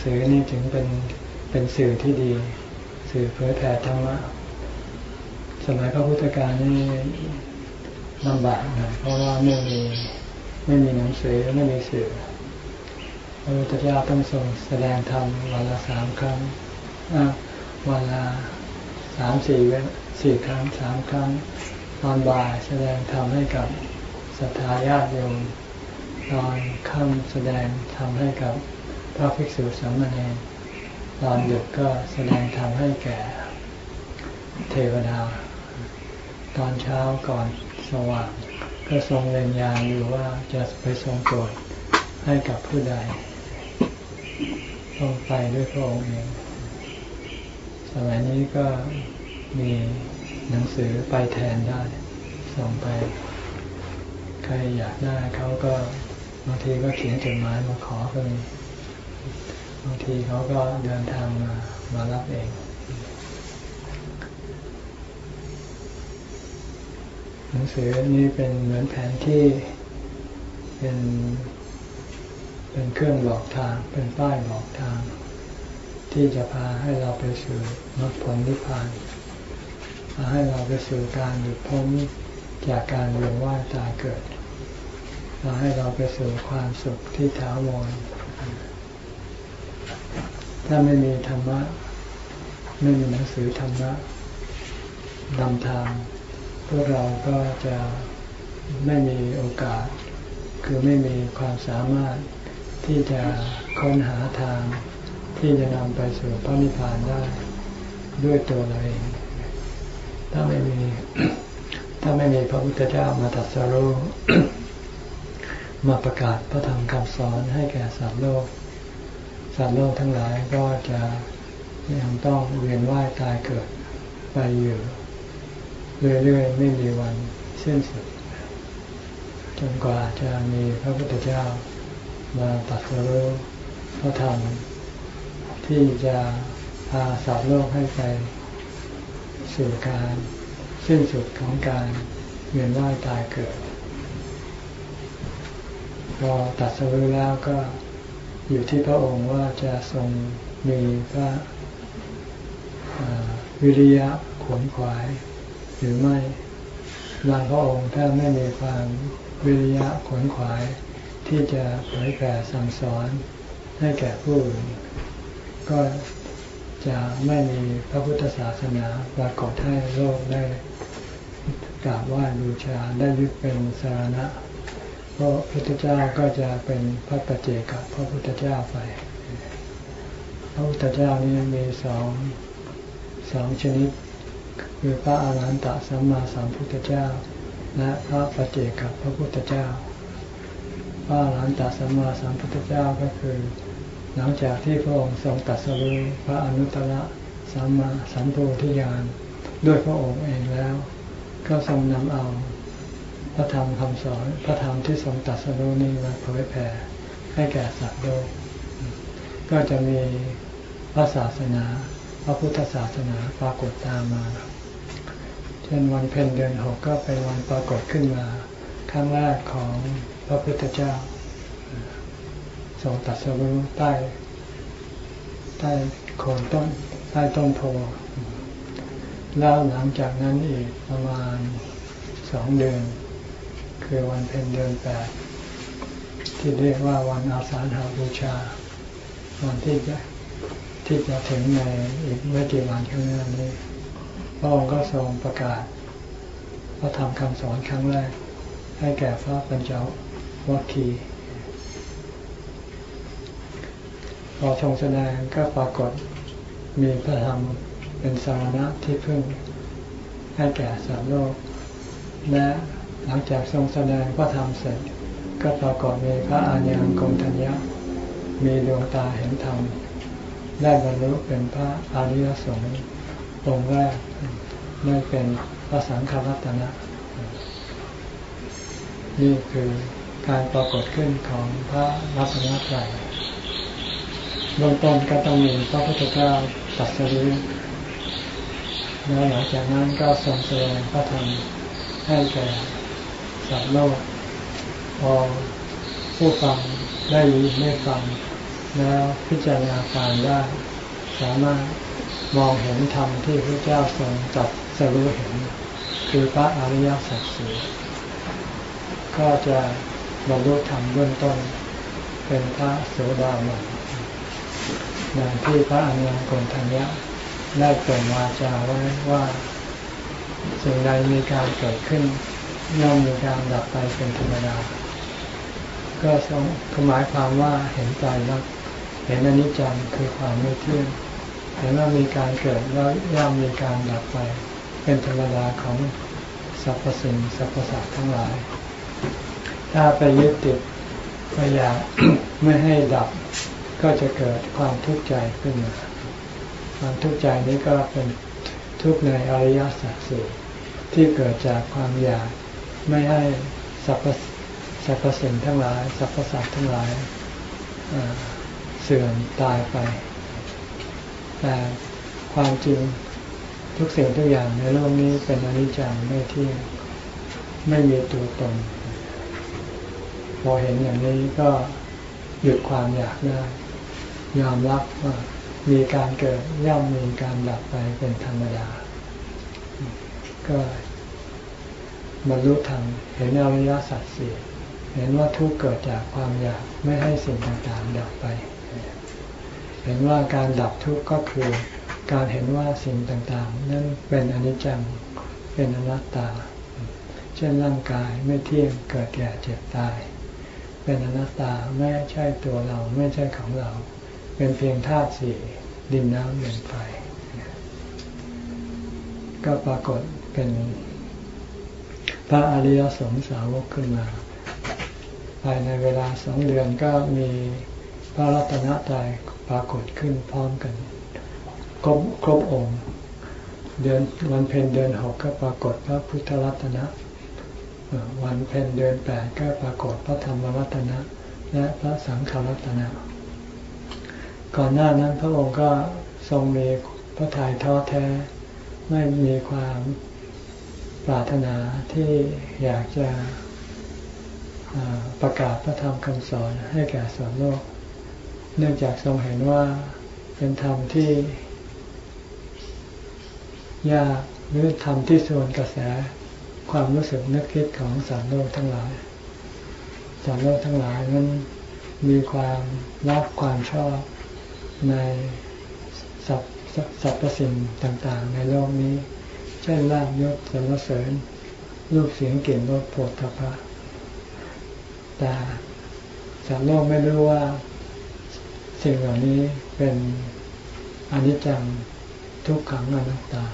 สื่อนี่ถึงเป็นเป็นสื่อที่ดี สื่อเผยแผ่ธรรมะสมัยพระพุทธการนี่ลำบากนะเพราะว่าไม่มีไม่มีหนังสือไม่มีสื่อพระพุทธเจ้าต้องทรงแสดงธรรมวันละสามครั้งวันละสามสี่สี่ครั้งสามครั้งตอนบ่ายแสดงธรรมให้กับศรัทธาญาติโยมตอนค่ำแสดงธรรมให้กับ พระภิกษุสามเณรตอนดึกก็แสดงธรรมให้แก่เทวดา ตอนเช้าก่อนสว่าง ก็ทรงเรียนยานอยู่ว่าจะไปทรงโปรดให้กับผู้ใด ต้องไปด้วยพระองค์เอง สมัยนี้ก็มีหนังสือไปแทนได้ ส่งไป ใครอยากได้เขาก็บางทีก็เขียนจดหมายมาขอก็มี บางทีเขาก็เดินทางมามารับเอง หนังสือนี้เป็นเหมือนแผนที่เป็นเป็นเครื่องบอกทาง เป็นป้ายบอกทาง ที่จะพาให้เราไปสู่มรรคผลนิพพานพาให้เราไปสู่การหลุดพ้นจากการเวียนว่ายตายเกิดพาให้เราไปสู่ความสุขที่ถาวร ถ้าไม่มีธรรมะ ไม่มีหนังสือธรรมะนำทาง พวกเราก็จะไม่มีโอกาส คือไม่มีความสามารถที่จะค้นหาทางที่จะนำไปสู่พระนิพพานได้ด้วยตัวเราเอง ถ้าไม่มีถ้าไม่มีพระพุทธเจ้ามาตรัสรู้มาประกาศพระธรรมคำสอนให้แก่สัตว์โลก สัตว์โลกทั้งหลายก็จะยังต้องเวียนว่ายตายเกิดไปอยู่เรื่อยๆ ไม่มีวันสิ้นสุด จนกว่าจะมีพระพุทธเจ้ามาตัดสรู้พระธรรมที่จะพาสัตว์โลกให้ไปสู่การสิ้นสุดของการเวียนว่ายตายเกิดพอตัดสรู้แล้วก็ อยู่ที่พระองค์ว่าจะทรงมีพระวิริยะขวนขวาย หรือไม่บางพระองค์ถ้าไม่มีความวิริยะขวนขวาย ที่จะเผยแผ่สั่งสอนให้แก่ผู้อื่นก็จะไม่มีพระพุทธศาสนาปรากฏให้โลกได้กราบไหว้บูชาได้ยึดเป็นสารณะ ระพุทธเจ้าก็จะเป็นพระปัจเจกับพระพุทธเจ้าไป พระพุทธเจ้านี้มีสองสองชนิด คือพระอาหารหันตสัมมาสัมพุทธเจ้า และพระปัจเจกับพระพุทธเจ้า พระอาหารหันตสัมมาสัมพุทธเจ้าก็คือ หลังจากที่พระองค์ทรงตัดสรุพระอนุตตรสัมมาสัมโพธิญาณด้วยพระองค์เองแล้ว ก็ทรงนำเอา ระธรรมคำสอนพระธรรมที่ทรงตัดสรุนี้มาเผยแผ่ให้แก่สัตว์โลกก็จะมีพระศาสนา พระพุทธศาสนาปรากฏตามมา เช่นวันเพ็ญเดือนหกก็เป็นวันปรากฏขึ้นมา ครั้งแรกของพระพุทธเจ้าทรงตัดสรุใต้ใต้โคนต้นใต้ต้นโพแล้วหลังจากนั้นอีกประมาณสองเดือน คือวันเพ็ญเดือนแปดที่เรียกว่าวันอาสาฬหาบูชา วันที่จะที่จะถึงในอีกไม่กี่วันข้างหน้านี้พระองค์ก็ทรงประกาศพระธรรมคำสอนครั้งแรก ให้แก่พระปัญจวัคคีพอทรงแสดงก็ปรากฏมีพระธรรมเป็นสาระที่พึ่งให้แก่สัตว์โลก และ หลังจากทรงแสดงพระธรรมเสร็จ ก็ปรากฏมีพระอาญางกงทัญญะมีดวงตาเห็นธรรมได้บรรลุเป็นพระอริยสงฆ์องค์แรกได้เป็นพระสังฆรัตนะ นี่คือการปรากฏขึ้นของพระรัตนตรัยเบื้องต้นก็ต้องมีพระพุทธเจ้าตัดสรุปแล้วหลังจากนั้นก็ทรงแสดงพระธรรมให้แก่ สัตว์โลก พอผู้ฟังได้ยินได้ฟัง แล้วพิจารณาการได้ สามารถมองเห็นธรรมที่พระเจ้าทรงจัดสรู้เห็น คือพระอริยสัจสี่ก็จะบรรลุธรรมเบื้องต้น เป็นพระโสดาบันอย่างที่พระอนุโกนทัญญะได้เปิดวาจาไว้ว่า สิ่งใดมีการเกิดขึ้น ย่อมมีการดับไปเป็นธรรมดา ก็สองหมายความว่าเห็นใจรักเห็นอนิจจังคือความไม่เที่ยงเห็นว่ามีการเกิดแล้วย่อมมีการดับไป เป็นธรรมดาของสรรพสิ่งสรรพสัตว์ทั้งหลาย ถ้าไปยึดติดไปอยากไม่ให้ดับก็จะเกิดความทุกข์ใจขึ้นมาความทุกข์ใจนี้ก็เป็นทุกข์ในอริยสัจสี่ที่เกิดจากความอยาก ไม่ให้สรรพสรรพสิ่งทั้งหลายสรรพสัตว์ทั้งหลายเสื่อมตายไป แต่ความจริงทุกสิ่งทุกอย่างในโลกนี้เป็นอนิจจังไม่เที่ยงไม่มีตัวตนพอเห็นอย่างนี้ก็หยุดความอยากได้ ยอมรับว่ามีการเกิดย่อมมีการดับไปเป็นธรรมดา ก็ บรรลุธรรมเห็นอริยสัจสี่เห็นว่าทุกเกิดจากความอยากไม่ให้สิ่งต่างๆดับไป เห็นว่าการดับทุกข์ก็คือ การเห็นว่าสิ่งต่างๆ นั้นเป็นอนิจจังเป็นอนัตตา เช่นร่างกายไม่เที่ยงเกิดแก่เจ็บตาย เป็นอนัตตาไม่ใช่ตัวเราไม่ใช่ของเรา เป็นเพียงธาตุสี่ดินน้ำลมไฟก็ปรากฏเป็น พระอริยสงสาวกขึ้นมา ภายในเวลาสองเดือนก็มีพระรัตนตรัยปรากฏขึ้นพร้อมกัน ครบครบองค์ เดือนวันเพ็ญเดือนหกก็ปรากฏพระพุทธรัตนะ วันเพ็ญเดือนแปดก็ปรากฏพระธรรมรัตนะ และพระสังฆรัตนะ ก่อนหน้านั้นพระองค์ก็ทรงมีพระทัยท้อแท้ไม่มีความ ปรารถนาที่อยากจะประกาศพระธรรมคำสอนให้แก่สอนโลก เนื่องจากทรงเห็นว่าเป็นธรรมที่ยากหรือธรรมที่ส่วนกระแสความรู้สึกนึกคิดของสารโลกทั้งหลาย สารโลกทั้งหลายนั้นมีความรักความชอบในสัพสรรพสิ่งต่างๆ ในโลกนี้ เช่นลาบยศสรรเสริญรูปเสียงเกลิ่นรสโผฏฐพะแต่สัตว์โลกไม่รู้ว่า สิ่งเหล่านี้เป็นอนิจจังทุกขังอนัตตา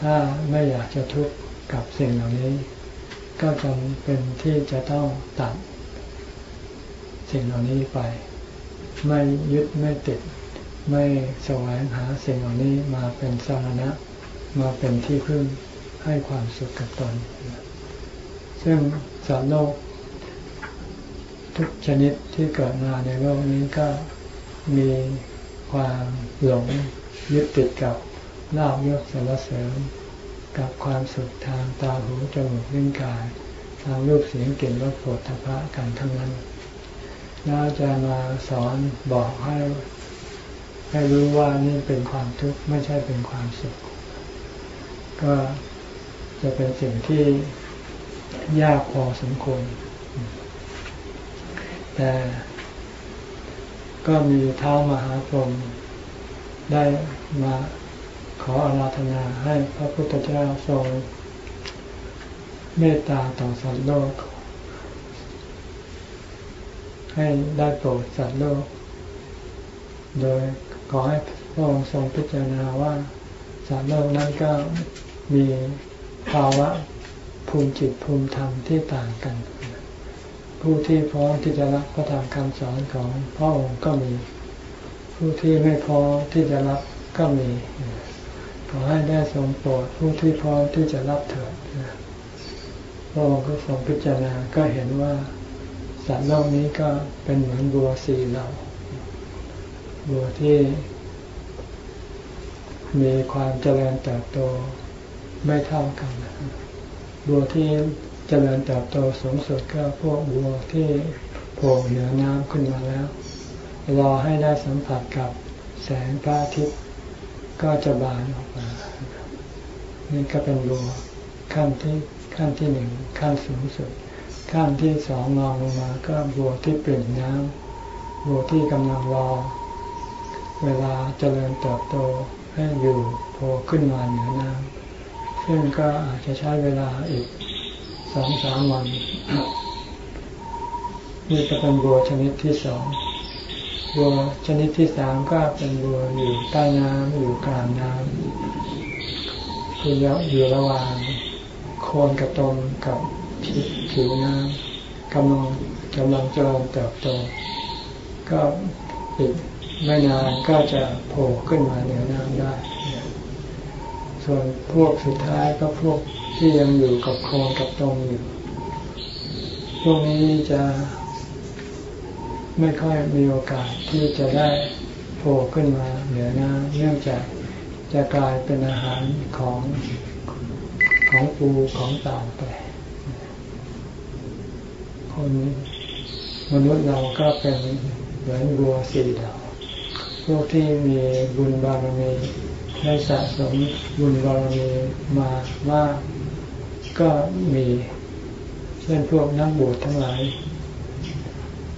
ถ้าไม่อยากจะทุกข์กับสิ่งเหล่านี้ ก็จำเป็นที่จะต้องตัด สิ่งเหล่านี้ไป ไม่ยึดไม่ติด ไม่แสวงหาสิ่งเหล่านี้มาเป็นสาระ มาเป็นที่พึ่งให้ความสุขกับตน ซึ่งสัตว์โลก ทุกชนิดที่เกิดมาในโลกนี้ก็มีความหลงยึดติดกับลาบยศสารเสริญกับความสุขทางตาหูจมูกลิ้นกาย ทางรูปเสียงกลิ่นรสโผฏฐพะกันทั้งนั้นแล้วจะมาสอนบอกให้ ให้รู้ว่านี่เป็นความทุกข์ไม่ใช่เป็นความสุข ก็จะเป็นสิ่งที่ยากพอสมควร แต่ก็มีเท้ามหาพรหมได้มาขออาราธนาให้พระพุทธเจ้าทรงเมตตาต่อสัตว์โลก ให้ได้โปรดสัตว์โลก โดยขอให้พระองค์ทรงพิจารณาว่าสัตว์โลกนั้นก็ มีภาวะภูมิจิตภูมิธรรมที่ต่างกัน ผู้ที่พร้อมที่จะรับพระธรรมคำสอนของพระองค์ก็มี ผู้ที่ไม่พร้อมที่จะรับก็มีขอให้ได้ทรงโปรดผู้ที่พร้อมที่จะรับเถิดพระองค์ก็ทรงพิจารณาก็เห็นว่าสัตว์โลกนี้ก็เป็นเหมือนบัวสีเหล่าบัวที่มีความเจริญเติบโต ไม่เท่ากัน บัวที่เจริญเติบโตสูงสุดก็พวกบัวที่โผล่เหนือน้ำขึ้นมาแล้ว รอให้ได้สัมผัสกับแสงพระอาทิตย์ก็จะบานออกมา นี่ก็เป็นบัวขั้นที่ขั้นที่หนึ่งขั้นสูงสุด ขั้นที่สองมองลงมา ก็บัวที่เปลี่ยนน้ำบัวที่กำลังรอ เวลาเจริญเติบโตให้อยู่โผล่ขึ้นมาเหนือน้ำ ซึ่งก็อาจจะใช้เวลาอีกสองสามวันนี่ก็เป็นบัวชนิดที่สองบัวชนิดที่สามก็เป็นบัวอยู่ใต้น้ำอยู่กลางน้ำคืออยู่ระหว่างโคนกระตมกับผิวน้ำกำลังกำลังเจริญเติบโต ก็อีกไม่นานก็จะโผล่ขึ้นมาเหนือน้ำได้ ส่วนพวกสุดท้ายก็พวกที่ยังอยู่กับโคนกับตมอยู่ พวกนี้จะไม่ค่อยมีโอกาสที่จะได้โผล่ขึ้นมาเหนือน้ำเนื่องจากจะกลายเป็นอาหารของของปูของต่างไป คนมนุษย์เราก็เป็นเหมือนบัวสีดาวพวกที่มีบุญบารมี ได้สะสมบุญบารมีมามากก็มีเช่นพวกนักบวชทั้งหลาย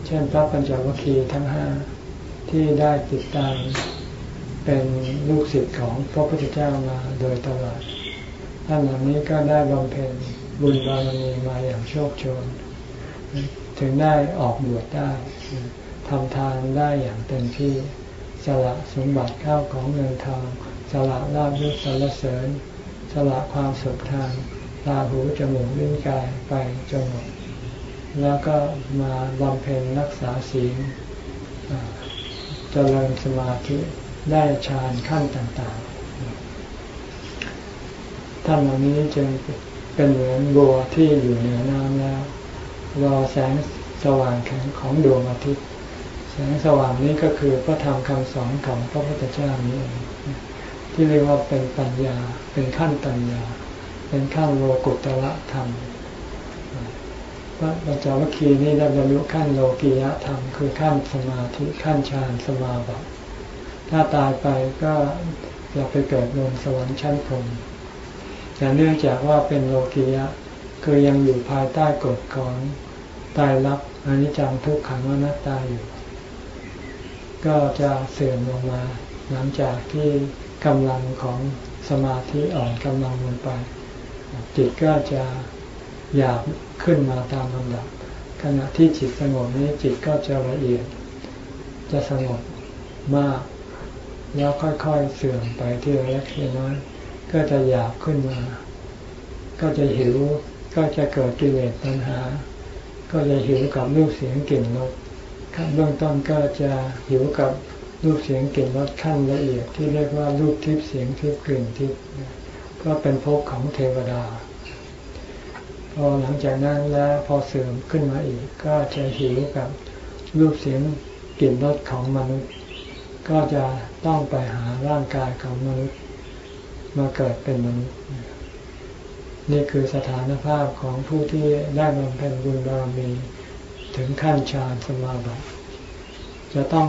เช่นพระปัญจวัคคีย์ทั้งห้าที่ได้ติดตามเป็นลูกศิษย์ของพระพุทธเจ้ามาโดยตลอดท่านเหล่านี้ก็ได้บำเพ็ญบุญบารมีมาอย่างโชคโชน ถึงได้ออกบวชได้ทำทานได้อย่างเต็มที่สละสมบัติข้าวของเงินทอง สละลาภยศสรรเสริญ สละความสุขทางตาหูจมูกลิ้นกายไปจนหมดแล้วก็มาบำเพ็ญรักษาศีลเจริญสมาธิได้ฌานขั้นต่างๆ ท่านเหล่านี้จึงเป็นเหมือนบัวที่อยู่เหนือน้ำแล้วรอแสงสว่างแข็งของดวงอาทิตย์ แสงสว่างนี้ก็คือพระธรรมคำสอนของพระพุทธเจ้านี้เอง ที่เรียกว่าเป็นปัญญา เป็นขั้นปัญญา เป็นขั้นโลกุตระธรรมพระปัญจวัคคีย์นี่ได้บรรลุขั้นโลกียธรรม คือขั้นสมาธิขั้นฌานสมาบัติถ้าตายไปก็จะไปเกิดบนสวรรค์ชั้นพรหมแต่เนื่องจากว่าเป็นโลกียะ คือยังอยู่ภายใต้กฎของตายรักอนิจจังทุกขังวนัตตาอยู่ ก็จะเสื่อมลงมา หลังจากที่กำลังของสมาธิอ่อนกำลังลงไป จิตก็จะอยากขึ้นมาตามลำดับ ขณะที่จิตสงบนี้จิตก็จะละเอียด จะสงบมาก แล้วค่อยๆเสื่อมไปที่เล็กทีน้อยก็จะอยากขึ้นมา ก็จะหิวก็จะเกิดกิเลสปัญหา ก็จะหิวกับรูปเสียงกลิ่นรสขั้นเบื้องต้นก็จะหิวกับ รูปเสียงกลิ่นรสขั้นละเอียดที่เรียกว่ารูปทิพย์เสียงทิพย์กลิ่นทิพย์ก็เป็นภพของเทวดา พอหลังจากนั้นแล้วพอเสื่อมขึ้นมาอีก ก็จะหิวกับรูปเสียงกลิ่นรสของมนุษย์ ก็จะต้องไปหาร่างกายของมนุษย์มาเกิดเป็นมนุษย์ นี่คือสถานภาพของผู้ที่ได้บำเพ็ญบุญบารมีถึงขั้นฌานสมาบัติจะต้อง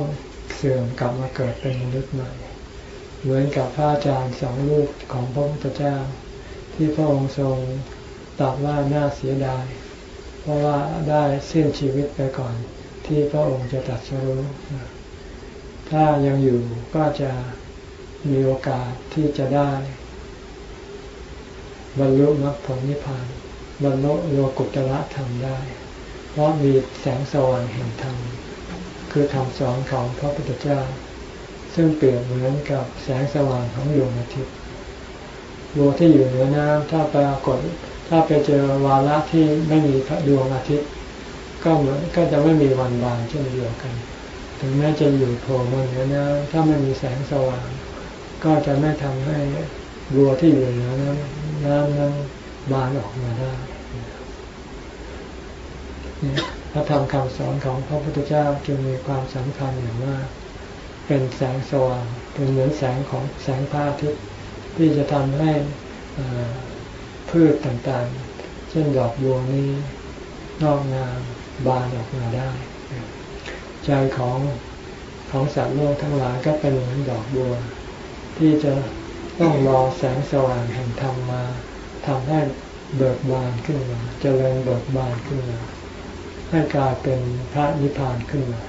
เสื่อมกลับมาเกิดเป็นมนุษย์ใหม่ เหมือนกับพระอาจารย์สองรูปของพระพุทธเจ้า ที่พระองค์ทรงตอบว่าน่าเสียดาย เพราะว่าได้สิ้นชีวิตไปก่อน ที่พระองค์จะตัดสรู้ถ้ายังอยู่ก็จะมีโอกาสที่จะได้ บรรลุมรรคผลนิพพานบรรลุโลกุตละธรรมได้ เพราะมีแสงสว่างแห่งธรรม คือคำสอนของพระพุทธเจ้า ซึ่งเปรียบเหมือนกับแสงสว่างของดวงอาทิตย์ดวงที่อยู่เหนือน้ำถ้าปรากฏถ้าไปเจอวาระที่ไม่มีพระดวงอาทิตย์ ก็เหมือนก็จะไม่มีวันบานเช่นเดียวกัน ถึงแม้จะอยู่โผล่มาเหนือน้ำถ้าไม่มีแสงสว่าง ก็จะไม่ทำให้บัวที่อยู่เหนือน้ำน้ำนั้นบานออกมาได้ พระธรรมคำสอนของพระพุทธเจ้าจึงมีความสำคัญอย่างมาก เป็นแสงสว่างเป็นเหมือนแสงของแสงพระอาทิตย์ที่จะทำให้พืชต่างๆ เช่นดอกบัวนี้นอกงามบานออกมาได้ ใจของของสัตว์โลกทั้งหลายก็เป็นเหมือนดอกบัว ที่จะต้องรอแสงสว่างแห่งธรรมมาทำให้เบิกบานขึ้นมาเจริญเบิกบานขึ้นมา ให้กลายเป็นพระนิพพานขึ้นมา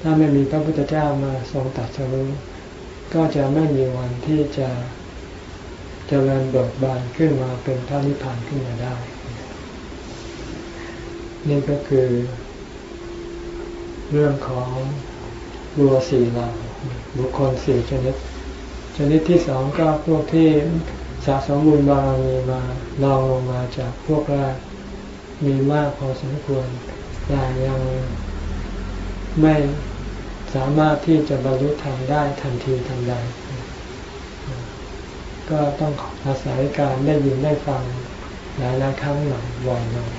ถ้าไม่มีพระพุทธเจ้ามาทรงตัดสรู้ก็จะไม่มีวันที่จะเจริญเบิกบานขึ้นมาเป็นพระนิพพานขึ้นมาได้ นี่ก็คือ เรื่องของบัวสี่เหล่าบุคคลสี่ชนิด ชนิดที่สองก็พวกที่สะสมบุญบารมีมาลองลงมาจากพวกแรก มีมากพอสมควร แต่ยังไม่สามารถที่จะบรรลุธรรมได้ทันทีทันใด ก็ต้องอาศัยการได้ยินได้ฟังหลายหลายครั้งหน่อยบ่อยหน่อย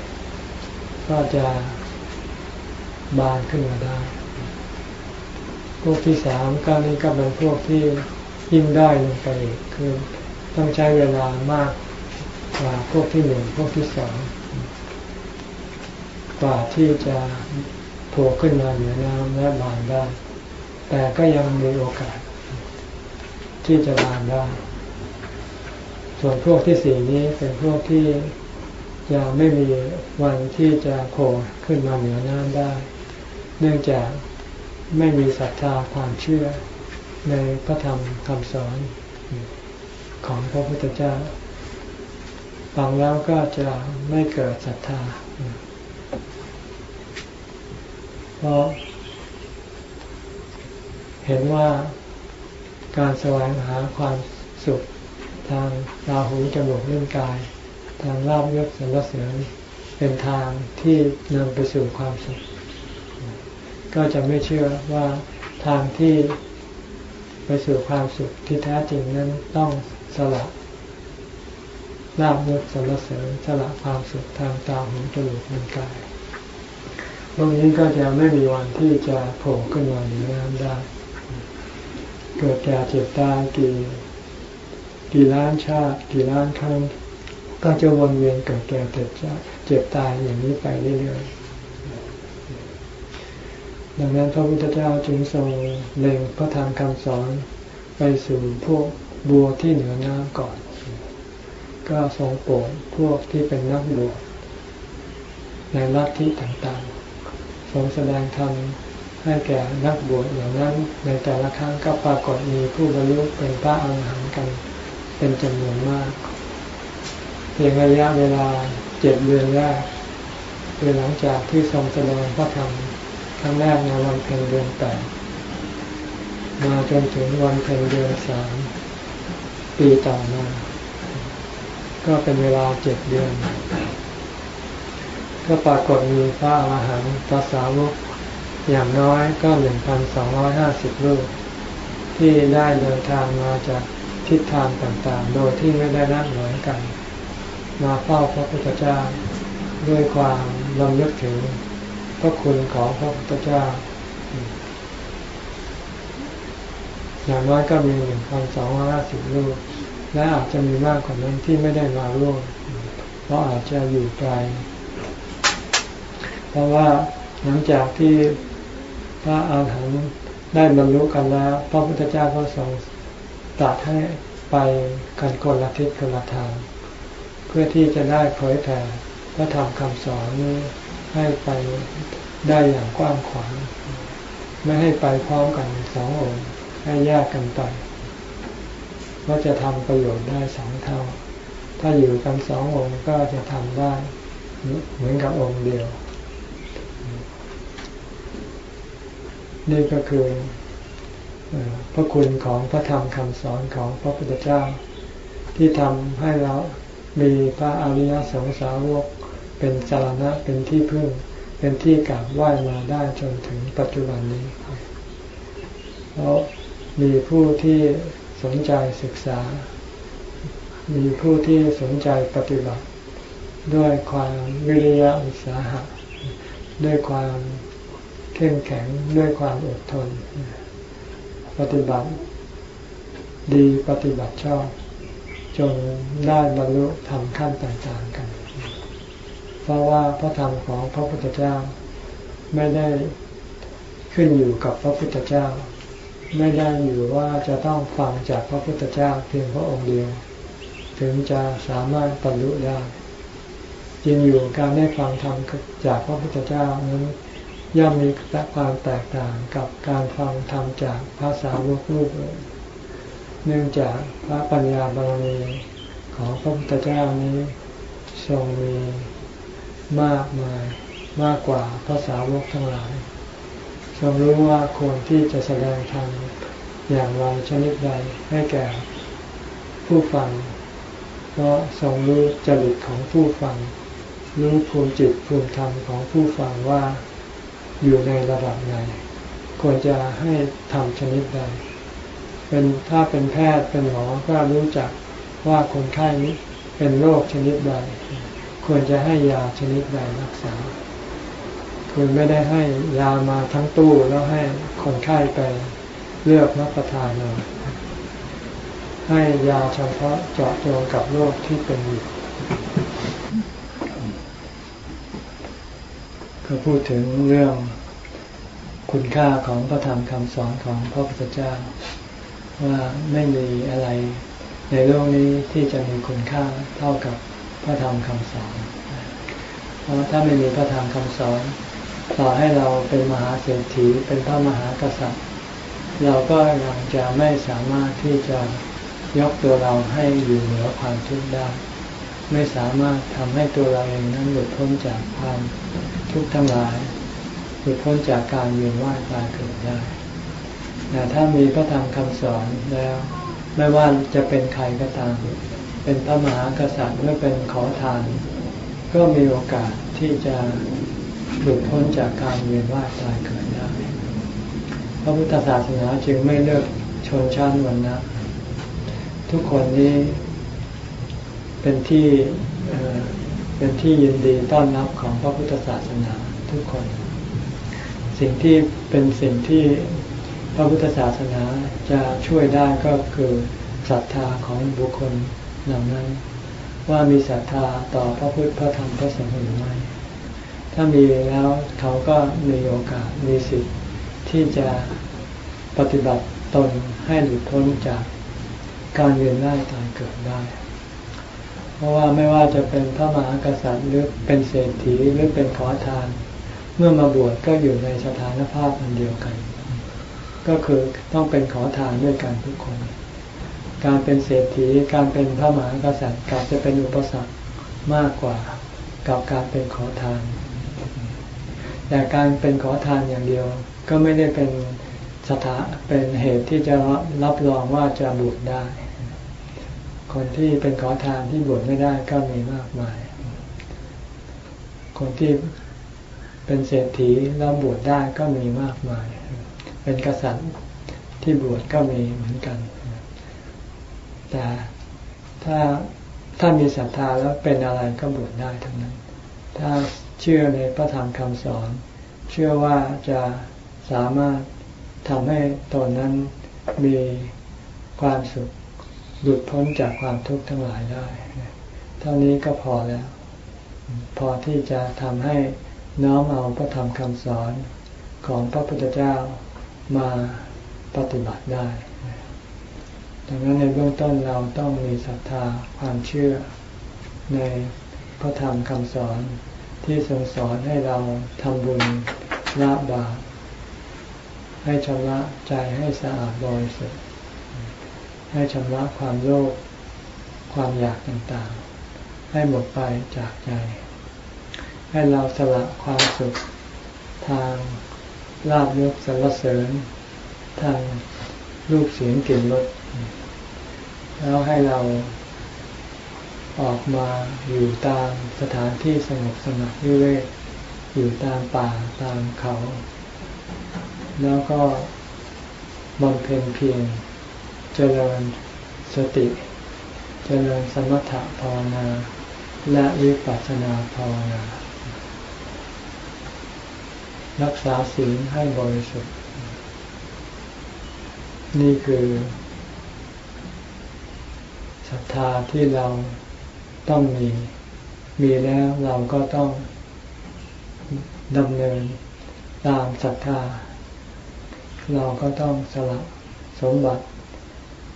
ก็จะบานขึ้นมาได้ พวกที่สามก็นี่ก็เป็นพวกที่ยิ่งได้ลงไปคือต้องใช้เวลามากกว่าพวกที่หนึ่งพวกที่สอง กว่าที่จะโผล่ขึ้นมาเหนือน้ำและบานได้ แต่ก็ยังมีโอกาส ที่จะบานได้ ส่วนพวกที่สี่นี้เป็นพวกที่จะไม่มีวันที่จะโผล่ขึ้นมาเหนือน้ำได้ เนื่องจากไม่มีศรัทธาความเชื่อในพระธรรมคำสอนของพระพุทธเจ้าฟังแล้วก็จะไม่เกิดศรัทธา ราะเห็นว่าการแสวงหาความสุขทางราหูจมูกเล่นกาย ทางลาบยศสรรเสริญเป็นทางที่นำไปสู่ความสุข ก็จะไม่เชื่อว่าทางที่ไปสู่ความสุขที่แท้จริงนั้นต้องสละลาบยศสรรเสริญสละความสุขทางตาหูจมูกลิ้นกาย พวกนี้ก็จะไม่มีวันที่จะโผล่ขึ้นมาเหนือน้ำได้ เกิดแก่เจ็บตายกี่กี่ล้านชาติกี่ล้านครั้งก็จะวนเวียนเกิดแก่เจ็บเจ็บตายอย่างนี้ไปเรื่อยๆดังนั้นพระพุทธเจ้าจึงทรงเล็งพระธรรมคำสอนไปสู่พวกบัวที่เหนือน้ำก่อน ก็ทรงโปรดพวกที่เป็นนักบวชในลัทธิต่างๆ ทรงแสดงธรรมให้แก่นักบวชอย่างนั้น ในแต่ละครั้งก็ปรากฏมีผู้บรรลุเป็นพระอรหันต์กันเป็นจำนวนมาก เพียงระยะเวลาเจ็ดเดือนแรกคือหลังจากที่ทรงแสดงพระธรรมครั้งแรกในวันเพ็ญเดือนแปดมาจนถึงวันเพ็ญเดือนสามปีต่อมา ก็เป็นเวลาเจ็ดเดือน ก็ปรากฏมีพระอรหันต์พระสาวกอย่างน้อยก็หนึ่งพันสองร้อยห้าสิบรูป ที่ได้เดินทางมาจากทิศทางต่างๆ โดยที่ไม่ได้นัดหมายกัน มาเฝ้าพระพุทธเจ้าด้วยความลำลึกถึงพระคุณของพระพุทธเจ้า อย่างน้อยก็มีหนึ่งพันสองร้อยห้าสิบรูป และอาจจะมีมากกว่านั้นที่ไม่ได้มาร่วมเพราะอาจจะอยู่ไกล เพราะว่าหลังจากที่พระอาหารได้บรรลุกันแล้วพระพุทธเจ้าก็ทรงตัดให้ไปกันคนละทิศคนละทาง เพื่อที่จะได้เผยแผ่พระธรรมคำสอนนี้ให้ไปได้อย่างกว้างขวางไม่ให้ไปพร้อมกันสององค์ให้แยกกันไปว่าจะทำประโยชน์ได้สองเท่า ถ้าอยู่กันสององค์ก็จะทำได้เหมือนกับองค์เดียว นี่ก็คือพระคุณของพระธรรมคำสอนของพระพุทธเจ้า ที่ทำให้เรามีพระอริยสงสาวกเป็นสารณะเป็นที่พึ่ง เป็นที่กราบไหว้มาได้จนถึงปัจจุบันนี้เพราะมีผู้ที่สนใจศึกษา มีผู้ที่สนใจปฏิบัติ ด้วยความวิริยะอุตสาหะ ด้วยความ เข้มแข็งด้วยความอดทน ปฏิบัติดีปฏิบัติชอบจนได้บรรลุธรรมขั้นต่างๆกัน เพราะว่าพระธรรมของพระพุทธเจ้าไม่ได้ขึ้นอยู่กับพระพุทธเจ้า ไม่ได้อยู่ว่าจะต้องฟังจากพระพุทธเจ้าเพียงพระองค์เดียว ถึงจะสามารถบรรลุได้จริงอยู่การได้ฟังธรรมจากพระพุทธเจ้านั้น ย่อมมีความแตกต่างกับการฟังธรรมจากภาษาลูกลูกเนื่องจากพระปัญญาบารมีของพระพุทธเจ้านี้ทรงมีมากมายมากกว่าภาษาวกทั้งหลาย ทรงรู้ว่าควรที่จะแสดงธรรมอย่างไรชนิดใดให้แก่ผู้ฟังเพราะทรงรู้จริตของผู้ฟัง รู้ภูมิจิตภูมิธรรมของผู้ฟังว่า อยู่ในระดับไหนควรจะให้ทำชนิดใด เป็นถ้าเป็นแพทย์เป็นหมอก็รู้จักว่าคนไข้นี้เป็นโรคชนิดใด ควรจะให้ยาชนิดใดรักษาคุณไม่ได้ให้ยามาทั้งตู้แล้วให้คนไข้ไปเลือกรับประทานเลยให้ยาเฉพาะเจาะจงกับโรคที่เป็นอยู่ ก็พูดถึงเรื่องคุณค่าของพระธรรมคำสอนของพระพุทธเจ้า ว่าไม่มีอะไรในโลกนี้ที่จะมีคุณค่าเท่ากับพระธรรมคำสอน เพราะถ้าไม่มีพระธรรมคำสอน ต่อให้เราเป็นมหาเศรษฐีเป็นพระมหากษัตริย์ เราก็ยังจะไม่สามารถที่จะยกตัวเราให้อยู่เหนือความทุกข์ได้ ไม่สามารถทำให้ตัวเราเองนั้นหลุดพ้นจากความ ทุกข์ทั้งหลายหลุดพ้นจากการเวียนว่ายตายเกิดได้แต่ถ้ามีพระธรรมคำสอนแล้ว ไม่ว่าจะเป็นใครก็ตาม เป็นพระมหากษัตริย์หรือเป็นขอทาน ก็มีโอกาสที่จะหลุดพ้นจากการเวียนว่ายตายเกิดได้พระพุทธศาสนาจึงไม่เลือกชนชั้นวันนะทุกคนนี้เป็นที่ เป็นที่ยินดีต้อนรับของพระพุทธศาสนาทุกคน สิ่งที่เป็นสิ่งที่พระพุทธศาสนาจะช่วยได้ก็คือศรัทธาของบุคคลเหล่านั้น ว่ามีศรัทธาต่อพระพุทธพระธรรมพระสงฆ์หรือไม่ถ้ามีแล้วเขาก็มีโอกาสมีสิทธิ์ที่จะปฏิบัติตนให้หลุดพ้นจากการเวียนว่ายตายเกิดได้ เพราะว่าไม่ว่าจะเป็นพระมหากษัตริย์หรือเป็นเศรษฐีหรือเป็นขอทาน เมื่อมาบวชก็อยู่ในสถานภาพอันเดียวกัน ก็คือต้องเป็นขอทานด้วยกันทุกคน การเป็นเศรษฐีการเป็นพระมหากษัตริย์กลับจะเป็นอุปสรรคมากกว่ากับการเป็นขอทาน แต่การเป็นขอทานอย่างเดียวก็ไม่ได้เป็นสถาเป็นเหตุที่จะรับรองว่าจะบวชได้ คนที่เป็นขอทานที่บวชไม่ได้ก็มีมากมาย คนที่เป็นเศรษฐีแล้วบวชได้ก็มีมากมาย เป็นกษัตริย์ที่บวชก็มีเหมือนกัน แต่ถ้าถ้ามีศรัทธาแล้วเป็นอะไรก็บวชได้ทั้งนั้น ถ้าเชื่อในพระธรรมคำสอน เชื่อว่าจะสามารถทำให้ตนนั้นมีความสุข หลุดพ้นจากความทุกข์ทั้งหลายได้ เท่านี้ก็พอแล้ว พอที่จะทำให้น้อมเอาพระธรรมคำสอนของพระพุทธเจ้ามาปฏิบัติได้ ดังนั้นในเบื้องต้นเราต้องมีศรัทธาความเชื่อในพระธรรมคำสอนที่ทรงสอนให้เราทำบุญละบาปให้ชำระใจให้สะอาดบริสุทธิ์ ให้ชำระความโลภความอยากต่างๆ ให้หมดไปจากใจ ให้เราสละความสุข ทางลาบยศสรรเสริญ ทางรูปเสียงกลิ่นรสแล้วให้เราออกมาอยู่ตามสถานที่สงบสงัดวิเวกอยู่ตามป่าตามเขา แล้วก็บำเพ็ญเพียร เจริญสติ เจริญสมถะภาวนา และวิปัสสนาภาวนา รักษาศีลให้บริสุทธิ์ นี่คือศรัทธาที่เราต้องมี มีแล้วเราก็ต้องดำเนินตามศรัทธา เราก็ต้องสละสมบัติ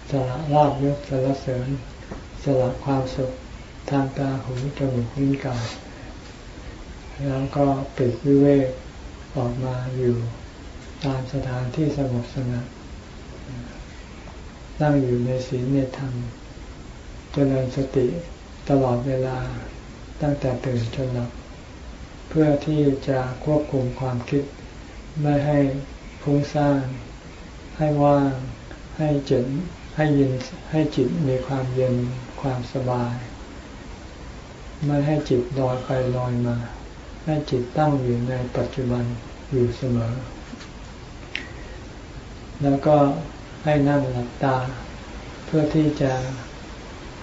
สละลาบยศสละเสริญ สละความสุขทางตาหูจมูกลิ้นกายแล้วก็ปิดวิเวกออกมาอยู่ตามสถานที่สงบสงัดนั่งอยู่ในศีลในธรรมเจริญสติตลอดเวลาตั้งแต่ตื่นจนหลับ เพื่อที่จะควบคุมความคิด ไม่ให้ฟุ้งซ่านให้ว่างให้จิต ให้ยินให้จิตมีความเย็นความสบาย ไม่ให้จิตลอยไปลอยมา ให้จิตตั้งอยู่ในปัจจุบันอยู่เสมอ แล้วก็ให้นั่งหลับตา เพื่อที่จะ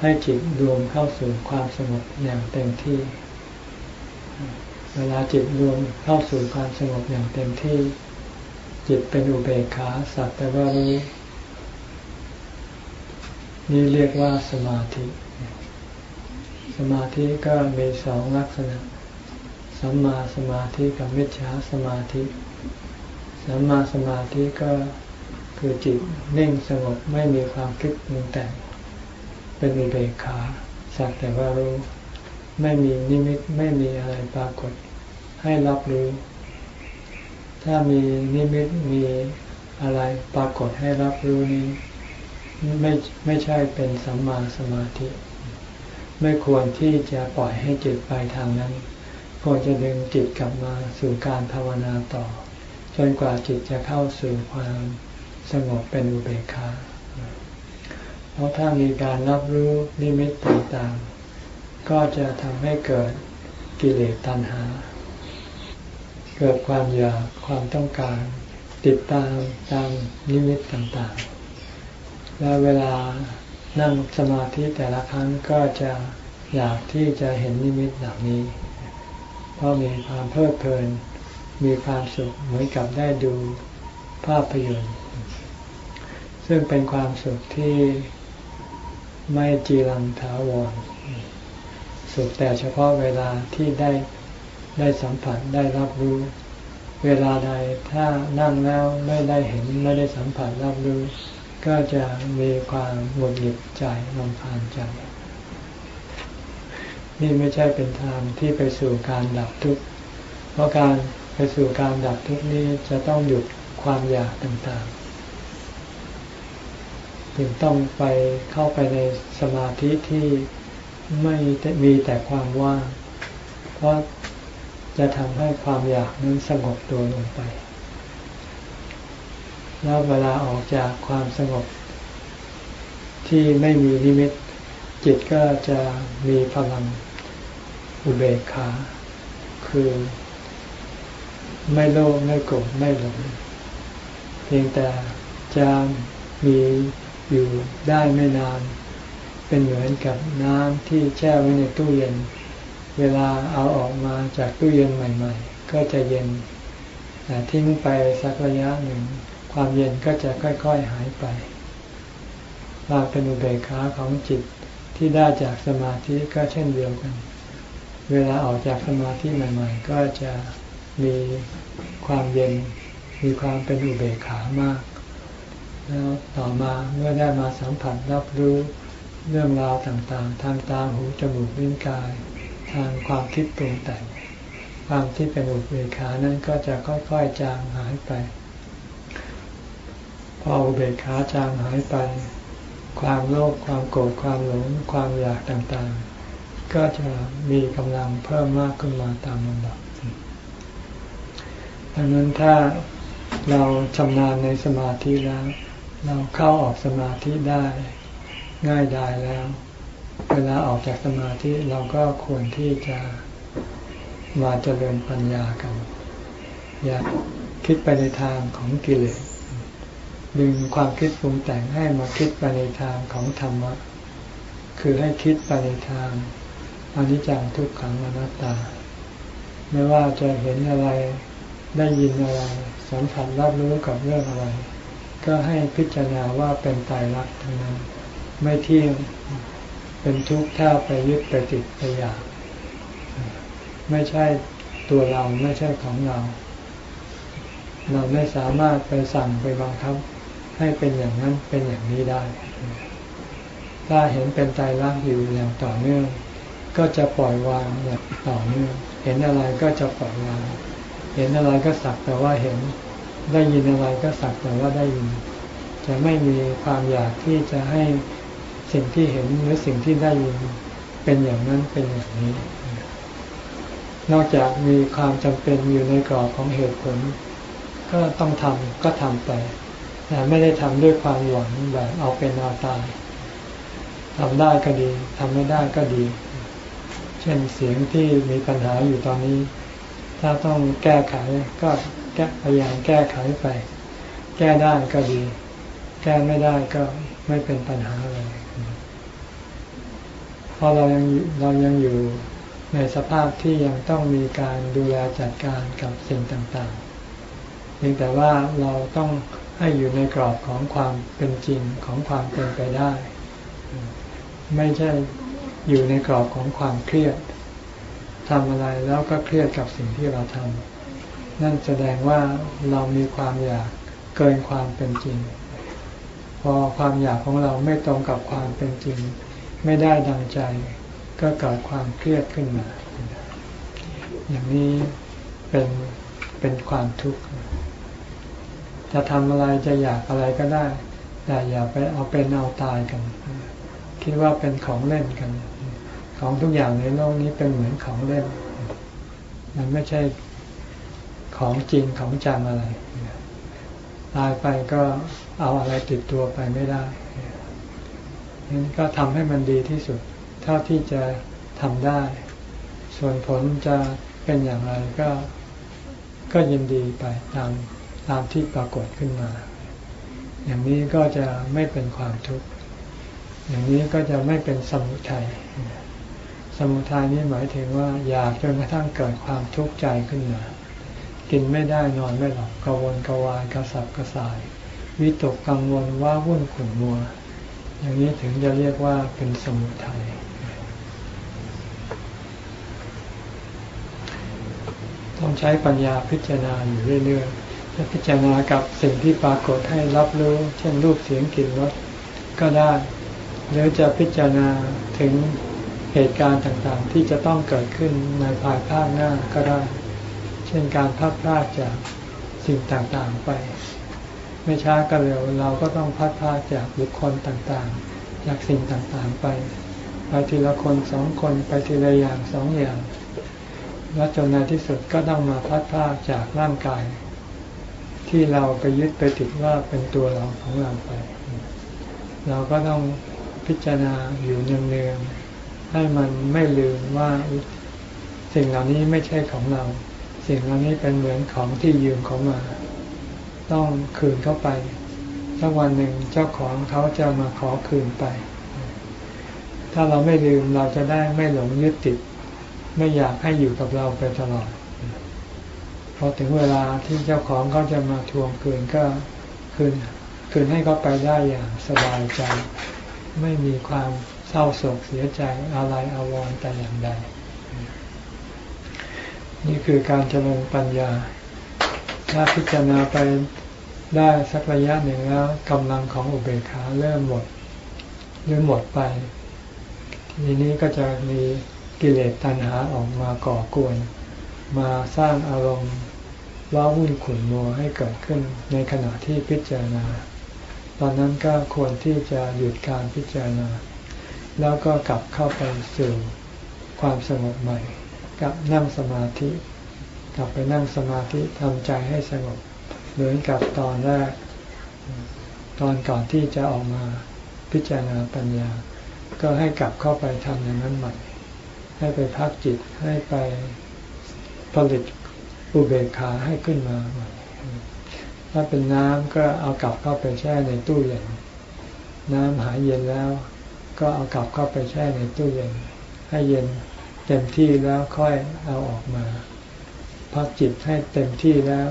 ให้จิตรวมเข้าสู่ความสงบอย่างเต็มที่ เวลาจิตรวมเข้าสู่ความสงบอย่างเต็มที่ จิตเป็นอุเบกขาสัตว์แต่ว่ารู้ นี่เรียกว่าสมาธิ สมาธิก็มีสองลักษณะ สัมมาสมาธิกับมิจฉาสมาธิ สัมมาสมาธิก็คือจิตนิ่งสงบไม่มีความคิดปรุงแต่ง เป็นอุเบกขาสักแต่ว่ารู้ไม่มีนิมิตไม่มีอะไรปรากฏ ให้รับรู้ ถ้ามีนิมิตมีอะไรปรากฏให้รับรู้นี้ ไม่ไม่ใช่เป็นสัมมาสมาธิ ไม่ควรที่จะปล่อยให้จิตไปทางนั้น ควรจะดึงจิตกลับมาสู่การภาวนาต่อ จนกว่าจิตจะเข้าสู่ความสงบเป็นอุเบกขาเพราะถ้ามีการรับรู้นิมิตต่างๆ ก็จะทำให้เกิดกิเลสตัณหา เกิดความอยากความต้องการ ติดตามตามนิมิตต่างๆ และเวลานั่งสมาธิแต่ละครั้งก็จะอยากที่จะเห็นนิมิตเหล่านี้ เพราะมีความเพลิดเพลิน มีความสุขเหมือนกับได้ดูภาพยนตร์ ซึ่งเป็นความสุขที่ไม่จีรังถาวร สุขแต่เฉพาะเวลาที่ได้ได้สัมผัสได้รับรู้ เวลาใดถ้านั่งแล้วไม่ได้เห็นไม่ได้สัมผัสรับรู้ ก็จะมีความหงุดหงิดใจลำพานใจ นี่ไม่ใช่เป็นทางที่ไปสู่การดับทุกข์ เพราะการไปสู่การดับทุกข์นี้จะต้องหยุดความอยากต่างๆ จึงต้องไปเข้าไปในสมาธิที่ไม่มีแต่ความว่าง เพราะจะทำให้ความอยากนั้นสงบตัวลงไป แล้วเวลาออกจากความสงบ ที่ไม่มีนิมิต จิตก็จะมีพลังอุเบกขา คือ ไม่โลภไม่โกรธไม่หลงเพียงแต่จะมีอยู่ได้ไม่นาน เป็นเหมือนกับน้ำที่แช่ไว้ในตู้เย็น เวลาเอาออกมาจากตู้เย็นใหม่ ๆ ก็จะเย็นแต่ทิ้งไปสักระยะหนึ่ง ความเย็นก็จะค่อยๆหายไปความเป็นอุเบกขาของจิตที่ได้จากสมาธิก็เช่นเดียวกัน เวลาออกจากสมาธิใหม่ ๆ ก็จะมีความเย็น มีความเป็นอุเบกขามาก แล้วต่อมาเมื่อได้มาสัมผัสรับรู้เรื่องราวต่างๆ ทางตาหูจมูกลิ้นกาย ทางความคิดปรุงแต่งความที่เป็นอุเบกขานั้นก็จะค่อยๆจางหายไป พออุเบกขาจางหายไป ความโลภความโกรธความหลงความอยากต่างๆ ก็จะมีกำลังเพิ่มมากขึ้นมาตามลำดับดังนั้นถ้าเราชำนาญในสมาธิแล้ว เราเข้าออกสมาธิได้ง่ายดายแล้ว เวลาออกจากสมาธิเราก็ควรที่จะมาเจริญปัญญากัน อย่าคิดไปในทางของกิเลส ดึงความคิดปรุงแต่งให้มาคิดไปในทางของธรรมะ คือให้คิดไปในทางอนิจจังทุกขังอนัตตา ไม่ว่าจะเห็นอะไรได้ยินอะไรสัมผัสรับรู้กับเรื่องอะไร ก็ให้พิจารณาว่าเป็นตายรักทั้งนั้น ไม่เที่ยงเป็นทุกข์ถ้าไปยึดไปติดไปอยากไม่ใช่ตัวเราไม่ใช่ของเรา เราไม่สามารถไปสั่งไปบังคับ ให้เป็นอย่างนั้นเป็นอย่างนี้ได้ ถ้าเห็นเป็นใจรักอยู่อย่างต่อเนื่อง ก็จะปล่อยวางอย่างต่อเนื่อง เห็นอะไรก็จะปล่อยวาง เห็นอะไรก็สักแต่ว่าเห็น ได้ยินอะไรก็สักแต่ว่าได้ยิน จะไม่มีความอยากที่จะให้สิ่งที่เห็นหรือสิ่งที่ได้ยินเป็นอย่างนั้นเป็นอย่างนี้ นอกจากมีความจำเป็นอยู่ในกรอบของเหตุผล ก็ต้องทำก็ทำไป แต่ไม่ได้ทำด้วยความหวังแบบเอาเป็นเอาตายทำได้ก็ดี ทำไม่ได้ก็ดี เช่นเสียงที่มีปัญหาอยู่ตอนนี้ ถ้าต้องแก้ไขก็แก้พยายามแก้ไขไป แก้ได้ก็ดี แก้ไม่ได้ก็ไม่เป็นปัญหาอะไรเพราะเรายังเรายังอยู่ในสภาพที่ยังต้องมีการดูแลจัดการกับสิ่งต่างๆเพียงแต่ว่าเราต้อง ให้อยู่ในกรอบของความเป็นจริงของความเป็นไปได้ ไม่ใช่อยู่ในกรอบของความเครียดทำอะไรแล้วก็เครียดกับสิ่งที่เราทำนั่นแสดงว่าเรามีความอยากเกินความเป็นจริง พอความอยากของเราไม่ตรงกับความเป็นจริง ไม่ได้ดังใจ ก็เกิดความเครียดขึ้นมา อย่างนี้เป็นเป็นความทุกข์ จะทำอะไรจะอยากอะไรก็ได้ แต่อย่าไปเอาเป็นเอาตายกัน คิดว่าเป็นของเล่นกัน ของทุกอย่างในโลกนี้เป็นเหมือนของเล่น มันไม่ใช่ของจริงของจังอะไร ตายไปก็เอาอะไรติดตัวไปไม่ได้นั้นก็ทำให้มันดีที่สุด เท่าที่จะทำได้ ส่วนผลจะเป็นอย่างไรก็ก็ยินดีไปตาม ตามที่ปรากฏขึ้นมา อย่างนี้ก็จะไม่เป็นความทุกข์อย่างนี้ก็จะไม่เป็นสมุทัยสมุทัยนี้หมายถึงว่าอยากจนกระทั่งเกิดความทุกข์ใจขึ้นมา กินไม่ได้นอนไม่หลับกระวนกวายกระสับกระส่าย วิตกกังวลว่าวุ่นขุ่นมัว อย่างนี้ถึงจะเรียกว่าเป็นสมุทัยต้องใช้ปัญญาพิจารณาอยู่เรื่อยๆ ถ้าพิจารณากับสิ่งที่ปรากฏให้รับรู้ เช่นรูปเสียงกลิ่นรสก็ได้ หรือจะพิจารณาถึงเหตุการณ์ต่างๆ ที่จะต้องเกิดขึ้นในภายภาคหน้าก็ได้ เช่นการพัดพลาดจากสิ่งต่างๆไป ไม่ช้าก็เร็วเราก็ต้องพัดพาจากบุคคลต่างๆ จากสิ่งต่างๆไปไปทีละคนสองคนไปทีละอย่างสองอย่าง แล้วจนในที่สุดก็ต้องมาพัดพาจากร่างกาย ที่เราไปยึดไปติดว่าเป็นตัวเราของเราไป เราก็ต้องพิจารณาอยู่เนืองๆให้มันไม่ลืมว่าสิ่งเหล่านี้ไม่ใช่ของเรา สิ่งเหล่านี้เป็นเหมือนของที่ยืมเขามา ต้องคืนเข้าไปสักวันหนึ่งเจ้าของเขาจะมาขอคืนไป ถ้าเราไม่ลืมเราจะได้ไม่หลงยึดติด ไม่อยากให้อยู่กับเราไปตลอด พอถึงเวลาที่เจ้าของเขาจะมาทวงคืนก็คืนคืนให้เขาไปได้อย่างสบายใจ ไม่มีความเศร้าโศกเสียใจอะไรอาวรแต่อย่างใด นี่คือการเจริญปัญญา ถ้าพิจารณาไปได้สักระยะหนึ่งแล้วกำลังของอุเบกขาเริ่มหมดหรือหมดไป ทีนี้ก็จะมีกิเลสตัณหาออกมาก่อกวน มาสร้างอารมณ์ ว้าวุ่นขุ่นมัวให้เกิดขึ้นในขณะที่พิจารณา ตอนนั้นก็ควรที่จะหยุดการพิจารณา แล้วก็กลับเข้าไปสู่ความสงบใหม่กับนั่งสมาธิ กลับไปนั่งสมาธิทำใจให้สงบเหมือนกับตอนแรก ตอนก่อนที่จะออกมาพิจารณาปัญญา ก็ให้กลับเข้าไปทำอย่างนั้นใหม่ ให้ไปพักจิตให้ไปผลิต อุเบกขาให้ขึ้นมาใหม่ถ้าเป็นน้ำก็เอากลับเข้าไปแช่ในตู้เย็น น้ำหายเย็นแล้ว ก็เอากลับเข้าไปแช่ในตู้เย็น ให้เย็นเต็มที่แล้วค่อยเอาออกมา พักจิตให้เต็มที่แล้ว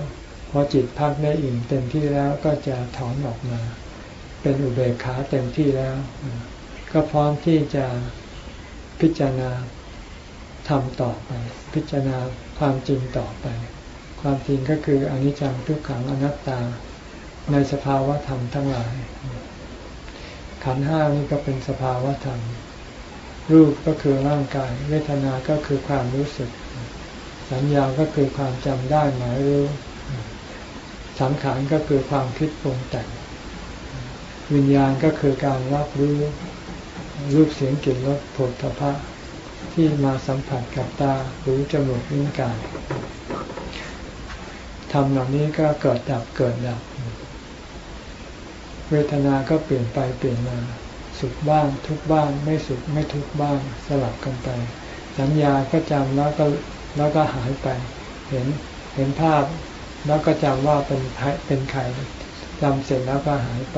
พอจิตพักได้อิ่มเต็มที่แล้วก็จะถอนออกมา เป็นอุเบกขาเต็มที่แล้ว ก็พร้อมที่จะพิจารณาทำต่อไป พิจารณาความจริงต่อไป ความจริงก็คืออนิจจังทุกขังอนัตตา ในสภาวะธรรมทั้งหลาย ขันห้านี่ก็เป็นสภาวะธรรม รูปก็คือร่างกาย เวทนา ก็คือความรู้สึก สัญญาก็คือความจำได้หมายรู้ สังขารก็คือความคิดปรุงแต่ง วิญญาณก็คือการรับรู้รูปเสียงกลิ่นรสผลทพะที่มาสัมผัสกับตา หู จมูกนิ้วกาย ทำเหล่านี้ก็เกิดดับเกิดดับ เวทนาก็เปลี่ยนไปเปลี่ยนมา สุขบ้างทุกบ้าง ไม่สุขไม่ทุกบ้างสลับกันไป สัญญาก็จำแล้วก็แล้วก็หายไป เห็นเห็นภาพแล้วก็จำว่าเป็นเป็นใครจำเสร็จแล้วก็หายไป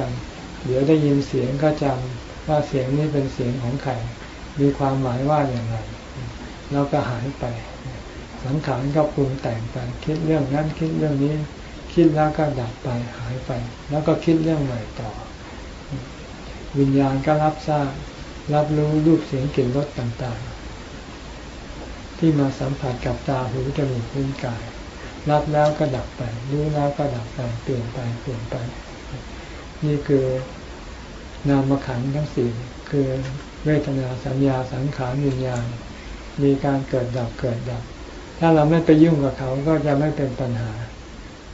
เดี๋ยวได้ยินเสียงก็จำว่าเสียงนี้เป็นเสียงของใครมีความหมายว่าอย่างไรแล้วก็หายไป สังขารก็ปรุงแต่งไปคิดเรื่องนั้นคิดเรื่องนี้ คิดแล้วก็ดับไปหายไป แล้วก็คิดเรื่องใหม่ต่อ วิญญาณก็รับทราบรับรู้รูปเสียงกลิ่นรสต่างๆ ที่มาสัมผัสกับตาหูจมูกลิ้นกาย รับแล้วก็ดับไป รู้แล้วก็ดับไปเปลี่ยนไปเปลี่ยนไป นี่คือนามขันทั้งสี่คือเวทนาสัญญาสังขารวิญญาณ มีการเกิดดับเกิดดับ ถ้าเราไม่ไปยุ่งกับเขาก็จะไม่เป็นปัญหา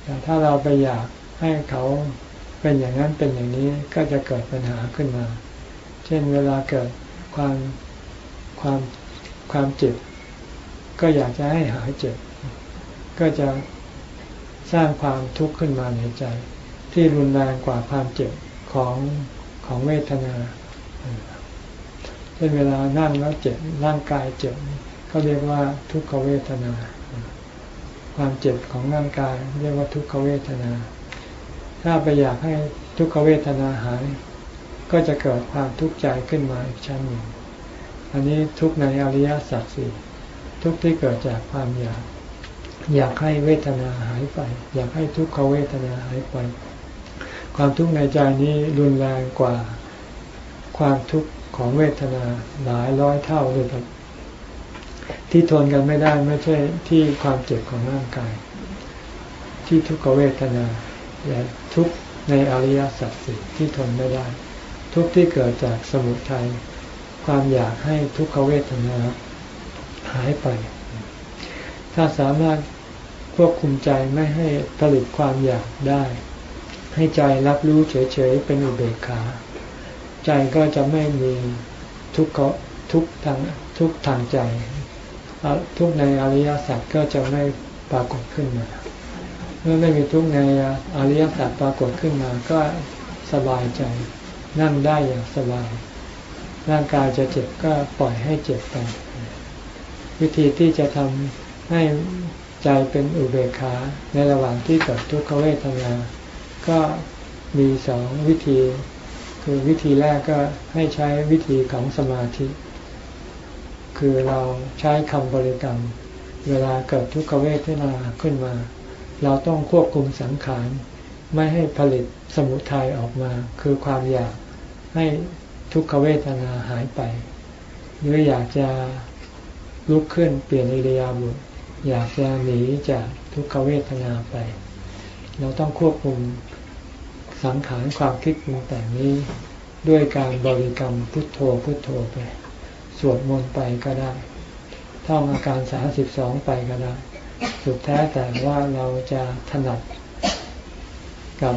แต่ถ้าเราไปอยากให้เขาเป็นอย่างนั้นเป็นอย่างนี้ก็จะเกิดปัญหาขึ้นมา เช่นเวลาเกิดความความความเจ็บ ก็อยากจะให้หายเจ็บ ก็จะสร้างความทุกข์ขึ้นมาในใจ ที่รุนแรงกว่าความเจ็บของของเวทนาเช่นเวลานั่งแล้วเจ็บร่างกายเจ็บ เขาเรียกว่าทุกขเวทนา ความเจ็บของร่างกาย เรียกว่าทุกขเวทนา ถ้าไปอยากให้ทุกขเวทนาหาย ก็จะเกิดความทุกข์ใจขึ้นมาอีกชั้นหนึ่ง อันนี้ทุกในอริยสัจสี่ทุกที่เกิดจากความอยาก อยากให้เวทนาหายไป อยากให้ทุกขเวทนาหายไป ความทุกข์ในใจนี้รุนแรงกว่าความทุกข์ของเวทนาหลายร้อยเท่าเลยครับ ที่ทนกันไม่ได้ไม่ใช่ที่ความเจ็บของร่างกาย ที่ทุกขเวทนาและทุกในอริยสัจสี่ที่ทนไม่ได้ ทุกที่เกิดจากสมุทัยความอยากให้ทุกขเวทนาหายไป ถ้าสามารถควบคุมใจไม่ให้ผลิตความอยากได้ ให้ใจรับรู้เฉยๆเป็นอุเบกขา ใจก็จะไม่มีทุกข์ทุกทางทุกทางใจ ทุกในอริยสัจก็จะไม่ปรากฏขึ้นมา เมื่อไม่มีทุกในอริยสัจปรากฏขึ้นมา ก็สบายใจนั่งได้อย่างสบาย ร่างกายจะเจ็บก็ปล่อยให้เจ็บไป วิธีที่จะทำให้ใจเป็นอุเบกขาในระหว่างที่เกิดทุกขเวทนา ก็มีสองวิธี คือวิธีแรกก็ให้ใช้วิธีของสมาธิ คือเราใช้คำบริกรรม เวลาเกิดทุกขเวทนาขึ้นมา เราต้องควบคุมสังขารไม่ให้ผลิตสมุทัยออกมา คือความอยากให้ทุกขเวทนาหายไป หรืออยากจะลุกขึ้นเปลี่ยนอิริยาบถอยากจะหนีจากทุกขเวทนาไป เราต้องควบคุมสังขารความคิดปรุงแต่งนี้ ด้วยการบริกรรมพุทโธพุทโธไป สวดมนต์ไปก็ได้ท่องอาการสาสิบสองไปก็ได้ สุดแท้แต่ว่าเราจะถนัดกับ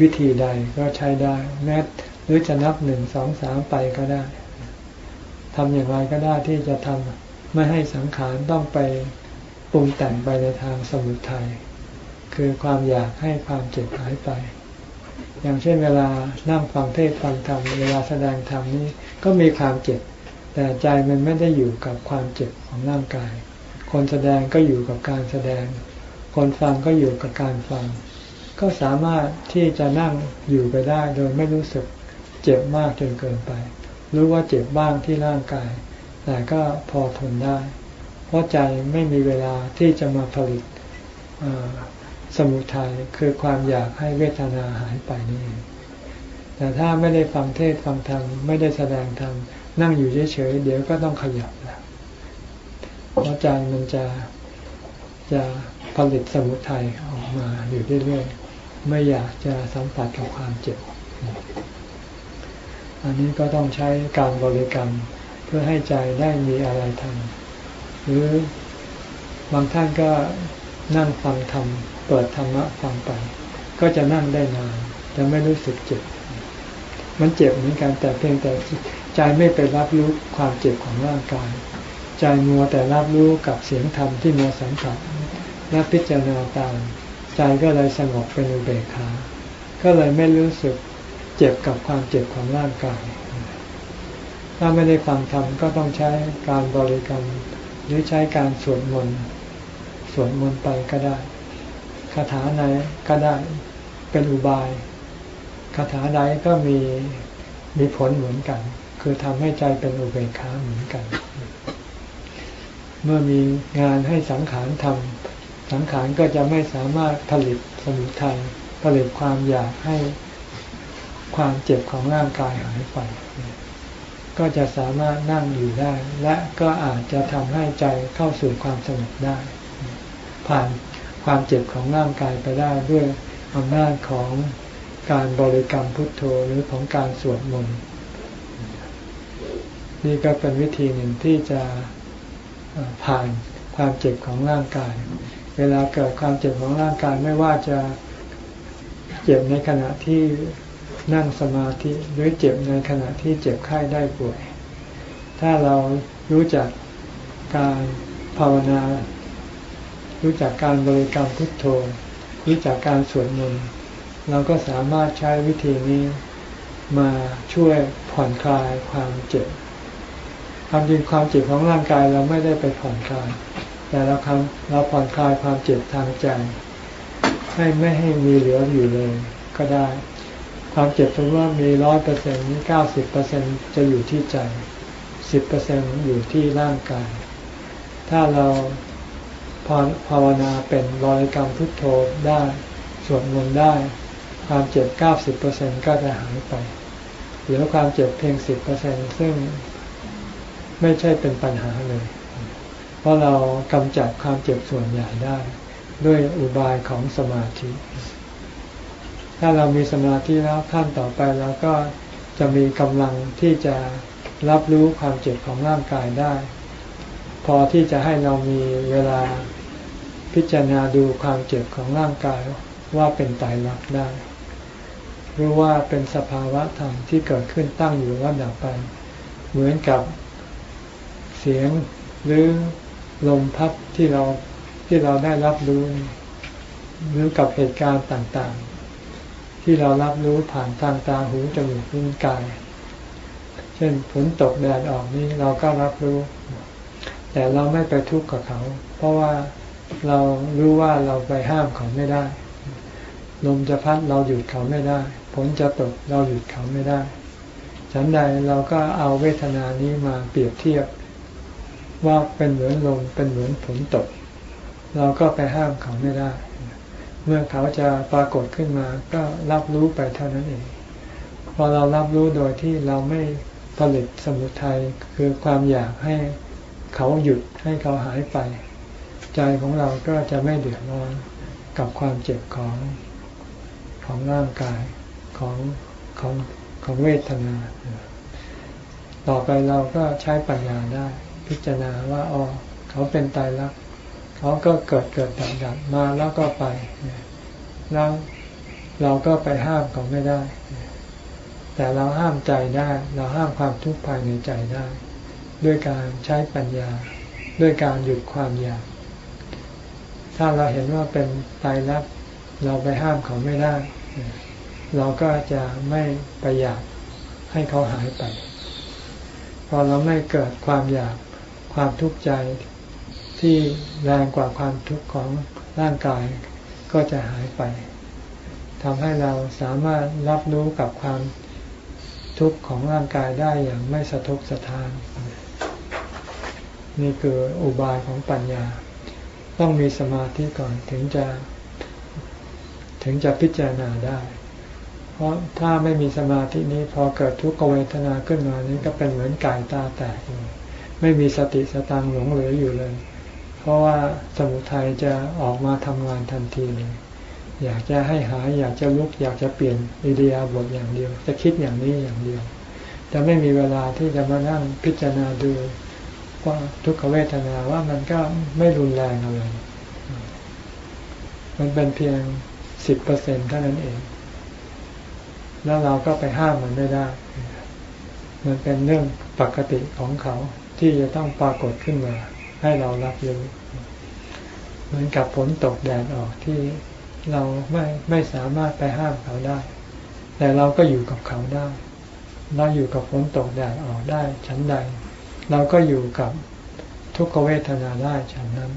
วิธีใดก็ใช้ได้แม้หรือจะนับหนึ่งสองสามไปก็ได้ทำอย่างไรก็ได้ที่จะทำไม่ให้สังขารต้องไปปรุงแต่งไปในทางสมุทัยคือความอยากให้ความเจ็บหายไป อย่างเช่นเวลานั่งฟังเทศฟังธรรมเวลาแสดงธรรมนี้ ก็มีความเจ็บ แต่ใจมันไม่ได้อยู่กับความเจ็บของร่างกาย คนแสดงก็อยู่กับการแสดง คนฟังก็อยู่กับการฟัง ก็สามารถที่จะนั่งอยู่ไปได้โดยไม่รู้สึกเจ็บมากจนเกินไป รู้ว่าเจ็บบ้างที่ร่างกาย แต่ก็พอทนได้ เพราะใจไม่มีเวลาที่จะมาผลิตสมุทัยคือความอยากให้เวทนาหายไปนี่เอง แต่ถ้าไม่ได้ฟังเทศฟังธรรมไม่ได้แสดงธรรมนั่งอยู่เฉยๆเดี๋ยวก็ต้องขยับแล้วเพราะใจมันจะจะผลิตสมุทัยออกมาอยู่เรื่อยๆไม่อยากจะสัมผัสกับความเจ็บ อันนี้ก็ต้องใช้การบริกรรมเพื่อให้ใจได้มีอะไรทำหรือบางท่านก็นั่งฟังธรรมเปิดธรรมะฟังไป ก็จะนั่งได้นาน จะไม่รู้สึกเจ็บ มันเจ็บเหมือนกันแต่เพียงแต่ใจไม่ไปรับรู้ความเจ็บของร่างกาย ใจมัวแต่รับรู้กับเสียงธรรมที่มาสัมผัสและพิจารณาตามใจก็เลยสงบเป็นอุเบกขา ก็เลยไม่รู้สึกเจ็บกับความเจ็บของร่างกาย ถ้าไม่ได้ฟังธรรมก็ต้องใช้การบริกรรมหรือใช้การสวดมนต์สวดมนต์ไปก็ได้คาถาไหนก็ได้เป็นอุบาย คาถาใดก็มีมีผลเหมือนกัน คือทำให้ใจเป็นอุเบกขาเหมือนกัน เมื่อมีงานให้สังขารทำสังขารก็จะไม่สามารถผลิตสมุทัยผลิตความอยากให้ความเจ็บของร่างกายหายไป ก็จะสามารถนั่งอยู่ได้ และก็อาจจะทำให้ใจเข้าสู่ความสงบได้ ผ่านความเจ็บของร่างกายไปได้ด้วยอำนาจของ การบริกรรมพุทโธหรือของการสวดมนต์นี่ก็เป็นวิธีหนึ่งที่จะผ่านความเจ็บของร่างกาย เวลาเกิดความเจ็บของร่างกายไม่ว่าจะเจ็บในขณะที่นั่งสมาธิหรือเจ็บในขณะที่เจ็บไข้ได้ป่วย ถ้าเรารู้จักการภาวนา รู้จักการบริกรรมพุทโธ รู้จักการสวดมนต์ เราก็สามารถใช้วิธีนี้มาช่วยผ่อนคลายความเจ็บความจริงความเจ็บของร่างกายเราไม่ได้ไปผ่อนคลาย แต่เราทำเราผ่อนคลายความเจ็บทางใจ ให้ไม่ให้มีเหลืออยู่เลยก็ได้ ความเจ็บสมมติว่ามีร้อยเปอร์เซ็นต์เก้าสิบเปอร์เซ็นต์จะอยู่ที่ใจสิบเปอร์เซ็นต์อยู่ที่ร่างกาย ถ้าเราภาวนาเป็นบริกรรมพุทโธได้สวดมนต์ได้ ความเจ็บเก้าสิบเปอร์เซ็นก็จะหายไปเหลือความเจ็บเพียงสิบเปอร์เซ็นซึ่งไม่ใช่เป็นปัญหาเลย เพราะเรากำจัดความเจ็บส่วนใหญ่ได้ ด้วยอุบายของสมาธิ ถ้าเรามีสมาธิแล้วขั้นต่อไปเราก็จะมีกำลังที่จะรับรู้ความเจ็บของร่างกายได้ พอที่จะให้เรามีเวลาพิจารณาดูความเจ็บของร่างกายว่าเป็นตายรักได้ รู้ว่าเป็นสภาวะธรรมที่เกิดขึ้นตั้งอยู่แล้วดับไป เหมือนกับเสียงหรือลมพัดที่เราที่เราได้รับรู้ หรือกับเหตุการณ์ต่างๆ ที่เรารับรู้ผ่านทางตาหูจมูกลิ้นกาย เช่นฝนตกแดดออกนี่เราก็รับรู้ แต่เราไม่ไปทุกข์กับเขา เพราะว่าเรารู้ว่าเราไปห้ามเขาไม่ได้ ลมจะพัดเราหยุดเขาไม่ได้ ฝนจะตกเราหยุดเขาไม่ได้ฉันใดเราก็เอาเวทนานี้มาเปรียบเทียบ ว่าเป็นเหมือนลมเป็นเหมือนฝนตก เราก็ไปห้ามเขาไม่ได้ เมื่อเขาจะปรากฏขึ้นมาก็รับรู้ไปเท่านั้นเอง พอเรารับรู้โดยที่เราไม่ผลิตสมุทัยคือความอยากให้เขาหยุดให้เขาหายไป ใจของเราก็จะไม่เดือดร้อนกับความเจ็บของของร่างกาย ของของของเวทนา ต่อไปเราก็ใช้ปัญญาได้ พิจารณาว่าอ๋อเขาเป็นตายรักเขาก็เกิดเกิดดับดับมาแล้วก็ไปแล้วเราก็ไปห้ามเขาไม่ได้ แต่เราห้ามใจได้ เราห้ามความทุกข์ภายในใจได้ ด้วยการใช้ปัญญา ด้วยการหยุดความอยาก ถ้าเราเห็นว่าเป็นตายรักเราไปห้ามเขาไม่ได้ เราก็จะไม่ไปอยากให้เขาหายไป พอเราไม่เกิดความอยากความทุกข์ใจที่แรงกว่าความทุกข์ของร่างกายก็จะหายไปทำให้เราสามารถรับรู้กับความทุกข์ของร่างกายได้อย่างไม่สะทกสะท้าน นี่คืออุบายของปัญญา ต้องมีสมาธิก่อนถึงจะ ถึงจะพิจารณาได้ เพราะถ้าไม่มีสมาธินี้พอเกิดทุกขเวทนาขึ้นมานี้ก็เป็นเหมือนไก่ตาแตกเลยไม่มีสติสตังหลงเหลืออยู่เลย เพราะว่าสมุทัยจะออกมาทำงานทันทีเลยอยากจะให้หายอยากจะลุกอยากจะเปลี่ยนอิเดียบทอย่างเดียว จะคิดอย่างนี้อย่างเดียว จะไม่มีเวลาที่จะมานั่งพิจารณาดูว่าทุกขเวทนาว่ามันก็ไม่รุนแรงอะไร มันเป็นเพียงสิบเปอร์เซ็นเท่านั้นเอง แล้วเราก็ไปห้ามมันไม่ได้ มันเป็นเรื่องปกติของเขาที่จะต้องปรากฏขึ้นมา ให้เรารับรู้เหมือนกับฝนตกแดดออกที่เราไม่ไม่สามารถไปห้ามเขาได้ แต่เราก็อยู่กับเขาได้ เราอยู่กับฝนตกแดดออกได้ชั้นใด เราก็อยู่กับทุกขเวทนาได้ฉันนั้น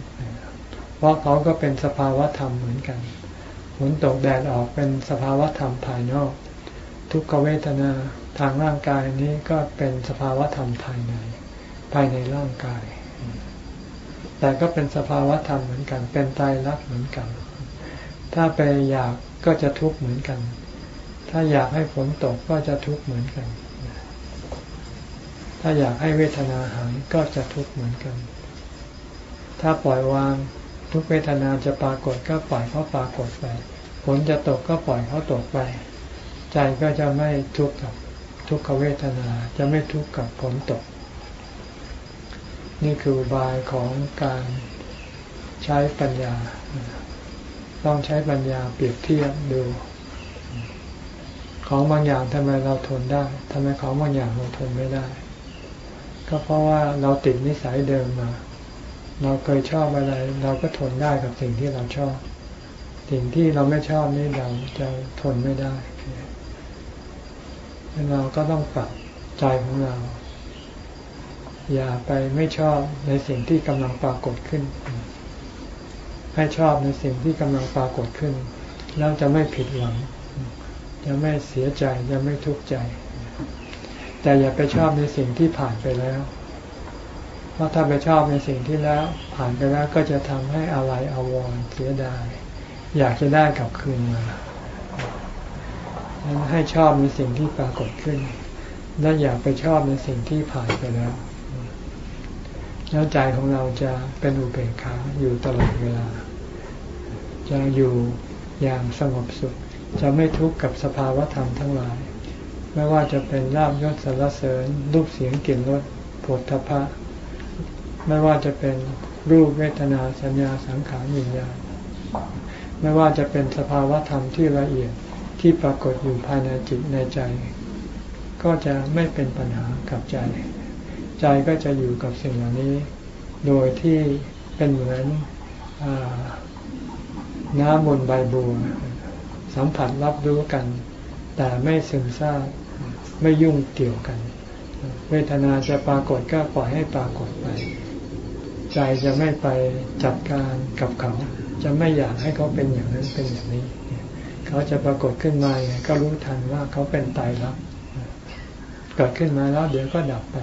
เพราะเขาก็เป็นสภาวะธรรมเหมือนกันฝนตกแดดออกเป็นสภาวะธรรมภายนอก ทุกขเวทนาทางร่างกายนี้ก็เป็นสภาวะธรรมภายใน ภายในร่างกาย แต่ก็เป็นสภาวะธรรมเหมือนกัน เป็นตายรักเหมือนกัน ถ้าไปอยากก็จะทุกข์เหมือนกัน ถ้าอยากให้ฝนตกก็จะทุกข์เหมือนกัน ถ้าอยากให้เวทนาหายก็จะทุกข์เหมือนกัน ถ้าปล่อยวางทุกเวทนาจะปรากฏก็ปล่อยเขาปรากฏไป ฝนจะตกก็ปล่อยเขาตกไป ใจก็จะไม่ทุกข์กับทุกขเวทนา จะไม่ทุกข์กับฝนตก นี่คือบายของการใช้ปัญญา ต้องใช้ปัญญาเปรียบเทียบดู ของบางอย่างทำไมเราทนได้ทำไมของบางอย่างเราทนไม่ได้ ก็เพราะว่าเราติดนิสัยเดิมมา เราเคยชอบอะไร เราก็ทนได้กับสิ่งที่เราชอบ สิ่งที่เราไม่ชอบนี่เราจะทนไม่ได้ เราก็ต้องปรับใจของเรา อย่าไปไม่ชอบในสิ่งที่กำลังปรากฏขึ้น ให้ชอบในสิ่งที่กำลังปรากฏขึ้น แล้วจะไม่ผิดหวัง จะไม่เสียใจ จะไม่ทุกข์ใจ แต่อย่าไปชอบในสิ่งที่ผ่านไปแล้ว เพราะถ้าไปชอบในสิ่งที่แล้ว ผ่านไปแล้วก็จะทำให้อะไรอาวรเสียดาย อยากจะได้กลับคืนมา ให้ชอบในสิ่งที่ปรากฏขึ้น และอย่าไปชอบในสิ่งที่ผ่านไปแล้ว แล้วใจของเราจะเป็นอุเบกขาอยู่ตลอดเวลา จะอยู่อย่างสงบสุข จะไม่ทุกข์กับสภาวะธรรมทั้งหลาย ไม่ว่าจะเป็นลาบยศสรรเสริญ รูปเสียงกลิ่นรสผลทพะ ไม่ว่าจะเป็นรูปเวทนาสัญญาสังขารวิญญาณไม่ว่าจะเป็นสภาวะธรรมที่ละเอียด ที่ปรากฏอยู่ภายในจิตในใจ ก็จะไม่เป็นปัญหากับใจ ใจก็จะอยู่กับสิ่งเหล่านี้ โดยที่เป็นเหมือนอน้ำบนใบบัว สัมผัสรับรู้กัน แต่ไม่ซึมซาบไม่ยุ่งเกี่ยวกัน เวทนาจะปรากฏก็ปล่อยให้ปรากฏไป ใจจะไม่ไปจัดการกับเขา จะไม่อยากให้เขาเป็นอย่างนั้นเป็นอย่างนี้ เขาจะปรากฏขึ้นมาไงก็รู้ทันว่าเขาเป็นตายแล้วเกิดขึ้นมาแล้วเดี๋ยวก็ดับไป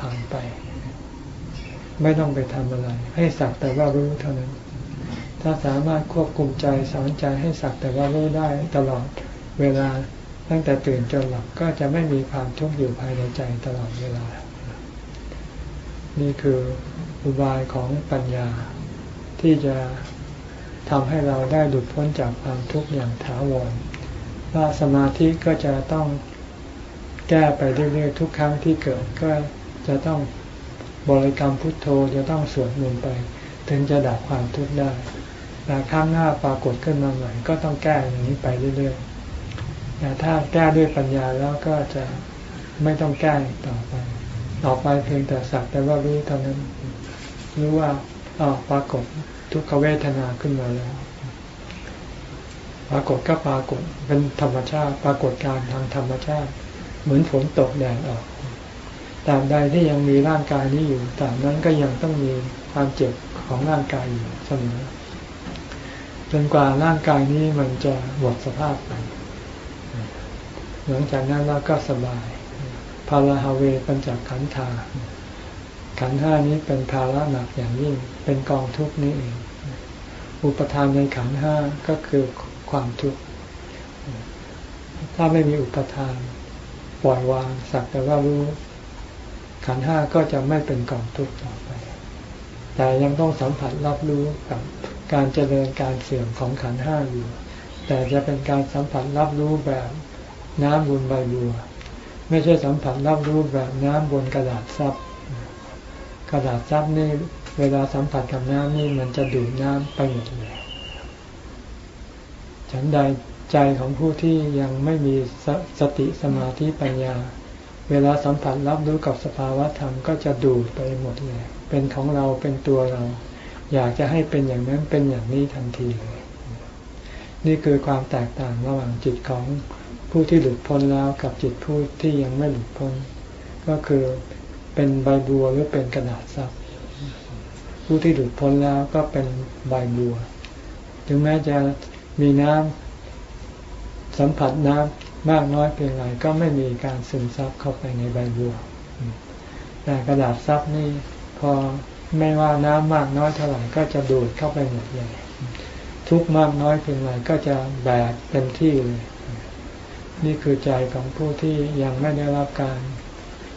ผ่านไป ไม่ต้องไปทำอะไร ให้สักแต่ว่ารู้เท่านั้น ถ้าสามารถควบคุมใจสอนใจให้สักแต่ว่ารู้ได้ตลอดเวลาตั้งแต่ตื่นจนหลับก็จะไม่มีความทุกข์อยู่ภายในใจตลอดเวลา นี่คืออุบายของปัญญาที่จะ ทำให้เราได้หลุดพ้นจากความทุกข์อย่างถาวรว่าสมาธิก็จะต้องแก้ไปเรื่อยๆทุกครั้งที่เกิดก็จะต้องบริกรรมพุทโธจะต้องสวดมนต์ไป ถึงจะดับความทุกข์ได้แต่ข้างหน้าปรากฏขึ้นมาใหม่ก็ต้องแก้อย่างนี้ไปเรื่อยๆแต่ถ้าแก้ด้วยปัญญาแล้วก็จะไม่ต้องแก้ต่อไป ต่อไปเพียงแต่สักแต่ว่ารู้เท่านั้นรู้ว่าอ๋อปรากฏ ทุกขเวทนาขึ้นมาแล้ว ปรากฏก็ปรากฏเป็นธรรมชาติ ปรากฏการทางธรรมชาติ เหมือนฝนตกแดดออกตาบใดที่ยังมีร่างกายนี้อยู่ตาบนั้นก็ยังต้องมีความเจ็บของร่างกายอยู่เสมอจนกว่าร่างกายนี้มันจะหมดสภาพไปหลังจากนั้นเราก็สบาย ภาราฮาเวปัญจขันธาขันธ์ห้านี้เป็นภาระหนักอย่างยิ่ง เป็นกองทุกข์นี้เอง อุปทานในขันห้าก็คือความทุกข์ ถ้าไม่มีอุปทาน ปล่อยวางสักแต่ว่ารู้ ขันห้าก็จะไม่เป็นกองทุกข์ต่อไป แต่ยังต้องสัมผัสรับรู้กับการเจริญการเสื่อมของขันห้าอยู่ แต่จะเป็นการสัมผัสรับรู้แบบน้ำบนใบบัว ไม่ใช่สัมผัสรับรู้แบบน้ำบนกระดาษซับกระดาษซับนี่ เวลาสัมผัสกับน้ำนี่มันจะดูดน้ำไปหมดเลยฉันใดใจของผู้ที่ยังไม่มีสสติสมาธิปัญญา เวลาสัมผัสรับรู้กับสภาวะธรรมก็จะดูดไปหมดเลย เป็นของเราเป็นตัวเรา อยากจะให้เป็นอย่างนั้นเป็นอย่างนี้ทันทีเลย นี่คือความแตกต่างระหว่างจิตของผู้ที่หลุดพ้นแล้วกับจิตผู้ที่ยังไม่หลุดพ้น ก็คือเป็นใบบัวหรือเป็นกระดาษซับ ผู้ที่หลุดพ้นแล้วก็เป็นใบบัว ถึงแม้จะมีน้ำสัมผัสน้ำมากน้อยเพียงไรก็ไม่มีการซึมซับเข้าไปในใบบัว แต่กระดาษซับนี่พอไม่ว่าน้ำมากน้อยเท่าไหร่ก็จะดูดเข้าไปหมดเลย ทุกมากน้อยเพียงไรก็จะแบกเต็มที่เลยนี่คือใจของผู้ที่ยังไม่ได้รับการ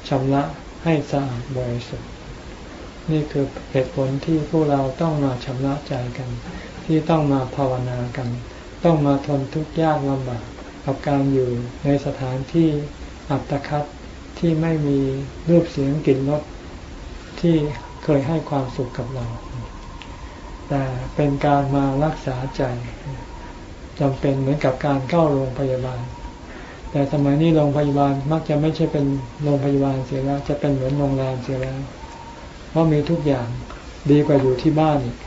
ชำระให้สะอาดบริสุทธิ์ นี่คือเหตุผลที่พวกเราต้องมาชำระใจกัน ที่ต้องมาภาวนากัน ต้องมาทนทุกข์ยากลำบากกับการอยู่ในสถานที่อับตะคัดที่ไม่มีรูปเสียงกลิ่นรสที่เคยให้ความสุขกับเรา แต่เป็นการมารักษาใจจำเป็นเหมือนกับการเข้าโรงพยาบาล แต่สมัยนี้โรงพยาบาลมักจะไม่ใช่เป็นโรงพยาบาลเสียแล้ว จะเป็นเหมือนโรงแรมเสียแล้ว เพราะมีทุกอย่างดีกว่าอยู่ที่บ้านอีก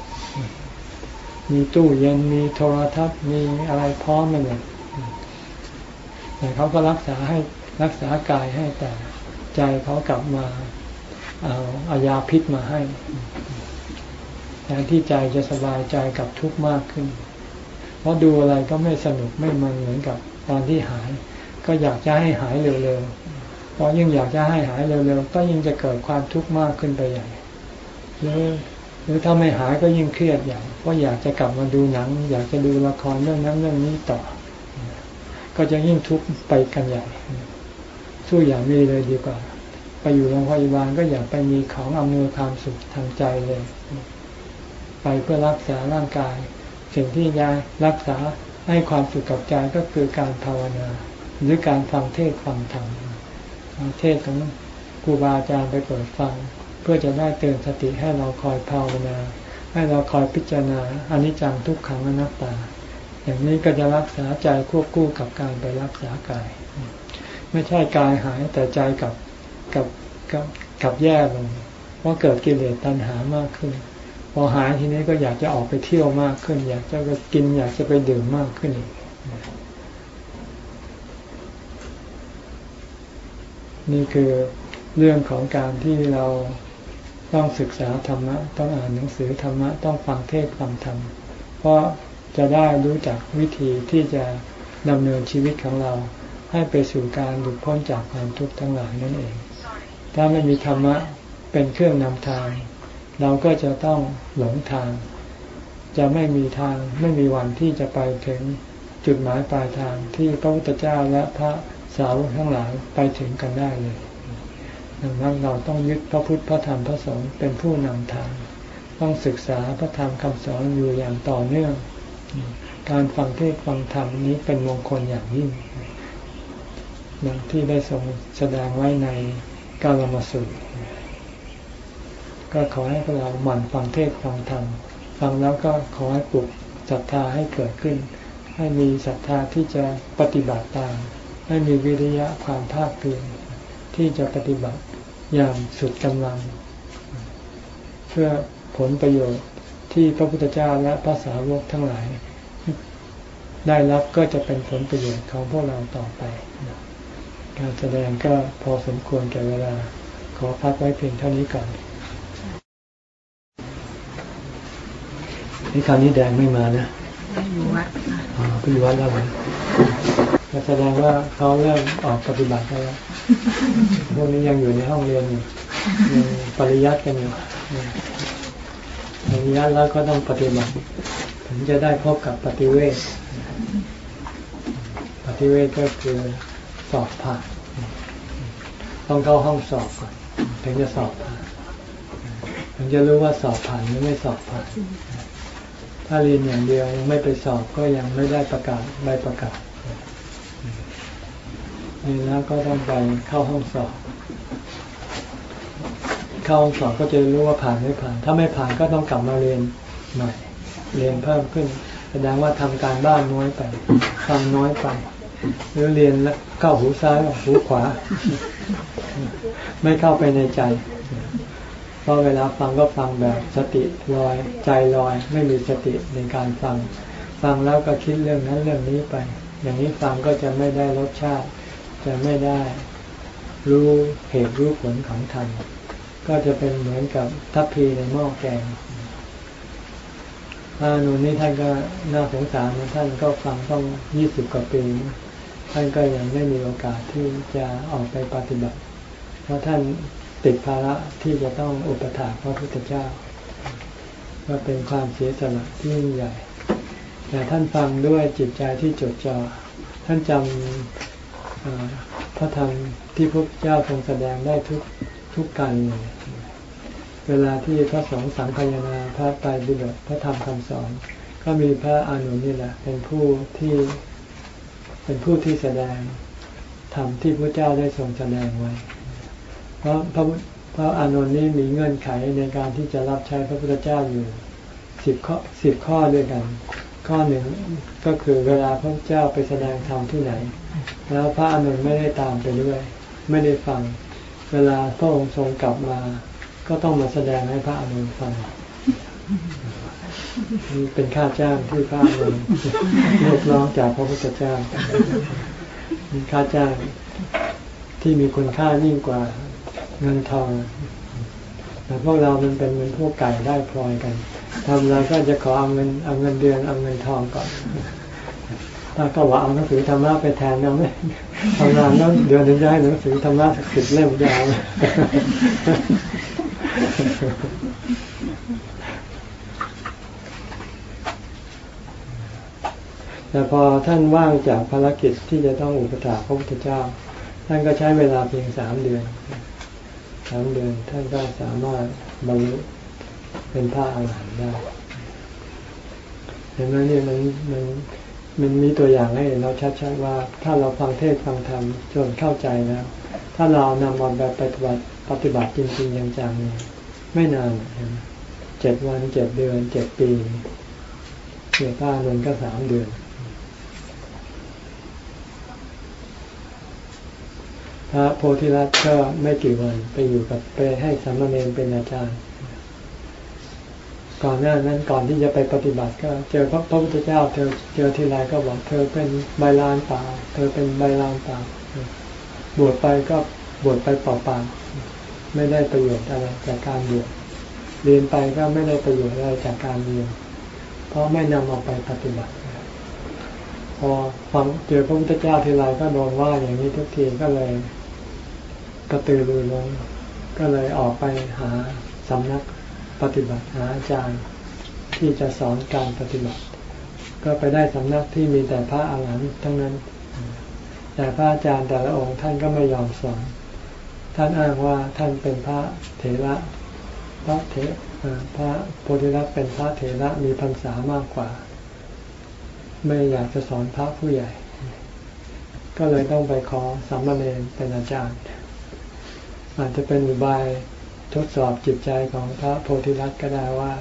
มีตู้เย็นมีโทรทัศน์มีอะไรพร้อมไปหมดแต่เขาก็รักษาให้รักษากายให้แต่ใจเขากลับมาเอาอายาพิษมาให้แทนที่ใจจะสบายใจกับทุกข์มากขึ้น เพราะดูอะไรก็ไม่สนุกไม่มันเหมือนกับตอนที่หาย ก็อยากจะให้หายเร็วๆ เพราะยิ่งอยากจะให้หายเร็วๆก็ยิ่งจะเกิดความทุกข์มากขึ้นไปใหญ่หรือหรือถ้าไม่หายก็ยิ่งเครียดอย่างเพราะอยากจะกลับมาดูหนัง อยากจะดูละครเรื่องนั้นเรื่องนี้ต่อ ก็จะยิ่งทุกข์ไปกันใหญ่สู้อย่างมีเลยดีกว่า ไปอยู่โรงพยาบาลก็อย่าไปมีของอำนวยความสุขทางใจเลย ไปเพื่อรักษาร่างกาย สิ่งที่ยายรักษาให้ความสุขกับใจก็คือการภาวนา หรือการฟังเทศฟังธรรม เทศของครูบาอาจารย์ไปเปิดฟัง เพื่อจะได้เตือนสติให้เราคอยภาวนา ให้เราคอยพิจารณาอนิจจังทุกขังอนัตตา อย่างนี้ก็จะรักษาใจควบคู่กับการไปรักษากาย ไม่ใช่กายหายแต่ใจกับกับกับกับแย่ลงเพราะเกิดกิเลสตัณหามากขึ้น พอหายทีนี้ก็อยากจะออกไปเที่ยวมากขึ้น อยากจะไปกินอยากจะไปดื่มมากขึ้นอีก นี่คือเรื่องของการที่เราต้องศึกษาธรรมะ ต้องอ่านหนังสือธรรมะ ต้องฟังเทศฟังธรรม เพราะจะได้รู้จักวิธีที่จะดำเนินชีวิตของเราให้ไปสู่การหลุดพ้นจากความทุกข์ทั้งหลายนั่นเอง ถ้าไม่มีธรรมะเป็นเครื่องนำทาง เราก็จะต้องหลงทาง จะไม่มีทางไม่มีวันที่จะไปถึงจุดหมายปลายทางที่พระพุทธเจ้าและพระ สาวกทั้งหลายไปถึงกันได้เลยดังนั้นเราต้องยึดพระพุทธพระธรรมพระสงฆ์เป็นผู้นำทาง ต้องศึกษาพระธรรมคำสอนอยู่อย่างต่อเนื่อง การฟังเทศฟังธรรมนี้เป็นมงคลอย่างยิ่งดังที่ได้ทรงแสดงไว้ในกาลมาสุตก็ขอให้พวกเราหมั่นฟังเทศฟังธรรมฟังแล้วก็ขอให้ปลุกศรัทธาให้เกิดขึ้น ให้มีศรัทธาที่จะปฏิบัติตาม ให้มีวิริยะความภาคเพียรที่จะปฏิบัติอย่างสุดกำลัง เพื่อผลประโยชน์ที่พระพุทธเจ้าและพระสาวกทั้งหลาย ได้รับก็จะเป็นผลประโยชน์ของพวกเราต่อไป การแสดงก็พอสมควรแก่เวลา ขอพักไว้เพียงเท่านี้ก่อนนี่คราวนี้แดงไม่มานะอยู่วัดอ๋ออยู่วัดแล้วเหรอ แสดงว่าเขาเริ่มออกปฏิบัติแล้วพวกนี้ยังอยู่ในห้องเรียนอยู่ปริยัติกันอยู่ปริยัติแล้วก็ต้องปฏิบัติถึงจะได้พบกับปฏิเวทปฏิเวทก็คือสอบผ่านต้องเข้าห้องสอบก่อนถึงจะสอบผ่านถึงจะรู้ว่าสอบผ่านหรือไม่สอบผ่าน ถ้าเรียนอย่างเดียวยังไม่ไปสอบก็ยังไม่ได้ประกาศใบประกาศนี่ แล้วก็ต้องไปเข้าห้องสอบ เข้าห้องสอบก็จะรู้ว่าผ่านไม่ผ่าน ถ้าไม่ผ่านก็ต้องกลับมาเรียนใหม่ เรียนเพิ่มขึ้น แสดงว่าทำการบ้านน้อยไปฟังน้อยไปหรือเรียนแล้วเข้าหูซ้ายออกหูขวา ไม่เข้าไปในใจเพราะเวลาฟังก็ฟังแบบสติลอย ใจลอย ไม่มีสติในการฟัง ฟังแล้วก็คิดเรื่องนั้นเรื่องนี้ไป อย่างนี้ฟังก็จะไม่ได้รสชาติ จะไม่ได้รู้เหตุรู้ผลของธรรมก็จะเป็นเหมือนกับทัพพีในหม้อแกงพระนุนนี้ท่านก็น่าสงสารท่านก็ฟังต้องยี่สิบกว่าปีท่านก็ยังไม่มีโอกาสที่จะออกไปปฏิบัติ เพราะท่านติดภาระที่จะต้องอุปถัมภ์พระพุทธเจ้าก็เป็นความเสียสละที่ยิ่งใหญ่ แต่ท่านฟังด้วยจิตใจที่จดจ่อท่านจำ พระธรรมที่พระเจ้าทรงแสดงได้ทุกทุกการเลยเวลาที่พระสงฆ์สังฆยนาพระไตรปิฎกพระธรรมคำสอน ก็มีพระอานุนี่แหละ เป็นผู้ที่เป็นผู้ที่แสดงธรรมที่พระเจ้าได้ทรงแสดงไว้ เพราะพระพระอานนท์นี้มีเงื่อนไขในการที่จะรับใช้พระพุทธเจ้าอยู่สิบข้อสิบข้อด้วยกัน ข้อหนึ่งก็คือเวลาพระเจ้าไปแสดงธรรมที่ไหน แล้วพระอานนท์ไม่ได้ตามไปด้วย ไม่ได้ฟัง เวลาพระองค์ทรงกลับมา ก็ต้องมาแสดงให้พระอานนท์ฟังเป็นค่าจ้างที่พระอานนท์เรียกร้องจากพระพุทธเจ้ามีค่าจ้างที่มีคุณค่ายิ่งกว่าเงินทองแต่พวกเรามันเป็นเหมือนพวกไก่ได้พลอยกัน ทำอะไรก็จะขอเอาเงินเอาเงินเดือนเอาเงินทองก่อน ถ้าก็ว่าเอาหนังสือธรรมะไปแทนเราไหมทำงานแล้วเดือนนึงจะให้หนังสือธรรมะสักสิบเล่มยาวแต่พอท่านว่างจากภารกิจที่จะต้องอุปถัมภ์พระพุทธเจ้า ท่านก็ใช้เวลาเพียงสามเดือนสามเดือนท่านก็สามารถบรรลุ เป็นพระอรหันต์ได้เห็นไหมนี่มันมันมันมีตัวอย่างให้เราชัดๆว่าถ้าเราฟังเทศฟังธรรมจนเข้าใจแล้ว ถ้าเรานำมันแบบปฏิบัติปฏิบัติจริงๆอย่างจังไม่นานเจ็ดวันเจ็ดเดือนเจ็ดปีเสียป้าเงินก็สามเดือน พระโพธิรัตน์ก็ไม่กี่วันไปอยู่กับไปให้สามเณรเป็นอาจารย์ ก่อนหน้านั้นก่อนที่จะไปปฏิบัติก็เจอพระพุทธเจ้า เธอเจอทีไรก็บอกเธอเป็นใบลานเปล่า เธอเป็นใบลานเปล่าบวชไปก็บวชไปเปล่าๆไม่ได้ประโยชน์อะไรจากการบวชเรียนไปก็ไม่ได้ประโยชน์อะไรจากการเรียนเพราะไม่นำเอาไปปฏิบัติ พอฟังเจอพระพุทธเจ้าทีไรก็โดนว่าอย่างนี้ทุกทีก็เลยกระตือรือร้นก็เลยออกไปหาสำนัก ปฏิบัติหาอาจารย์ที่จะสอนการปฏิบัติ ก็ไปได้สำนักที่มีแต่พระอาหารหันต์ทั้งนั้น แต่พระอาจารย์แต่ละองค์ท่านก็ไม่ยอมสอน ท่านอ้างว่าท่านเป็นพระเถระพระเถพระโพธิรัตเป็นพระเถระมีพรรษามากกว่า ไม่อยากจะสอนพระผู้ใหญ่ ก็เลยต้องไปขอสัมมาเนรเป็นอาจารย์ อาจจะเป็นอุบาย ทดสอบจิตใจของพระโพธิลัตก็ได้ว่า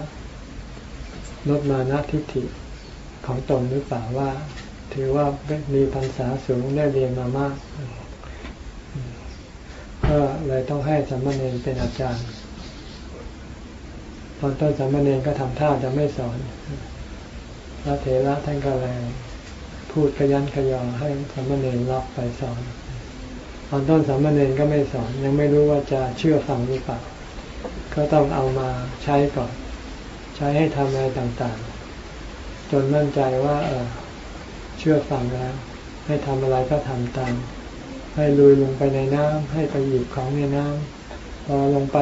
ลดมานะทิฏฐิของตนหรือเปล่าว่า ถือว่ามีพรรษาสูงได้เรียนมามากก็เลยต้องให้สัมมาเนรเป็นอาจารย์ ตอนต้นสัมมาเนรก็ทำท่าจะไม่สอนพระเถระท่านก็เลยพูดขยันขยอให้สัมมาเนรรับไปสอน ตอนต้นสามมาเณรก็ไม่สอน ยังไม่รู้ว่าจะเชื่อฟังหรือเปล่า ก็ต้องเอามาใช้ก่อน ใช้ให้ทำอะไรต่างๆ จนมั่นใจว่าเออเชื่อฟังแล้ว ให้ทำอะไรก็ทำตาม ให้ลุยลงไปในน้ำให้ไปหยิบของในน้ำพอลงไป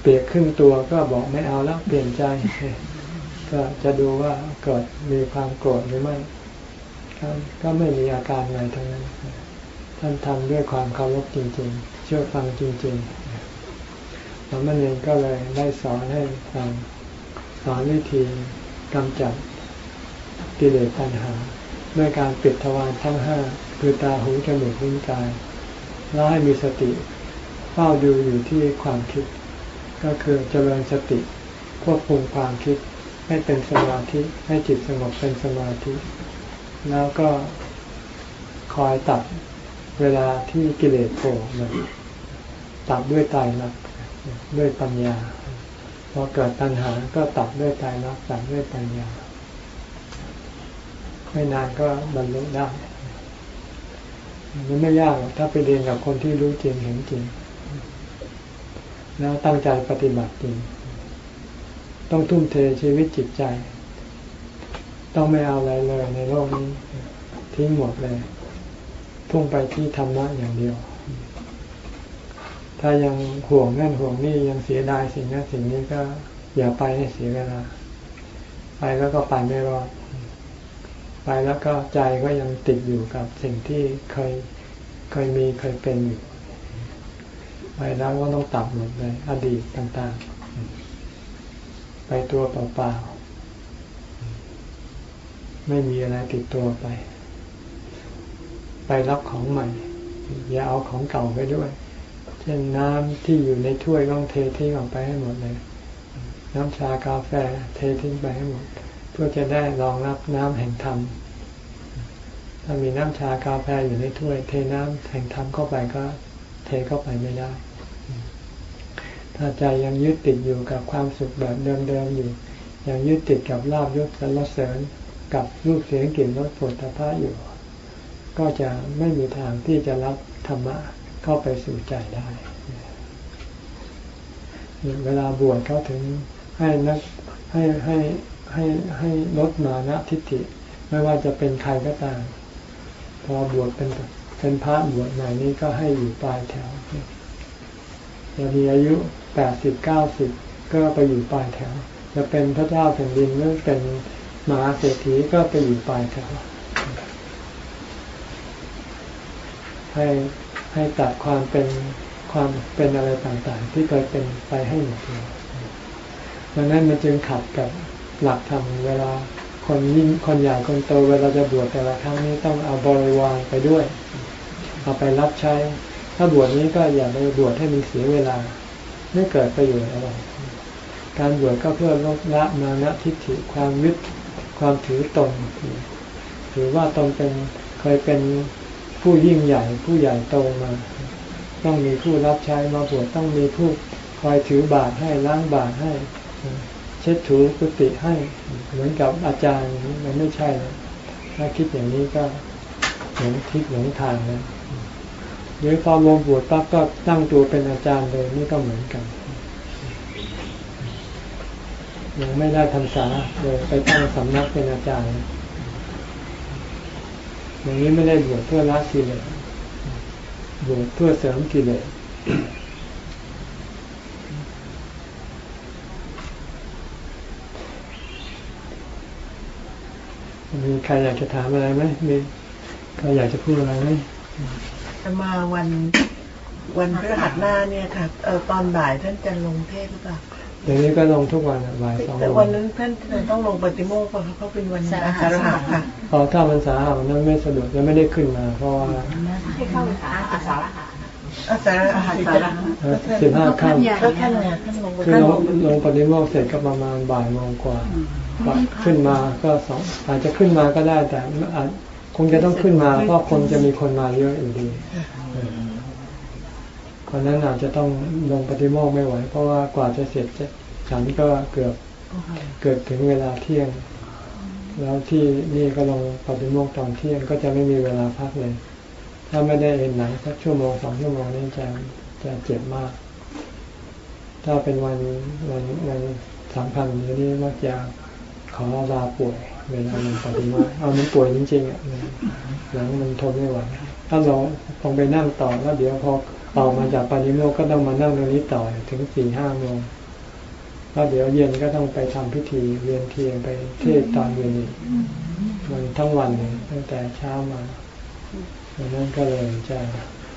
เปียกขึ้นตัวก็บอกไม่เอาแล้วเปลี่ยนใจ ก็จะดูว่าเกิดมีความโกรธหรือไม่ก็ไม่มีอาการอะไรทั้งนั้น ท่านทำด้วยความเคารพจริง ๆ เชื่อฟังจริง ๆ สามเณรก็เลยได้สอนให้ฟังสอนวิธีกำจัดกิเลสปัญหา ด้วยการปิดทวารทั้งห้าคือตาหูจมูกลิ้นกาย แล้วให้มีสติเฝ้าดูอยู่ที่ความคิด ก็คือเจริญสติควบคุมความคิดให้เป็นสมาธิให้จิตสงบเป็นสมาธิ แล้วก็คอยตัดเวลาที่กิเลสโผล่มาตัดด้วยตายรัก ด้วยปัญญาพอเกิดปัญหาก็ตัดด้วยตายรักตัดด้วยปัญญา ไม่นานก็บรรลุได้มันไม่ยากถ้าไปเรียนกับคนที่รู้จริงเห็นจริงแล้วตั้งใจปฏิบัติจริง ต้องทุ่มเทชีวิตจิตใจ ต้องไม่เอาอะไรเลยในโลกนี้ทิ้งหมดเลยพุ่งไปที่ธรรมะอย่างเดียว ถ้ายังห่วงนั่นห่วงนี่ยังเสียดายสิ่งนั้นสิ่งนี้ก็อย่าไปให้เสียเวลา ไปแล้วก็ไปไม่รอด ไปแล้วก็ใจก็ยังติดอยู่กับสิ่งที่เคยเคยมีเคยเป็นอยู่ไปแล้วก็ต้องตัดหมดเลย อดีตต่างๆ ไปตัวเปล่าๆ ไม่มีอะไรติดตัวไป ไปรับของใหม่ อย่าเอาของเก่าไปด้วย ช่นน้ำที่อยู่ในถ้วยต้องเททิ้งออกไปให้หมดเลย น้ำชากาแฟเททิ้งไปให้หมด เพื่อจะได้รองรับน้ำแห่งธรรมถ้ามีน้ำชากาแฟอยู่ในถ้วย เทน้ำแห่งธรรมเข้าไปก็เทเข้าไปไม่ได้ ถ้าใจยังยึดติดอยู่กับความสุขแบบเดิมๆอยู่ ยังยึดติดกับลาบยศสรรเสริญกับรูปเสียงกลิ่นรสผลตภะอยู่ ก็จะไม่มีทางที่จะรับธรรมะ เข้าไปสู่ใจได้ เวลาบวชเขาถึงให้นักให้ให้ให้ให้ลดมานะทิฏฐิ ไม่ว่าจะเป็นใครก็ตาม พอบวชเป็นเป็นพระบวชใหม่นี้ก็ให้อยู่ปลายแถวจะมีอายุแปดสิบเก้าสิบก็ไปอยู่ปลายแถว จะเป็นพระเจ้าแผ่นดินหรือเป็นมหาเศรษฐีก็ไปอยู่ปลายแถวให้ ให้ตัดความเป็นความเป็นอะไรต่างๆ ที่เคยเป็นไปให้หมดเลยดังนั้นมันจึงขัดกับหลักธรรมเวลาคนยิ่งคนใหญ่คนโตเวลาจะบวชแต่ละครั้งนี้ต้องเอาบริวารไปด้วย เอาไปรับใช้ ถ้าบวชนี้ก็อย่าไปบวชให้มันเสียเวลาไม่เกิดประโยชน์อะไรการบวชก็เพื่อลดละมานะทิฏฐิความยึดความถือตนถือว่าตนเป็นเคยเป็น ผู้ยิ่งใหญ่ผู้ใหญ่โตมา ต้องมีผู้รับใช้มาบวชต้องมีผู้คอยถือบาตรให้ล้างบาตรให้ เช็ดถูกุฏิให้ เหมือนกับอาจารย์มันไม่ใช่นะถ้าคิดอย่างนี้ก็เหมือนทิศหลงทางนะหรือพอลงบวชปั๊บก็ตั้งตัวเป็นอาจารย์เลยนี่ก็เหมือนกันยังไม่ได้ทำสาเลยไปตั้งสำนักเป็นอาจารย์ อย่างนี้ไม่ได้บวชเพื่อละกิเลสบวชเพื่อเสริมกิเลสมีใครอยากจะถามอะไรไหมมีใครอยากจะพูดอะไรไหมจะมาวันวันพฤหัสหน้าเนี่ยค่ะเออตอนบ่ายท่านจะลงเทศหรือเปล่า เดี๋ยวนี้ก็ลงทุกวันบ่ายสองแต่วันนั้นท่านต้องลงปฏิโมกข์เพราะเขาเป็นวันสาหะค่ะพอถ้ามันสาหะนั้นไม่สะดวกจะไม่ได้ขึ้นมา เพราะว่าให้เข้าสาหะสาหะอาสาหะสิบห้าขั้นก็ท่านเนี่ยท่านลงคือลงปฏิโมกข์เสร็จก็ประมาณบ่ายโมงกว่าขึ้นมาก็สองอาจจะขึ้นมาก็ได้แต่อาจคงจะต้องขึ้นมาเพราะคนจะมีคนมาเยอะอยู่ดี คนนั้นอาจจะต้องลงปฏิโมกไม่ไหว เพราะว่ากว่าจะเสร็จฉันก็เกือบเกิดถึงเวลาเที่ยง แล้วที่นี่ก็ลงปฏิโมกตอนเที่ยงก็จะไม่มีเวลาพักเลย ถ้าไม่ได้เอ็นหนังสักชั่วโมงสองชั่วโมงนี้จะจะเจ็บมาก ถ้าเป็นวันวันวันสำคัญอย่างนี้มักจะขอลาป่วยเวลามันปฏิมาเอามันป่วยจริงๆอะหลังมันทนไม่ไหวถ้าเราต้องไปนั่งต่อแล้วเดี๋ยวพอ ออกมาจากปฏิโมกก็ต้องมานั่งตรงนี้ต่อถึงสี่ห้าโมงแล้วเดี๋ยวเย็นก็ต้องไปทำพิธีเวียนเทียนไปเทศตอนเย็นมันทั้งวันเลยตั้งแต่เช้ามาดังนั้นก็เลยจะ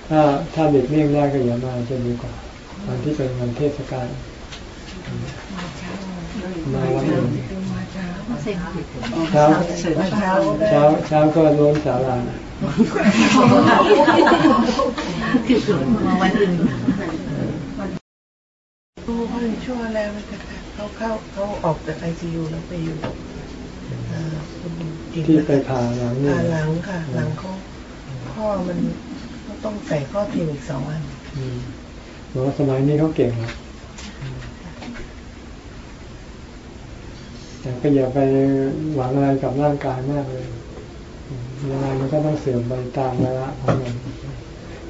ถ้าถ้าเด็กเลี่ยงได้ก็อย่ามาจะดีกว่าวันที่เป็นวันเทศกาลมาวันอื่นมาเช้าเช้ามาเช้าเช้าเช้าก็ล้วนสารามา วันอื่นดูเขายังชั่วแล้วนะคะเขาเข้าเขาออกจากไอซียูแล้วไปอยู่เอ่อคุณจิ๋มที่ไปผ่าหลังนี่ผ่าหลังค่ะ หลังเขาข้อมันเขาต้องใส่ข้อเทียมอีกสองอันอืมบอกว่าสมัยนี้เขาเก่งครับแต่ก็อย่าไปหวังอะไรกับร่างกายมากเลยอืม ยังไงมันก็ต้องเสื่อมไปตามเวลาของมัน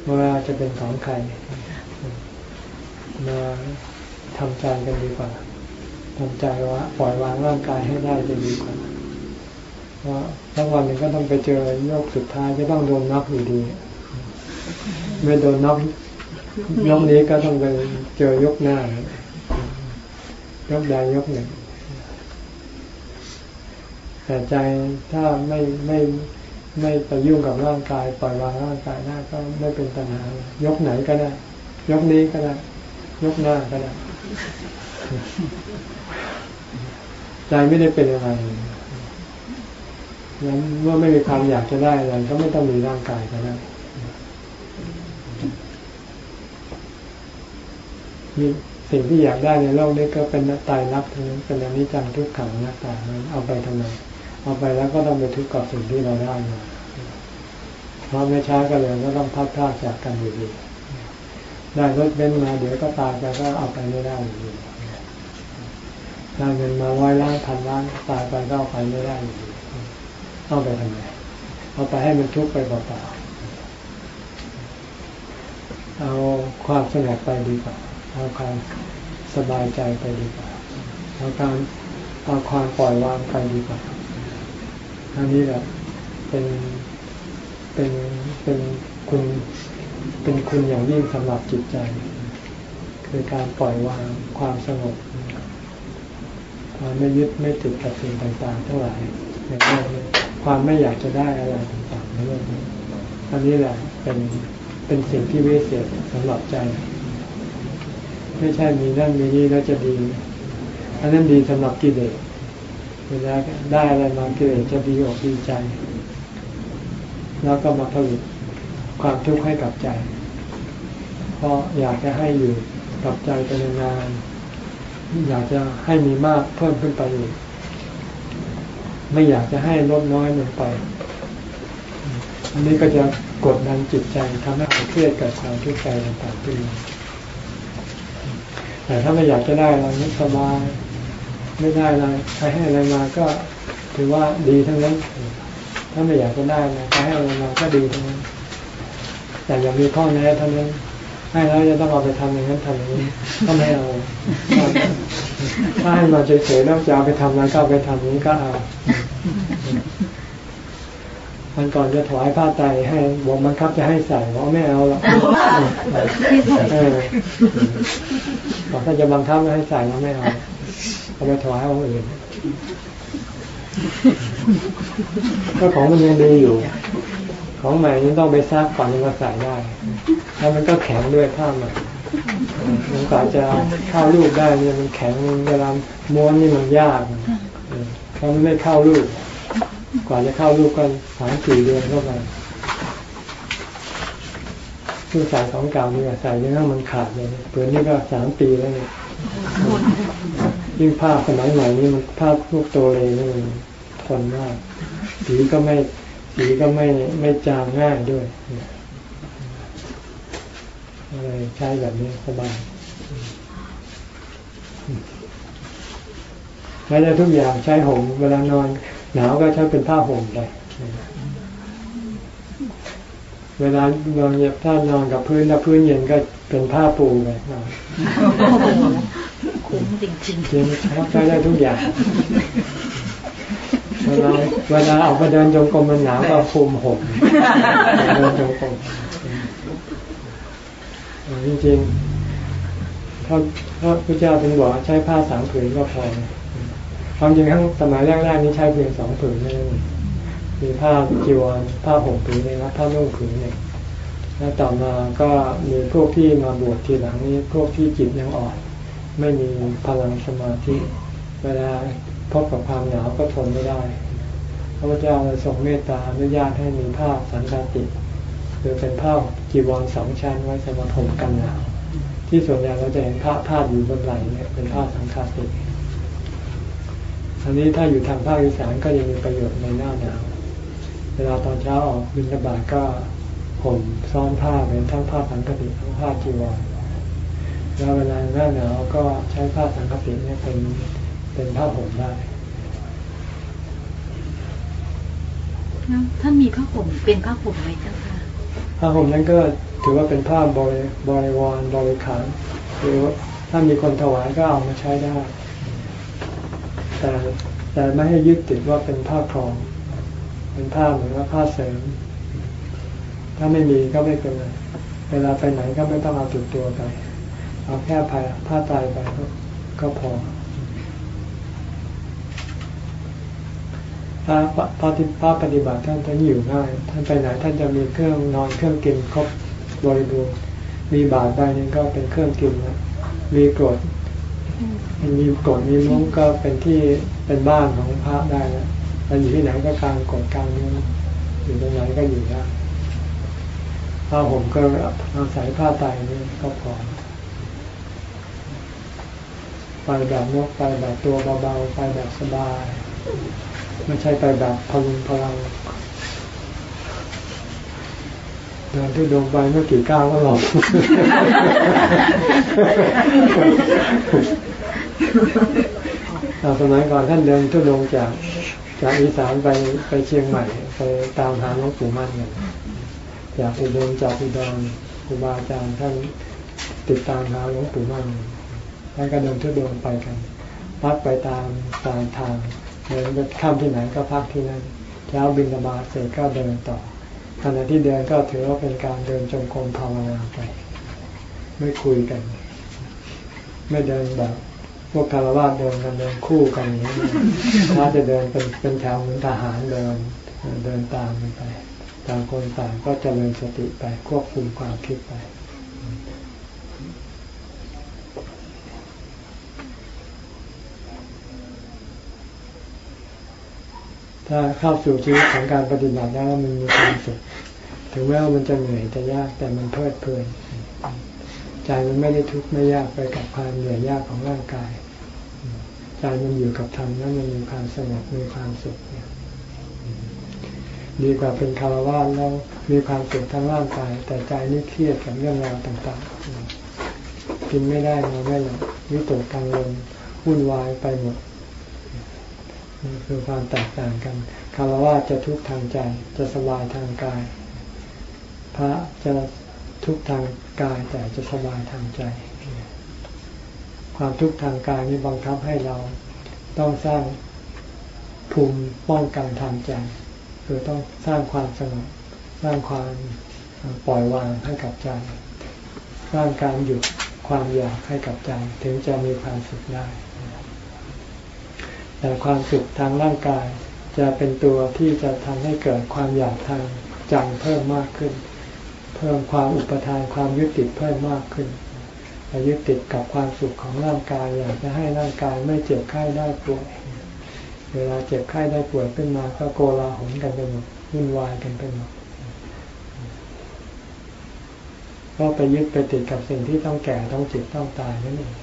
เวลาจะเป็นของใครมาทำใจกันดีกว่าทำใจว่าปล่อยวางร่างกายให้ได้จะดีกว่าเพราะทั้งวันหนึ่งก็ต้องไปเจอโยกสุดท้ายจะต้องโดนน็อกอยู่ดีไม่โดนน็อกยกนี้ก็ต้องไปเจอยกหน้ายกใดยกหนึ่ง แต่ใจถ้าไม่ไม่ไม่ไปยุ่งกับร่างกายปล่อยวางร่างกายได้าก็ไม่เป็นปัญหายกไหนก็ได้ ยกนี้ก็ได้ ยกหน้าก็ได้ ใจไม่ได้เป็นอะไรงั้นเมื่อไม่มีความอยากจะได้อะไรก็ไม่ต้องมีร่างกายก็ได้มีสิ่งที่อยากได้ในโลกนี้ก็เป็นนัตตายรักทั้งนั้นเป็นอนิจจังทุกขังนัตตาเอาไปทำไม เอาไปแล้วก็ต้องไปทุกข์กับสิ่งที่เราได้มาเพราะไม่ช้าก็เลยก็ต้องพัดพลาดจากกันอยู่ดีได้รถเบนซ์มาเดี๋ยวก็ตายไปก็เอาไปไม่ได้อยู่ดีได้เงินมาร้อยล้านพันล้านตายไปก็เอาไปไม่ได้อยู่ดีเอาไปทำไมเอาไปให้มันทุกข์ไปเปล่าๆเอาความสงบไปดีกว่าเอาความสบายใจไปดีกว่าเอาการเอาความปล่อยวางไปดีกว่า อันนี้แหละเป็นเป็นเป็นคุณเป็นคุณอย่างยิ่งสำหรับจิตใจ คือการปล่อยวางความสงบความไม่ยึดไม่ติดกับสิ่งต่างๆทั้งหลายในโลกนี้ความไม่อยากจะได้อะไรต่างๆในโลกนี้อันนี้แหละเป็นเป็นสิ่งที่วิเศษสำหรับใจ ไม่ใช่มีนั่นมีนี่แล้วจะดีอันนั้นดีสำหรับกิเลส เวลาได้อะไรมากิเลสจะดีอกดีใจ แล้วก็มาผลิตความทุกข์ให้กับใจ เพราะอยากจะให้อยู่กับใจไปนานอยากจะให้มีมากเพิ่มขึ้นไปอีกไม่อยากจะให้ลดน้อยลงไป อันนี้ก็จะกดดันจิตใจทำให้เครียดกับความทุกข์ใจต่างๆขึ้นมาแต่ถ้าไม่อยากจะได้อะไรนี่สบาย ไม่ได้อะไรใครให้อะไรมาก็ถือว่าดีทั้งนั้น ถ้าไม่อยากจะได้นะใครให้อะไรมาก็ดีทั้งนั้น แต่อย่ามีข้อแม้เท่านั้นให้แล้วจะต้องเอาไปทำอย่างนั้นทำอย่างนี้ก็ไม่เอาถ้าให้มาเฉยๆแล้วจะเอาไปทำอะไรก็เอาไปทำอย่างนี้ก็เอามันก่อนจะถวายผ้าไตรให้บอกบังคับจะให้ใส่บอกไม่เอาหรอกเออบอกถ้าจะบังคับไม่ให้ใส่เราไม่เอา เอาไปถวายองค์อื่นก็ของมันยังดีอยู่ ของใหม่นี่ต้องไปซักก่อนถึงมาใส่ได้แล้วมันก็แข็งด้วยผ้าใหม่มันกว่าจะเข้ารูปได้เนี่ยมันแข็งเวลาม้วนนี่มันยากถ้ามันไม่เข้ารูปกว่าจะเข้ารูปก็สามสี่เดือนเข้าไปใส่ของเก่านี่ใส่เนี่ยมันขาดเลยเปลือนนี่ก็สามปีแล้วเนี่ย ยิ่งผ้าสมัยใหม่นี่มันผ้าลูกโตเลยนี่มันทนมากสีก็ไม่สีก็ไม่ไม่จางง่ายด้วยอะไรใช้แบบนี้สบายใช้ได้ทุกอย่างใช้ห่มเวลานอนหนาวก็ใช้เป็นผ้าห่มไป เวลานอนถ้านอนกับพื้นถ้าพื้นเย็นก็เป็นผ้าปูไปนอนคุ้มจริงจริงใช้ได้ทุกอย่างเวลาเวลาออกมาเดินจงกรมมันหนาวก็คลุมห่มเดินจงกรมจริงๆถ้าถ้าพระเจ้าถึงบอกใช้ผ้าสามผืนก็พอความจริงทั้งสมัยแรกๆนี้ใช้เพียงสองผืนนี่ มีผ้าจีวรผ้าห่มผืนหนึ่งและผ้านุ่งผืนหนึ่งแล้วต่อมาก็มีพวกที่มาบวชทีหลังนี้พวกที่จิตยังอ่อน ไม่มีพลังสมาธิ เวลาพบกับความหนาวก็ทนไม่ได้พระพุทธเจ้าเลยทรงเมตตาอนุญาตให้มีผ้าสังฆาติคือเป็นผ้าจีวรสองชั้นไว้สำหรับผมกันหนาว ที่ส่วนใหญ่เราจะเห็นผ้าผ้าอยู่บนไหล่เนี่ยเป็นผ้าสังฆาติอันนี้ถ้าอยู่ทางภาคอีสานก็ยังมีประโยชน์ในหน้าหนาว เวลาตอนเช้าออกบินบาตก็ผมซ้อนผ้าเป็นทั้งผ้าสังฆติทั้งผ้าจีวรแล้วเวลาหน้าหนาวก็ใช้ผ้าสังฆติเนี่ยเป็นเป็นผ้าห่มได้ท่านมีผ้าห่มเป็นผ้าห่มไหมเจ้าค่ะผ้าห่มนั้นก็ถือว่าเป็นผ้าบริบริวารบริขารหรือว่าถ้ามีคนถวายก็เอามาใช้ได้ แต่แต่ไม่ให้ยึดติดว่าเป็นผ้าครอง เป็นผ้าเหมือนว่าผ้าเสริม ถ้าไม่มีก็ไม่เป็นไรเวลาไปไหนก็ไม่ต้องเอาติดตัวไป เอาแค่ผ้าผ้าตายไปก็พอถ้าพระที่พระปฏิบัติท่านท่านอยู่ง่าย ท่านไปไหนท่านจะมีเครื่องนอนเครื่องกินครบบริบูรณ์มีบาตรใบนึงก็เป็นเครื่องกินนะมีกรดมีกรดมีมุ้งก็เป็นที่เป็นบ้านของพระได้แล้ว เราอยู่ที่ไหนก็กลางกดกลางมุ้อยู่ตรงไหนก็อยู่ได้ผ้าห่มก็อาศัยผ้าไตนี่ก็พอไปแบบนกไปแบบตัวเบาๆไปแบบสบาย ไม่ใช่ไปแบบพลุงพลังเดินที่ดงไปเมื่อกี่ก้าวก็หลบสมัยก่อนท่านเดินทุดงจาก จากอีสานไปไปเชียงใหม่ไปตามหาหลวงปู่มั่นกันจากอุดรจากอุดรครูบาอาจารย์ท่านติดตามหาหลวงปู่มั่นท่านก็เดินทุดงไปกัน พักไปตามตามทางเดินไปข้ามที่ไหนก็พักที่นั่นเช้าบินบาเสร็จก็เดินต่อขณะที่เดินก็ถือว่าเป็นการเดินจงกรมภาวนาไป ไม่คุยกัน ไม่เดินแบบ พวกคารวะเดินกันเดินคู่กันอย่างนี้ถ้าจะเดินเป็นเป็นแถวเหมือนทหารเดินเดินตามกันไปต่างคนต่างก็จเจริญสติไปควบคุมความคิดไป ถ้าเข้าสู่ชีวิตของการปฏิบัติแล้วมันมีความสุขถึงแม้ว่ามันจะเหนื่อยจะยากแต่มันเพลิดเพลิน ใจมันไม่ได้ทุกข์ไม่ยากไปกับความเหนื่อยยากของร่างกาย ใจมันอยู่กับธรรมแล้วมันมีความสงบมีความสุขเนี่ยดีกว่าเป็นคารวะแล้วมีความสุขทั้งร่างกาย แต่ใจนี่เครียดกับเรื่องราวต่างๆ กินไม่ได้นอนไม่หลับวิตกกังวลวุ่นวายไปหมดนี่คือความแตกต่างกันคารวะจะทุกข์ทางใจจะสบายทางกาย พระจะ ทุกข์ทางกายแต่จะสบายทางใจ ความทุกข์ทางกายนี้บังคับให้เราต้องสร้างภูมิป้องกันทางใจ คือต้องสร้างความสงบสร้างความปล่อยวางให้กับใจ สร้างการหยุดความอยากให้กับใจถึงจะมีความสุขได้ แต่ความสุขทางร่างกายจะเป็นตัวที่จะทำให้เกิดความอยากทางใจเพิ่มมากขึ้น เพิ่มความอุปทานความยึดติดเพิ่มมากขึ้นยึดติดกับความสุขของร่างกายอยากจะให้ร่างกายไม่เจ็บไข้ได้ป่วยเวลาเจ็บไข้ได้ป่วยขึ้นมาก็โกลาหลกันไปหมดวุ่นวายกันไปหมดก็ไปยึดไปติดกับสิ่งที่ต้องแก่ต้องเจ็บต้องตายนั่นเอง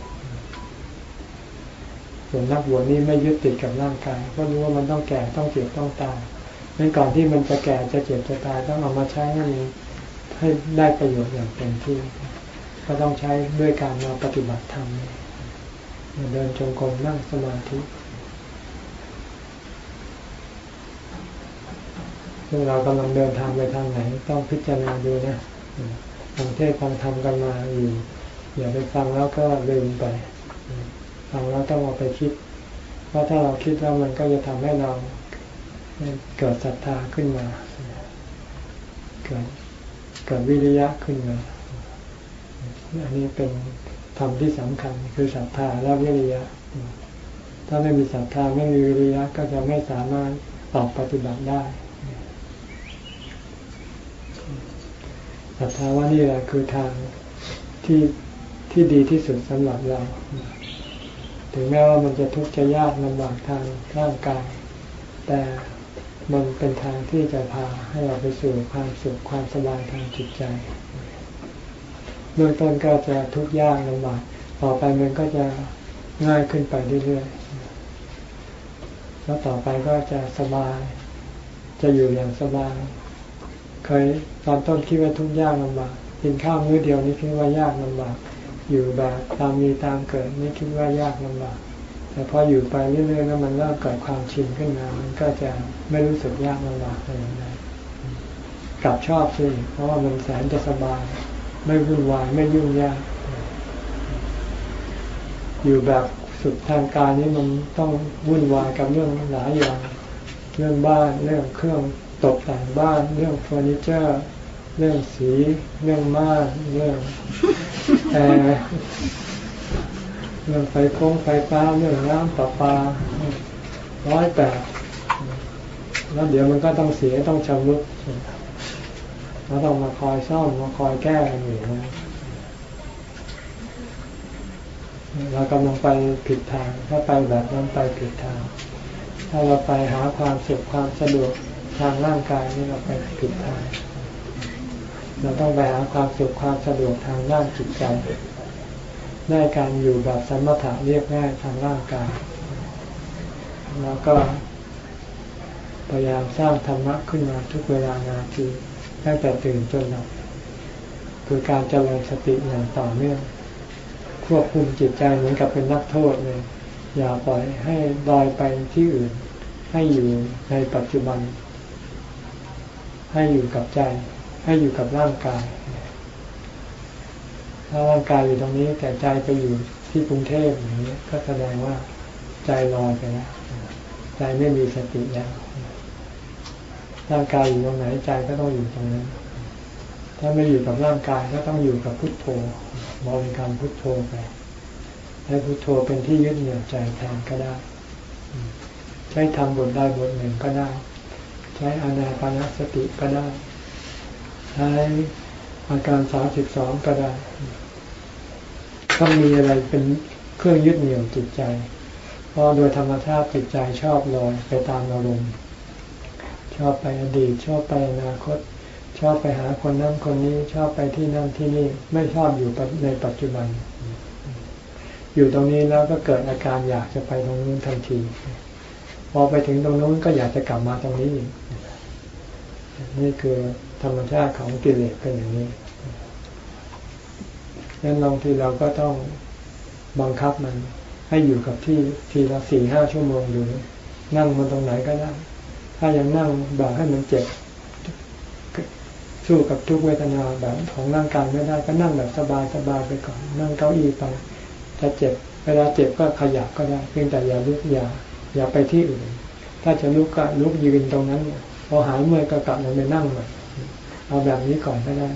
ส่วนนักบวชนี่ไม่ยึดติดกับร่างกายก็รู้ว่ามันต้องแก่ต้องเจ็บต้องตายในก่อนที่มันจะแก่จะเจ็บจะตายต้องเอามาใช้ให้ ให้ได้ประโยชน์อย่างเต็มที่ ก็ต้องใช้ด้วยการมาปฏิบัติธรรมเดินจงกรมนั่งสมาธิซึ่งเรากำลังเดินทางไปทางไหน ต้องพิจารณาดูนะฟังเทศฟังธรรมกันมาอยู่อย่าไปฟังแล้วก็ลืมไป ฟังแล้วต้องเอาไปคิด เพราะถ้าเราคิดแล้วมันก็จะทำให้เราเกิดศรัทธาขึ้นมา เกิด เกิดวิริยะขึ้นมาอันนี้เป็นธรรมที่สำคัญคือศรัทธาและวิริยะ ถ้าไม่มีศรัทธาไม่มีวิริยะก็จะไม่สามารถออกปฏิบัติได้ศรัทธาว่านี่แหละคือทางที่ที่ดีที่สุดสำหรับเรา ถึงแม้ว่ามันจะทุกข์จะยากลำบากทางร่างกาย แต่ มันเป็นทางที่จะพาให้เราไปสู่ความสุขความสบายทางจิตใจเบื้องต้นก็จะทุกข์ยากลำบากต่อไปมันก็จะง่ายขึ้นไปเรื่อยๆ แล้วต่อไปก็จะสบาย จะอยู่อย่างสบาย เคยตอนต้นคิดว่าทุกข์ยากลำบากกินข้าวมื้อเดียวนี่คิดว่ายากลำบาก อยู่แบบตามมีตามเกิดนี่คิดว่ายากลำบาก แต่พออยู่ไปเรื่อยๆแล้วมันเริ่มเกิดความชินขึ้นมา มันก็จะ ไม่รู้สึกยากลำบากอะไรอย่างไรกลับชอบสิเพราะว่ามันแสนจะสบาย ไม่วุ่นวายไม่ยุ่งยาก อยู่แบบสุดทางการนี้มันต้องวุ่นวายกับเรื่องหลายอย่าง เรื่องบ้านเรื่องเครื่องตกแต่งบ้าน เรื่องเฟอร์นิเจอร์ เรื่องสี เรื่องม่านเรื่องแอร์เรื่องไฟฟงไฟฟ้าเรื่องน้ำประปาร้อยแปด แล้วเดี๋ยวมันก็ต้องเสียต้องชำรุดเราต้องมาคอยซ่อมมาคอยแก้กันอยู่นะเรากำลังไปผิดทาง ถ้าไปแบบนั้นไปผิดทาง ถ้าเราไปหาความสุขความสะดวกทางร่างกายนี่เราไปผิดทาง เราต้องไปหาความสุขความสะดวกทางด้านจิตใจได้การอยู่แบบสมถะเรียบง่ายทางร่างกาย แล้วก็ พยายามสร้างธรรมะขึ้นมาทุกเวลานาทีตั้งแต่ตื่นจนหลับคือการเจริญสติอย่างต่อเนื่องควบคุมจิตใจเหมือนกับเป็นนักโทษเลย อย่าปล่อยให้ลอยไปที่อื่น ให้อยู่ในปัจจุบัน ให้อยู่กับใจ ให้อยู่กับร่างกาย ถ้าร่างกายอยู่ตรงนี้แต่ใจไปอยู่ที่กรุงเทพอย่างนี้ก็แสดงว่าใจลอยไปแล้วใจไม่มีสติแล้ว ร่างกายอยู่ตรงไหนใจก็ต้องอยู่ตรงนั้น ถ้าไม่อยู่กับร่างกายก็ต้องอยู่กับพุทโธบริกรรมพุทโธไปให้พุทโธเป็นที่ยึดเหนี่ยวใจแทนก็ได้ ใช้ทำบทใดบทหนึ่งก็ได้ ใช้อานาปานสติก็ได้ ใช้อาการสามสิบสองก็ได้ต้องมีอะไรเป็นเครื่องยึดเหนี่ยวจิตใจ เพราะโดยธรรมชาติจิตใจชอบลอยไปตามอารมณ์ ชอบไปอดีต ชอบไปอนาคต ชอบไปหาคนนั้นคนนี้ชอบไปที่นั่นที่นี่ไม่ชอบอยู่ในปัจจุบัน อยู่ตรงนี้แล้วก็เกิดอาการอยากจะไปตรงนู้นทันที พอไปถึงตรงนู้นก็อยากจะกลับมาตรงนี้อีกนี่คือธรรมชาติของกิเลสเป็นอย่างนี้ดังนั้นบางทีเราก็ต้องบังคับมันให้อยู่กับที่ทีละสี่ห้าชั่วโมงอยู่นั่งมันตรงไหนก็ได้ ถ้ายังนั่งแบบให้มันเจ็บสู้กับทุกเวทนาแบบของร่างกายไม่ได้ก็นั่งแบบสบายสบายไปก่อน นั่งเก้าอี้ไปจะเจ็บเวลาเจ็บก็ขยับก็ได้เพียงแต่อย่าลุกอย่าอย่าไปที่อื่น ถ้าจะลุกก็ลุกยืนตรงนั้นพอหายเมื่อยก็กลับลงไปนั่งใหม่เอาแบบนี้ก่อนก็ได้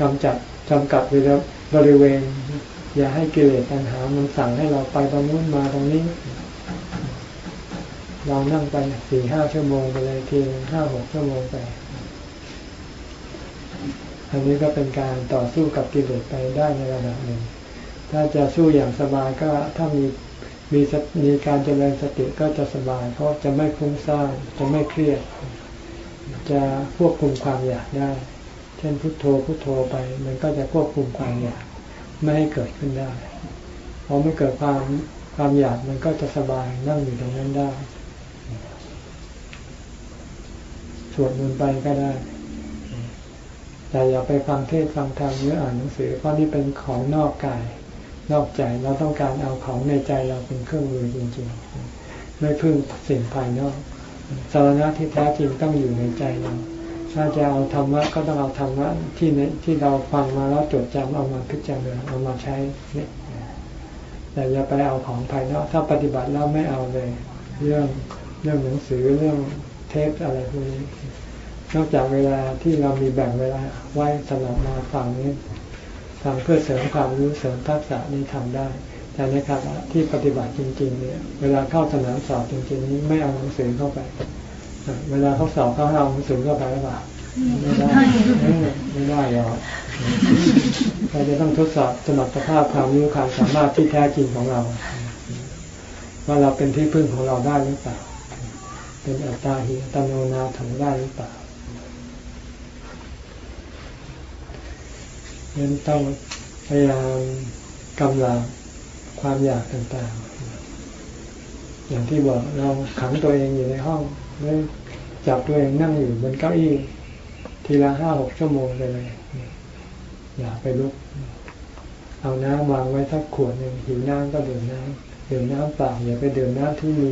กำจัดจำกัดบริเวณ อย่าให้กิเลสตัณหามันสั่งให้เราไปตรงนู้นมาตรงนี้ ลองนั่งไปสี่ห้าชั่วโมงไปเลยทีห้าหกชั่วโมงไป อันนี้ก็เป็นการต่อสู้กับกิเลสไปได้ในระดับหนึ่ง ถ้าจะสู้อย่างสบายก็ถ้ามีมีมีการเจริญสติก็จะสบายเพราะจะไม่คุ้มซ่านจะไม่เครียด จะควบคุมความอยากได้ เช่นพุโทโธพุโทโธไป มันก็จะควบคุมความอยากไม่ให้เกิดขึ้นได้พอไม่เกิดความความอยากมันก็จะสบายนั่งอยู่ตรงนั้นได้ สวดมนต์ไปก็ได้ แต่อย่าไปฟังเทศฟังธรรมหรืออ่านหนังสือ เพราะนี่เป็นของนอกกาย นอกใจเราต้องการเอาของในใจเราเป็นเครื่องมือจริงๆไม่พึ่งสิ่งภายนอกสาระที่แท้จริงต้องอยู่ในใจเราถ้าจะเอาธรรมะก็ต้องเอาธรรมะที่ที่เราฟังมาแล้วจดจำเอามาพิจารณาเอามาใช้เนี่ยแต่อย่าไปเอาของภายนอกถ้าปฏิบัติแล้วไม่เอาเลย เรื่องเรื่องหนังสือเรื่อง เทปอะไรพวกนี้ นอกจากเวลาที่เรามีแบ่งเวลาไว้สำหรับมาฟังนี้ฟังเพื่อเสริมความรู้เสริมทักษะนี้ทำได้ แต่ในขณะที่ปฏิบัติจริง ๆ เนี่ย เวลาเข้าสนามสอบจริง ๆ นี้ไม่เอาหนังสือเข้าไป เวลาเขาสอบเขาเอาหนังสือเข้าไปหรือเปล่าไม่ได้ไม่ได้หรอกเราจะต้องทดสอบสมรรถภาพความรู้ความสามารถที่แท้จริงของเรา ว่าเราเป็นที่พึ่งของเราได้หรือเปล่า เป็นอัตตาหิตโนนาถได้หรือเปล่าเน้นต้องพยายามกำลังความอยากต่างๆ อย่างที่บอกเราขังตัวเองอยู่ในห้องแล้วจับตัวเองนั่งอยู่บนเก้าอี้ทีละห้าหกชั่วโมงไปเลย อย่าไปลุก เอาน้ำวางไว้สักขวดหนึ่งหิวน้ำก็ดื่มน้ำดื่มน้ำเปล่าอย่าไปดื่มน้ำที่มี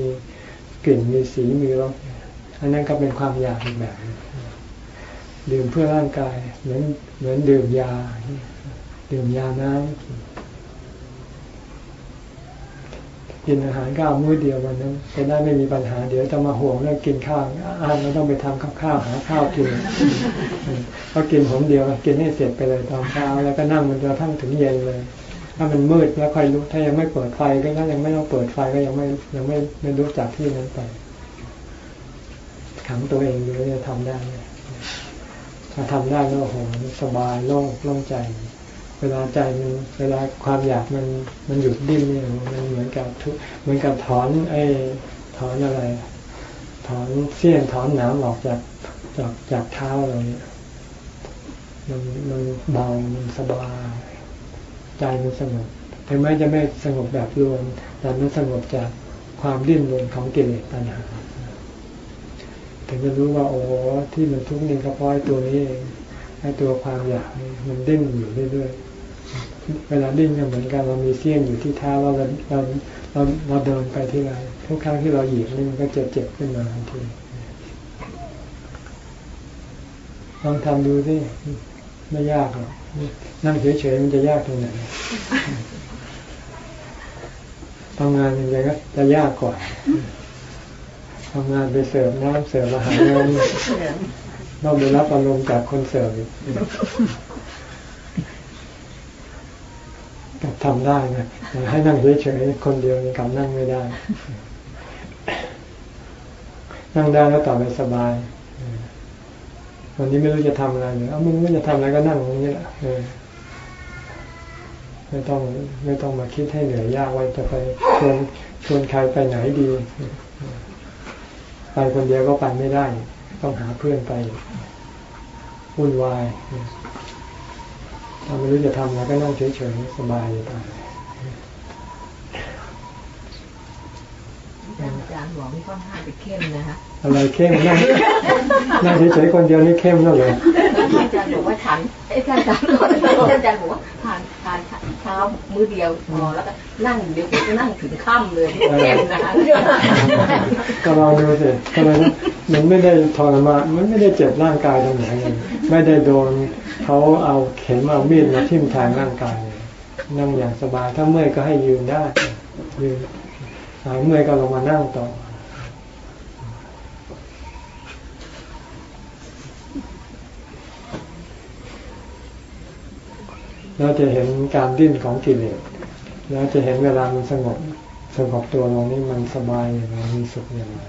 กลิ่นมีสีมีรสอันนั้นก็เป็นความอยากอีกแบบดื่มเพื่อร่างกายเหมือนเหมือนดื่มยา ดื่มยาน้ำกินอาหารข้ามื้อเดียววันนั้นจะได้ไม่มีปัญหา เดี๋ยวจะมาห่วงเรื่องกินข้าวอ่านเราต้องไปทำกับข้าวหาข้าวกินก็กินผมเดียวกินให้เสร็จไปเลยตอนเช้าแล้วก็นั่งมันจะทั้งถึงเย็นเลย ถ้ามันมืดแล้วใค่อยลุกถ้ายังไม่เปิดไฟก็ยังไม่ต้องเปิดไฟก็ยังไม่ยังไม่ไม่รู้จักที่นั้นไปขังตัวเองอยู่จะทำได้ถ้าทำได้แล้วโอ้โหสบายโล่งโล่งใจ เวลาใจมันเวลาความอยากมันมันหยุดดิ้นเนี่ยมันเหมือนกับทุเหมือนกับถอนไอ้ถอนอะไร ถอนเสี้ยนถอนหนามออกจากจากจากเท้าเราเนี่ยมันมันเบามันสบาย ใจมันสงบถึงแม้จะไม่สงบแบบรวม แต่มันสงบจากความดิ้นรนของกิเลสตัณหาถึงจะรู้ว่าโอ้ที่มันทุกข์นี่ก็เพราะไอ้ตัวนี้เองไอ้ตัวความอยากนี่มันดิ้นอยู่เรื่อยๆเวลาดิ้นก็เหมือนกันเรามีเสี้ยนอยู่ที่เท้าเราเราเราเราเดินไปที่ไรทุกครั้งที่เราหยิบนี่มันก็จะเจ็บขึ้นมาทันทีลองทำดูสิไม่ยากหรอก นั่งเฉยๆมันจะยากตรงไหนทำงานยังไงก็จะยากกว่าทำงานไปเสิร์ฟน้ำเสิร์ฟอาหารนี่ต้องไปรับอารมณ์จากคนเสิร์ฟกับทำได้นะให้นั่งเฉยๆคนเดียวกับนั่งไม่ได้ นั่งได้แล้วต่อไปสบาย วันนี้ไม่รู้จะทำอะไรเลยเอามึงไม่จะทำอะไรก็นั่งตรงนี้แหละไม่ต้องไม่ต้องมาคิดให้เหนื่อยยากว่าจะไปชวนชวนใครไปไหนดี ไปคนเดียวก็ไปไม่ได้ ต้องหาเพื่อนไปวุ่นวายถ้าไม่รู้จะทำอะไรก็นั่งเฉยๆสบายไปอาจารย์หลวงค่อนข้างจะเข้มนะคะ อะไรเข้มนั่งนั่งเฉยๆคนเดียวนี่เข้มแล้วเลยอาจารย์บอกว่าฉันไอ้อาจารย์อาจารย์บอกว่าทานทานเช้ามื้อเดียวพอแล้วก็นั่งเดี๋ยวจะนั่งถึงค่ำเลยเข้มนะคะก็ลองดูสิทำไมมันไม่ได้ทรมานมันไม่ได้เจ็บร่างกายตรงไหนเลยไม่ได้โดนเขาเอาเข็มเอามีดมาทิ่มแทงร่างกายนั่งอย่างสบายถ้าเมื่อยก็ให้ยืนได้ยืนหายเมื่อยก็ลงมานั่งต่อ เราจะเห็นการดิ้นของกิเลสแล้วจะเห็นเวลามันสงบสงบตัวลงนี่มันสบายอย่างไรมีสุขอย่างไร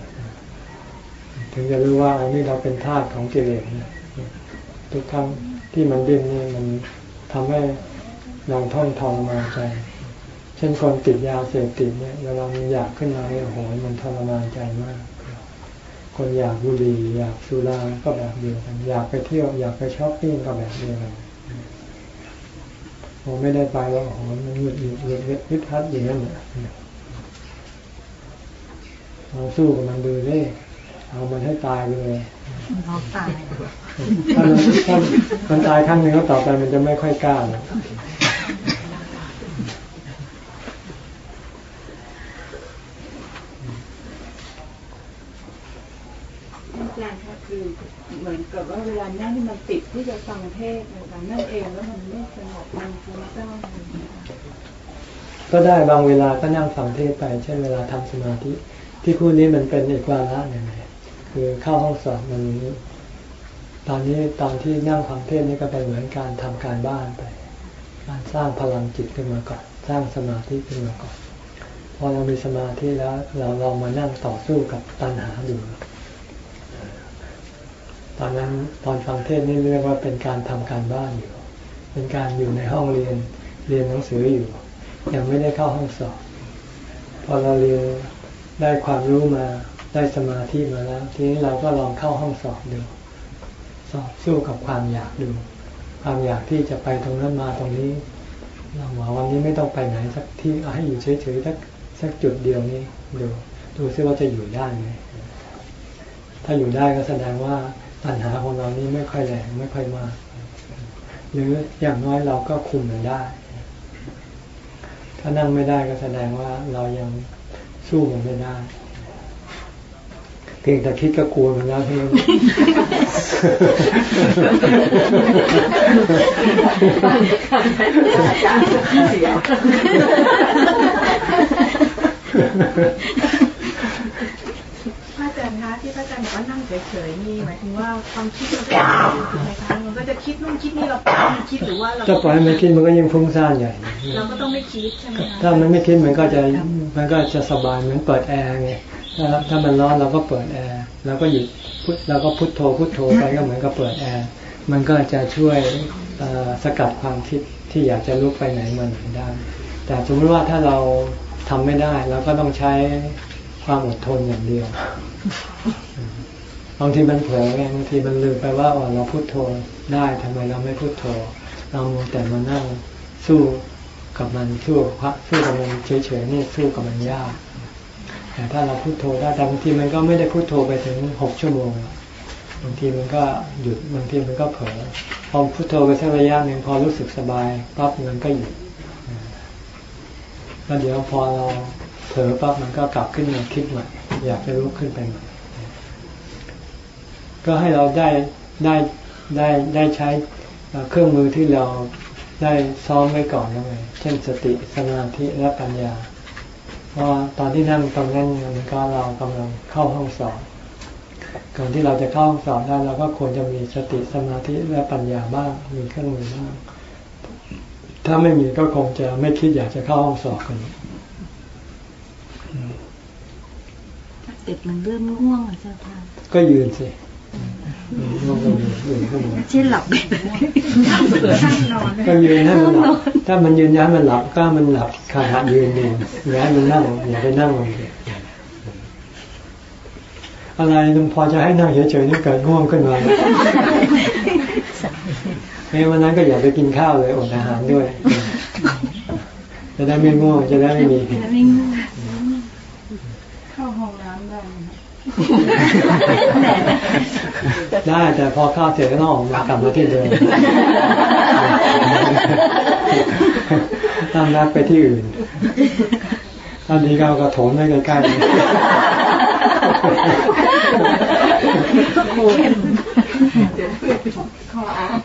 ถึงจะรู้ว่าอันนี้เราเป็นธาตุของกิเลสนะทุกครั้งที่มันดิ้นนี่มันทำให้เราท่องทองมาใจ เช่นคนติดยาเสพติดเนี่ยเวลามันอยากขึ้นมาเนี่ยโอ้โหมันทรมานใจมาก คนอยากบุหรี่อยากสุราก็แบบเดียวกัน อยากไปเที่ยวอยากไปช้อปปิ้งก็แบบเดียวกัน พอไม่ได้ไปแล้วโอ้โหมันหงุดหงิดหงุดหงิดวิทัดอย่างนั้นเนี่ยเราสู้กับมันดูเลยเอามันให้ตายเลยเอาตายถ้ามันถ้ามันตายครั้งหนึ่งแล้วต่อไปมันจะไม่ค่อยกล้าอาจารย์คะคือเหมือนกับว่าเวลานั่ง ที่จะฟังเทศนะคะนั่งเองแล้วมันไม่สงบมันฟุ้งซ่านก็ได้บางเวลาก็นั่งฟังเทศไปเช่นเวลาทำสมาธิที่คู่นี้มันเป็นอีกวาระหนึ่งคือเข้าห้องสอบมันตอนนี้ตอนที่นั่งฟังเทศนี่ก็เป็นเหมือนการทำการบ้านไป การสร้างพลังจิตขึ้นมาก่อนสร้างสมาธิขึ้นมาก่อนพอเรามีสมาธิแล้วเราลองมานั่งต่อสู้กับตัณหาดู ตอนนั้นตอนฟังเทศน์นี่เรียกว่าเป็นการทำการบ้านอยู่ เป็นการอยู่ในห้องเรียนเรียนหนังสืออยู่ ยังไม่ได้เข้าห้องสอบ พอเราเรียนได้ความรู้มาได้สมาธิมาแล้ว ทีนี้เราก็ลองเข้าห้องสอบดู สอบสู้กับความอยากดู ความอยากที่จะไปตรงนั้นมาตรงนี้เราบอกวันนี้ไม่ต้องไปไหนสักที่เอาให้อยู่เฉยๆสักสักจุดเดียวนี้ดูดูซิว่าจะอยู่ได้ไหมถ้าอยู่ได้ก็แสดงว่า ปัญหาของเรานี้ไม่ค่อยแรงไม่ค่อยมากหรืออย่างน้อยเราก็คุมมันได้ ถ้านั่งไม่ได้ก็แสดงว่าเรายังสู้มันไม่ได้เพียงแต่คิดก็กลัวมันแล้วที่อาจารย์เสียวพระอาจารย์ คะที่พระอาจารย์บอกว่านั่งเฉยๆนี่หมายถึงว่าความคิดมันก็จะใช่ไหมคะมันก็จะคิดนู่นคิดนี่เราปล่อยให้มันคิดหรือว่าเราถ้าปล่อยให้มันคิดมันก็ยิ่งฟุ้งซ่านใหญ่เราก็ต้องไม่คิดใช่ไหมคะถ้ามันไม่คิดมันก็จะมันก็จะสบายเหมือนเปิดแอร์ไงถ้าถ้ามันร้อนเราก็เปิดแอร์แล้วก็หยุดพุทเราก็พุทโธพุทโธไปก็เหมือนกับเปิดแอร์มันก็จะช่วยเอ่อสกัดความคิดที่อยากจะลุกไปไหนมาไหนได้แต่สมมติว่าถ้าเราทำไม่ได้เราก็ต้องใช้ความอดทนอย่างเดียว บางทีมันเผลอไงบางทีมันลืมไปว่าอ๋อเราพุทโธได้ทำไมเราไม่พุทโธ เรามัวแต่มานั่งสู้กับมันสู้พระสู้กับมันเฉยๆนี่สู้กับมันยากแต่ถ้าเราพุโทโธได้แต่บางทีมันก็ไม่ได้พุโทโธไปถึงหกชั่วโมงบางทีมันก็หยุดบางทีมันก็เผลอพอพุโทโธไปสักระยะหนึ่งพอรู้สึกสบายปั๊บมันก็หยุดแล้วเดี๋ยวพอเราเผลอปั๊บมันก็กลับขึ้นมาคิดใหม่ อยากจะลุกขึ้นไปใหม่ก็ให้เราได้ได้ได้ได้ใช้เครื่องมือที่เราได้ซ้อมไว้ก่อนแล้วไงเช่นสติสมาธิและปัญญาเพราะตอนที่นั่งตรงนั้นมันก็เรากำลังเข้าห้องสอบก่อนที่เราจะเข้าห้องสอบได้เราก็ควรจะมีสติสมาธิและปัญญาบ้างมีเครื่องมือบ้างถ้าไม่มีก็คงจะไม่คิดอยากจะเข้าห้องสอบกัน เด็กมันเริ่มง่วงอะเจ้าค่ะก็ยืนสิง่วงก็ยืนยืนขึ้นมาเช่นหลับไปนั่งนอนเลยก็ยืนให้มันหลับถ้ามันยืนย้ายมันหลับก็มันหลับขณะยืนเองย้ายมันนั่งอย่าไปนั่งลงเลยอะไรลุงพอจะให้นั่งเฉยๆนี่เกิดง่วงขึ้นมาเฮ้ยวันนั้นก็อย่าไปกินข้าวเลยอดอาหารด้วย จะได้ไม่ง่วงจะได้ไม่มี ไม่ง่วง เข้าห้องน้ำได้ ไหมได้แต่พอข้าวเสร็จก็ต้องออกมากลับมาที่เดิมตั้งนัดไปที่อื่นตอนนี้ก็เอากระโถนไว้ใกล้ๆข้ออ้าง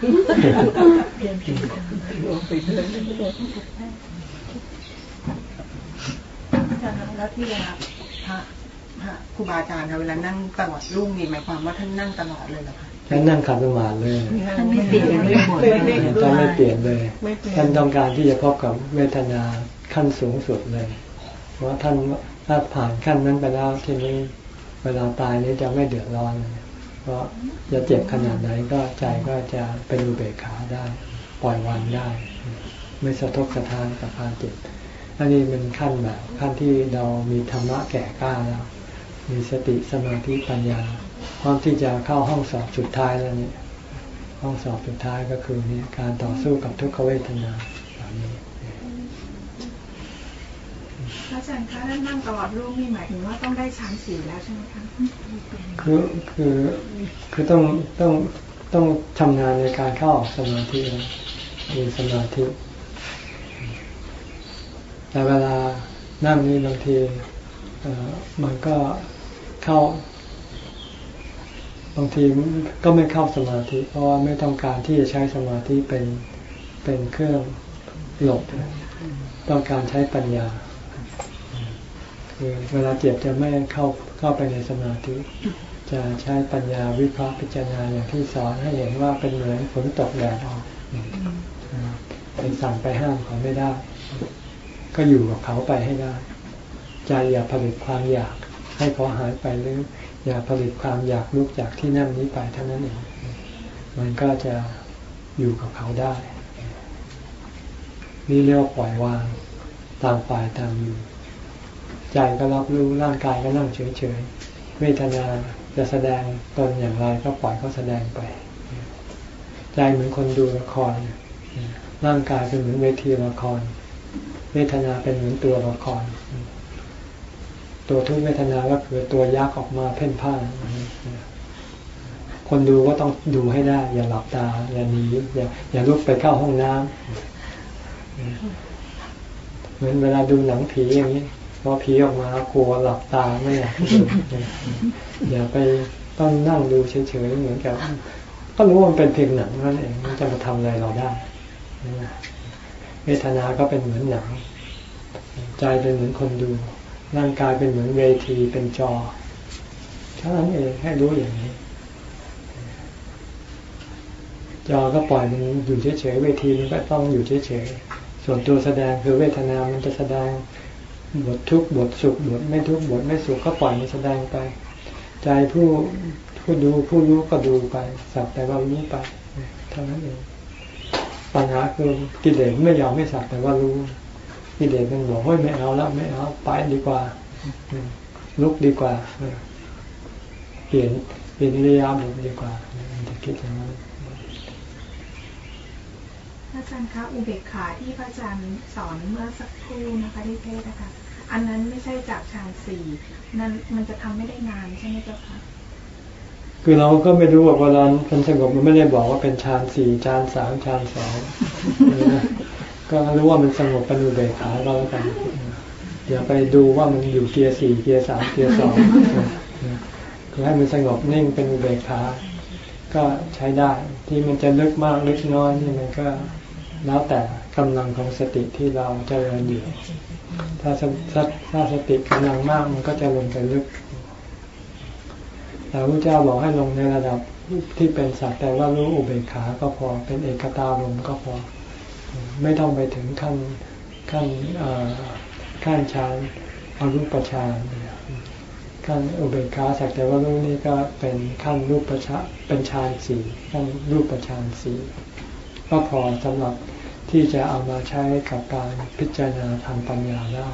อาจารย์คะแล้วที่เวลาพระ พระครูบาอาจารย์คะเวลานั่งตลอดรุ่งนี่หมายความว่าท่านนั่งตลอดเลยเหรอคะท่านนั่งขัดสมาธิเลยท่านไม่เปลี่ยนเลยหมดท่านไม่เปลี่ยนเลยไม่เปลี่ยท่านนต้องการที่จะพบกับเวทนาขั้นสูงสุดเลย เพราะว่าท่านถ้าผ่านขั้นนั้นไปแล้วทีนี้เวลาตายนี้จะไม่เดือดร้อนเลยเพราะจะเจ็บขนาดไหนก็ใจก็จะเป็นอุเบกขาได้ ปล่อยวางได้ ไม่สะทกสะท้านกับความเจ็บอันนี้เป็นขั้นแบบขั้นที่เรามีธรรมะแก่กล้าแล้ว มีสติสมาธิปัญญา พร้อมที่จะเข้าห้องสอบสุดท้ายแล้วเนี่ย ห้องสอบสุดท้ายก็คือเนี่ยการต่อสู้กับทุกขเวทนาแบบนี้พระอาจารย์คะถ้านั่งตลอดรุ่งนี่หมายถึงว่าต้องได้ฌานสี่แล้วใช่ไหมคะคือคือคือต้องต้องต้องทำงานในการเข้าออกสมาธินะมีสมาธิ แต่เวลานั่งนี่บางทีเอ่อมันก็ เข้า บางทีก็ไม่เข้าสมาธิ เพราะว่าไม่ต้องการที่จะใช้สมาธิเป็นเป็นเครื่องหลบต้องการใช้ปัญญาคือเวลาเจ็บจะไม่เข้าเข้าไปในสมาธิ จะใช้ปัญญาวิเคราะห์พิจารณาอย่างที่สอนให้เห็นว่าเป็นเหมือนฝนตกแดดออกไปสั่งไปห้ามเขาไม่ได้ ก็อยู่กับเขาไปให้ได้ ใจอย่าผลิตความอยาก ให้เขาหายไปหรือ อย่าผลิตความอยากลุกจากที่นั่งนี้ไปเท่านั้นเอง มันก็จะอยู่กับเขาได้ นี่เรียกว่าปล่อยวางต่างฝ่ายต่างอยู่ ใจก็รับรู้ร่างกายก็นั่งเฉยๆเวทนาจะแสดงตนอย่างไรก็ปล่อยเขาแสดงไป ใจเหมือนคนดูละคร ร่างกายเป็นเหมือนเวทีละคร เวทนาเป็นเหมือนตัวละคร ตัวทุกเวทนาก็คือตัวยักษ์ออกมาเพ่นพ่านคนดูก็ต้องดูให้ได้ อย่าหลับตา อย่าหนีอย่าอย่าลุกไปเข้าห้องน้ำเหมือนเวลาดูหนังผีอย่างนี้พอผีออกมากลัวหลับตาไม่อยากอย่าไปต้องนั่งดูเฉยๆเหมือนกับก็รู้ว่ามันเป็นเพียงหนังนั่นเองมันจะมาทำอะไรเราได้เวทนาก็เป็นเหมือนหนัง ใจเป็นเหมือนคนดู ร่างกายเป็นเหมือนเวทีเป็นจอเท่านั้นเองให้รู้อย่างนี้ จอก็ปล่อยมันอยู่เฉยๆเวทีมันก็ต้องอยู่เฉยๆส่วนตัวแสดงคือเวทนา มันจะแสดงบททุกบทสุขบทไม่ทุกบทไม่สุขก็ปล่อยมันแสดงไป ใจผู้ผู้ดูผู้รู้ก็ดูไปสักแต่ว่ารู้ไปเท่านั้นเองปัญหาคือกิเลสไม่ยอมไม่สักแต่ว่ารู้ กิเลสมันบอกว่าไม่เอาแล้วไม่เอาไปดีกว่า ลุกดีกว่า เปลี่ยนเปลี่ยนนิยามดีกว่ามันจะคิดอย่างนั้นอาจารย์คะอุเบกขาที่พระอาจารย์สอนเมื่อสักครู่นะคะที่เทศนะคะอันนั้นไม่ใช่จากฌานสี่นั้นมันจะทำไม่ได้นานใช่ไหมเจ้าคะคือเราก็ไม่รู้ว่าเวลามันสงบมันไม่ได้บอกว่าเป็นฌานสี่ฌานสามฌานสอง ก็รู้ว่ามันสงบเป็นอุเบกขาเราแล้วกันอย่าไปดูว่ามันอยู่เกียร์สี่เกียร์สามเกียร์สองคือให้มันสงบนิ่งเป็นอุเบกขาก็ใช้ได้ที่มันจะลึกมากลึกน้อยนี่มันก็แล้วแต่กำลังของสติที่เราจเจริญอยู่ถ้าถ้าสติกำลังมากมันก็จะลงไปลึกแต่พระเจ้าบอกให้ลงในระดับที่เป็นสัตว์แต่ว่ารู้อุเบกขาก็พอเป็นเอกตาลมก็พอ ไม่ต้องไปถึงขั้นขั้นขั้นฌานอรูปฌานขั้นอุเบกขาสักแต่ว่ารู้นี่ก็เป็นขั้นรูปประชาเป็นฌานสี่ขั้นรูปประฌานสี่ก็พอสำหรับที่จะเอามาใช้กับการพิจารณาทางปัญญาได้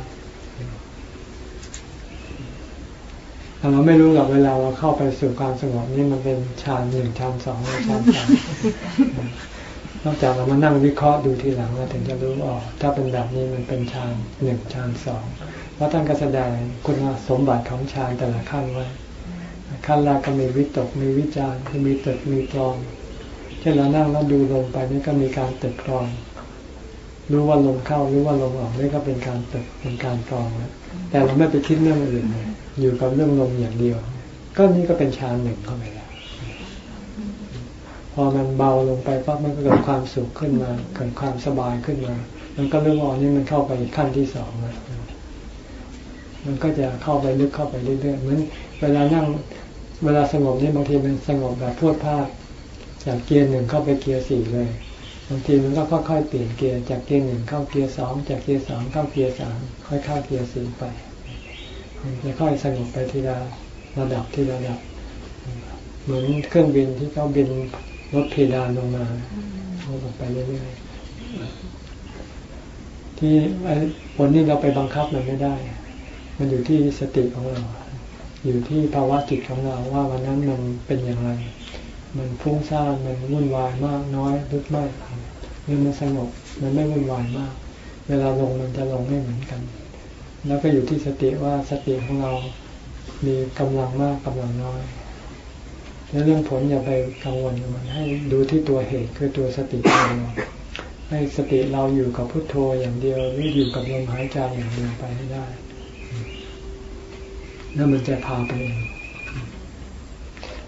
แต่เราไม่รู้หรอกเวลาเราเข้าไปสู่ความสงบนี่มันเป็นฌานหนึ่งฌานสองฌานสาม นอกจากเรามานั่งวิเคราะห์ดูทีหลังเราถึงจะรู้ว่าถ้าเป็นแบบนี้มันเป็นฌานหนึ่งฌานสองเพราะท่านก็แสดงคุณสมบัติของฌานแต่ละขั้นไว้ขั้นแรกก็มีวิตกมีวิจารมีตึกมีกรองเช่นเรานั่งแล้วดูลมไปนี่ก็มีการตึกกรอง รู้ว่าลมเข้ารู้ว่าลมออกนี่ก็เป็นการตึกเป็นการกรองแต่เราไม่ไปคิดเรื่องอื่นอยู่กับเรื่องลมอย่างเดียว ก็นี่ก็เป็นฌานหนึ่งเข้าไปแล้ว พอมันเบาลงไปปั๊บมันก็เกิดความสุขขึ้นมาเกิดความสบายขึ้นมา มันก็เรื่องอ๋อนนี่มันเข้าไปขั้นที่สองแล้วมันก็จะเข้าไปลึกเข้าไปเรื่อยๆเหมือนเวลานั่งเวลาสงบนี่บางทีมันสงบแบบพรวดพราดจากเกียร์หนึ่งเข้าไปเกียร์สี่เลยบางทีมันก็ค่อยๆเปลี่ยนเกียร์จากเกียร์หนึ่งเข้าเกียร์สองจากเกียร์สองเข้าเกียร์สามค่อยเข้าเกียร์สี่ไปจะค่อยสงบไปทีละระดับทีละระดับ เหมือนเครื่องบินที่เขาบิน ลดเพดานลงมาลงไปเรื่อยๆที่ผลนี้เราไปบังคับมันไม่ได้ มันอยู่ที่สติของเรา อยู่ที่ภาวะจิตของเราว่าวันนั้นมันเป็นอย่างไร มันฟุ้งซ่านมันวุ่นวายมากน้อยหรือไม่หรือมันสงบมันไม่วุ่นวายมาก เวลาลงมันจะลงไม่เหมือนกัน แล้วก็อยู่ที่สติว่าสติของเรามีกำลังมากกำลังน้อย เรื่องผลอย่าไปกังวลมันให้ดูที่ตัวเหตุคือตัวสติเราให้สติเราอยู่กับพุทโธอย่างเดียวหรืออยู่กับลมหายใจอย่างเดียวไปให้ได้ แล้วมันจะพาไปเอง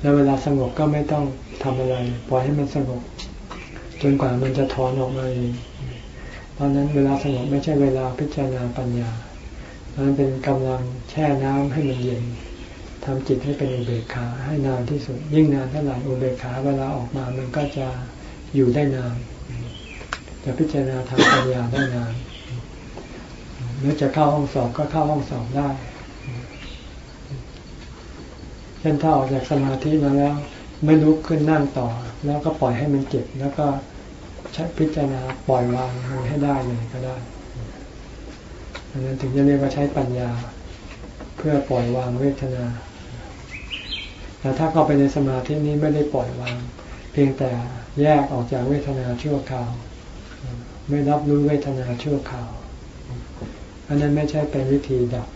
แล้วเวลาสงบก็ไม่ต้องทำอะไร ปล่อยให้มันสงบ จนกว่ามันจะถอนออกมาเองตอนนั้นเวลาสงบไม่ใช่เวลาพิจารณาปัญญามันเป็นกำลังแช่น้ำให้มันเย็น ทำจิตให้เป็นอุเบกขาให้นานที่สุด ยิ่งนานเท่าไหร่อุเบกขาเวลาออกมามันก็จะอยู่ได้นาน จะพิจารณาทางปัญญาได้นานหรือจะเข้าห้องสอบก็เข้าห้องสอบได้เช่นถ้าออกจากสมาธิมาแล้ว ไม่ลุกขึ้นนั่งต่อ แล้วก็ปล่อยให้มันเจ็บแล้วก็ใช้พิจารณาปล่อยวางมันให้ได้เลยก็ได้อันนั้นถึงจะเรียกว่าใช้ปัญญา เพื่อปล่อยวางเวทนา แต่ถ้าเข้าไปในสมาธินี้ไม่ได้ปล่อยวาง เพียงแต่แยกออกจากเวทนาชั่วคราว ไม่รับรู้เวทนาชั่วคราว อันนั้นไม่ใช่เป็นวิธีดับ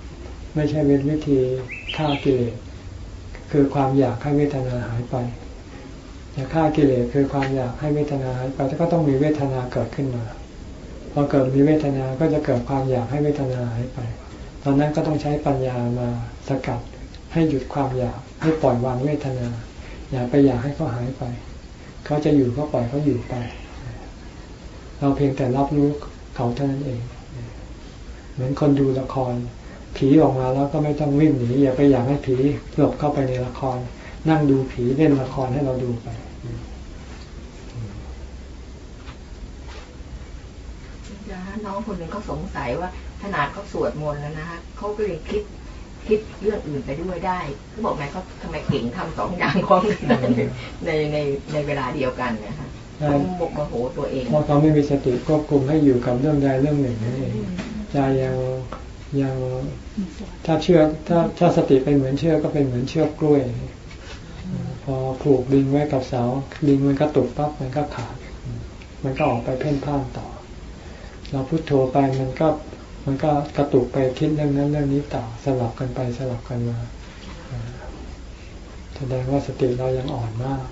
ไม่ใช่เป็นวิธีฆ่ากิเลสคือความอยากให้เวทนาหายไปแต่ฆ่ากิเลสคือความอยากให้เวทนาหายไปก็ต้องมีเวทนาเกิดขึ้นมา พอเกิดมีเวทนาก็จะเกิดความอยากให้เวทนาหายไป ตอนนั้นก็ต้องใช้ปัญญามาสกัดให้หยุดความอยาก ให้ปล่อยวางเวทนา อย่าไปอยากให้เขาหายไป เขาจะอยู่ก็ปล่อยเขาอยู่ไป เราเพียงแต่รับรู้เขาเท่านั้นเอง เหมือนคนดูละคร ผีออกมาแล้วก็ไม่ต้องวิ่งหนีอย่าไปอยากให้ผีหลบเข้าไปในละคร นั่งดูผีเล่นละครให้เราดูไปน้องคนหนึ่งเขาสงสัยว่าขนาดเขาสวดมนต์แล้วนะคะเขาก็เลยคิด คิดเรื่องอื่นไปด้วยได้เขาบอกไงเขาทำไมเก่งทำสองอย่างของในในในเวลาเดียวกันนะคะเขาบกโมโหตัวเองเพราะเขาไม่มีสติควบคุมให้อยู่กับเรื่องใดเรื่องหนึ่งนั่นเองใจยังยังถ้าเชื่อถ้าถ้าสติเป็นเหมือนเชือกก็เป็นเหมือนเชือกกล้วย พอผูกลิงไว้กับเสาลิงมันก็ตุกปั๊บมันก็ขาด มันก็ออกไปเพ่นพ่านต่อ เราพุโทโธไปมันก็ มันก็กระตุกไปคิดเรื่องนั้นเรื่องนี้ต่อสลับกันไปสลับกันมาแสดงว่าสติเรายังอ่อนมาก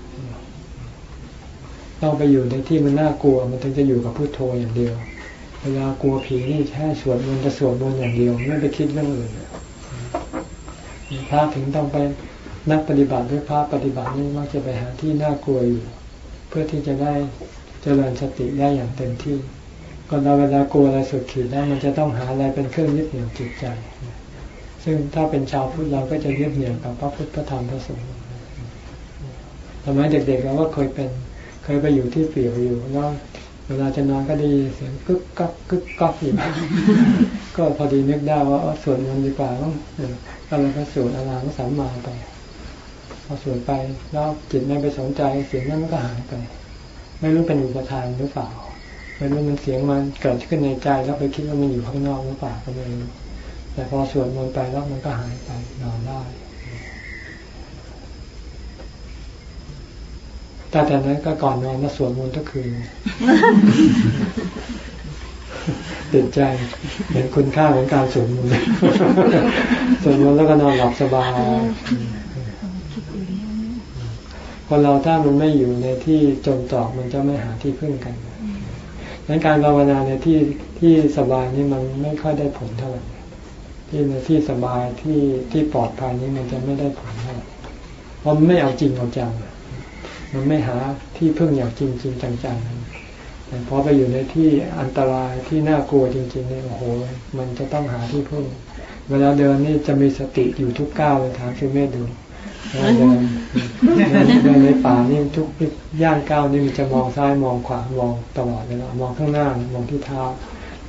ต้องไปอยู่ในที่มันน่ากลัว มันถึงจะอยู่กับพุโทโธอย่างเดียว เวลากลัวผีนี่แค่สวดมนต์จะสวดมนต์อย่างเดียว ไม่ไปคิดเรื่องอื่นพระถึงต้องไปนักปฏิบัติด้วยพระปฏิบัตินี่มักจะไปหาที่น่ากลัวอยู่ เพื่อที่จะได้เจริญสติได้อย่างเต็มที่ ก่อนเราเวลากลัวอะไรสุดขีดแล้วมันจะต้องหาอะไรเป็นเครื่องยึดเหนี่ยวจิตใจ ซึ่งถ้าเป็นชาวพุทธเราก็จะยึดเหนี่ยวกับพระพุทธพระธรรมพระสงฆ์สมัยเด็กๆเราก็เคยเป็นเคยไปอยู่ที่เปี่ยวอยู่แล้วเวลาจะนอนก็ได้ยินเสียงกึกกักกึกกักอยู่ก็พอดีนึกได้ว่าสวดมนต์ดีกว่าต้องก็เลยก็สวดอาราสัมมาไปพอสวดไปแล้วจิตไม่ไปสนใจเสียงนั้นมันก็หายไป ไม่รู้เป็นอุปทานหรือเปล่า ไม่รู้มันเสียงมันเกิดขึ้นในใจแล้วไปคิดว่ามันอยู่ข้างนอกหรือเปล่าก็ไม่รู้แต่พอสวดมนต์ไปแล้วมันก็หายไปนอนได้แต่แต่นั้นก็ก่อนนอนมาสวดมนต์ทุกคืนติดใจเห็นคุณค่าของการสวดมนต์สวดมนต์แล้วก็นอนหลับสบายคนเราถ้ามันไม่อยู่ในที่จมตอกมันจะไม่หาที่พึ่งกัน ดังการภาวนาในที่ที่สบายนี่มันไม่ค่อยได้ผลเท่าไหร่ที่ในที่สบายที่ที่ปลอดภัยนี่มันจะไม่ได้ผลเท่าไหร่เพราะมันไม่เอาจริงเอาจังมันไม่หาที่พึ่งอย่างจริงจริงจังๆแต่พอไปอยู่ในที่อันตรายที่น่ากลัวจริงๆเนี่ยโอ้โห มันจะต้องหาที่พึ่ง เวลาเดินนี่จะมีสติอยู่ทุกก้าวเลยถามคือแม่ดู เดินเดินในป่านี่ทุกย่างก้าวนี่มันจะมองซ้ายมองขวามองตลอดเวลามองข้างหน้ามองที่เท้า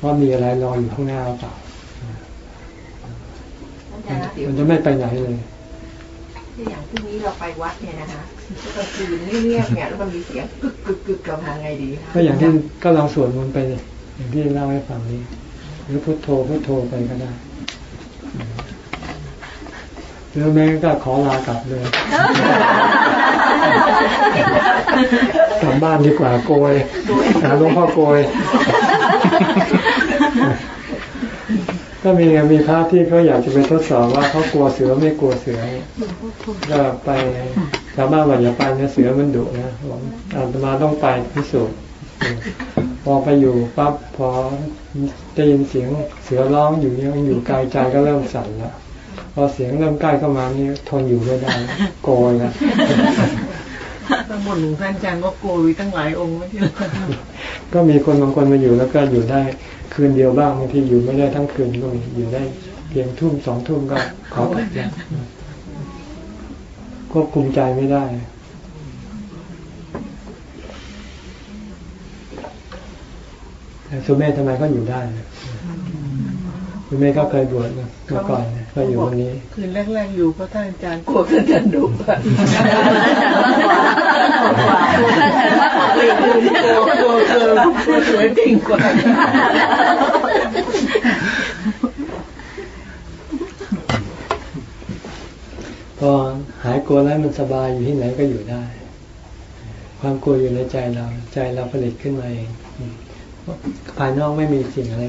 ว่ามีอะไรรออยู่ข้างหน้าหรือเปล่ามันจะไม่ไปไหนเลยอย่างพรุ่งนี้เราไปวัดเนี่ยนะคะกลางคืนเงียบเนี่ยแล้วมันมีเสียงกึกกึกกึกเราทางไงดีคะก็อย่างที่ก็ลองสวดมนต์ไปเลยอย่างที่เล่าให้ฟังนี้ หรือพุทโธพุทโธไปก็ได้ หรือแม่ก็ขอลากลับเลยกลับบ้านดีกว่าโกยหาหลวงพ่อโกย ก็มีมีพระที่เขาอยากจะไปทดสอบว่าเขากลัวเสือไม่กลัวเสือก็ไปชาวบ้านว่าอย่าไปนะเสือมันดุนะบอกอาตมาต้องไปพิสูจน์พอไปอยู่ปั๊บพอได้ยินเสียงเสือร้องอยู่ยังอยู่ไกลใจก็เริ่มสั่นแล้ว พอเสียงเริ่มใกล้เข้ามานี่ทนอยู่ไม่ได้โกยนะตั้งหมดหลวงท่านอาจารย์ก็โกยตั้งหลายองค์ไม่ใช่ก็มีคนบางคนมาอยู่แล้วก็อยู่ได้คืนเดียวบ้างบางทีอยู่ไม่ได้ทั้งคืนก็มีอยู่ได้เพียงทุ่มสองทุ่มก็ขอกลับแล้วควบคุมใจไม่ได้แต่สุเมธทำไมก็อยู่ได้ คุณแม่ก็เคยบวชนะเมื่อก่อนนะก็อยู่วันนี้ คืนแรกๆอยู่เพราะท่านอาจารย์กลัวท่านจะดุอะกลัวเกินกลัวสวยจริงกว่าพอหายกลัวแล้วมันสบายอยู่ที่ไหนก็อยู่ได้ ความกลัวอยู่ในใจเรา ใจเราผลิตขึ้นมาเองอืมภายนอกไม่มีสิ่งอะไร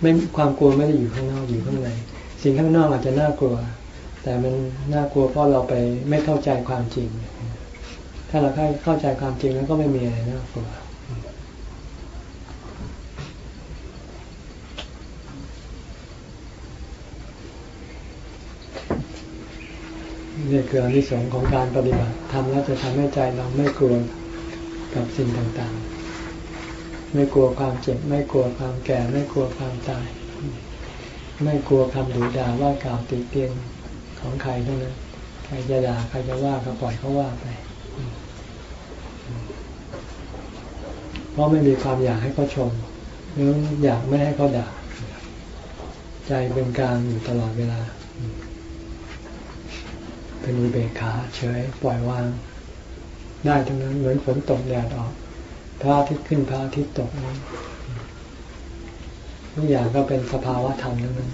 ไม่ความกลัวไม่ได้อยู่ข้างนอกอยู่ข้างใน สิ่งข้างนอกอาจจะน่ากลัว แต่มันน่ากลัวเพราะเราไปไม่เข้าใจความจริง ถ้าเราเข้าใจความจริงแล้วก็ไม่มีอะไรน่ากลัวนี่คืออนิสงส์ของการปฏิบัติทำแล้วจะทำให้ใจเราไม่กลัวกับสิ่งต่าง ไม่กลัวความเจ็บ ไม่กลัวความแก่ ไม่กลัวความตาย ไม่กลัวคำดุด่าว่ากล่าวติเตียนของใครทั้งนั้นใครจะด่าใครจะว่าก็ปล่อยเขาว่าไป เพราะไม่มีความอยากให้เขาชมหรืออยากไม่ให้เขาด่า ใจเป็นกลางอยู่ตลอดเวลา เป็นอุเบกขาเฉยปล่อยวาง ได้ทั้งนั้นเหมือนฝนตกแดดออก พระอาทิตย์ขึ้นพระอาทิตย์ตกนั้นทุกอย่างก็เป็นสภาวะธรรมนั้น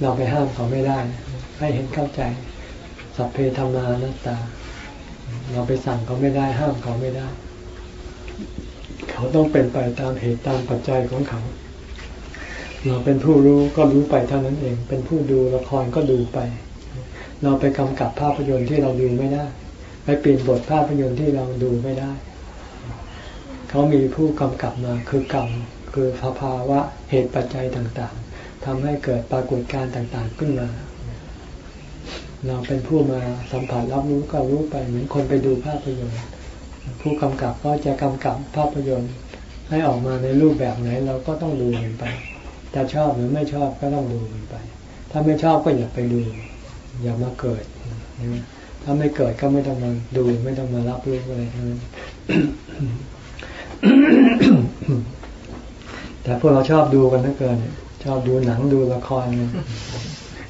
เราไปห้ามเขาไม่ได้ ให้เห็นเข้าใจ สัพเพธรรมานัตตา เราไปสั่งเขาไม่ได้ ห้ามเขาไม่ได้ เขาต้องเป็นไปตามเหตุตามปัจจัยของเขา เราเป็นผู้รู้ก็รู้ไปเท่านั้นเอง เป็นผู้ดูละครก็ดูไป เราไปกำกับภาพยนตร์ที่เราดูไม่ได้ ไปเปลี่ยนบทภาพยนตร์ที่เราดูไม่ได้ เขามีผู้กำกับมาคือกรรมคือภาวะเหตุปัจจัยต่างๆทำให้เกิดปรากฏการณ์ต่างๆขึ้นมา เราเป็นผู้มาสัมผัสรับรู้ก็รู้ไปเหมือนคนไปดูภาพยนตร์ผู้กำกับก็จะกำกับภาพยนตร์ ให้ออกมาในรูปแบบไหนเราก็ต้องดูมันไปจะชอบหรือไม่ชอบก็ต้องดูมันไป ถ้าไม่ชอบก็อย่าไปดู อย่ามาเกิดถ้าไม่เกิดก็ไม่ต้องมาดูไม่ต้องมารับรู้อะไรทั้งนั้น แต่พวกเราชอบดูกันทั้งเกิน ชอบดูหนังดูละครเนี่ย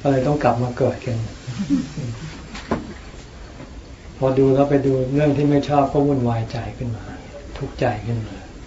ก็เลยต้องกลับมาเกิดกัน พอดูแล้วไปดูเรื่องที่ไม่ชอบก็วุ่นวายใจขึ้นมา ทุกข์ใจขึ้นมา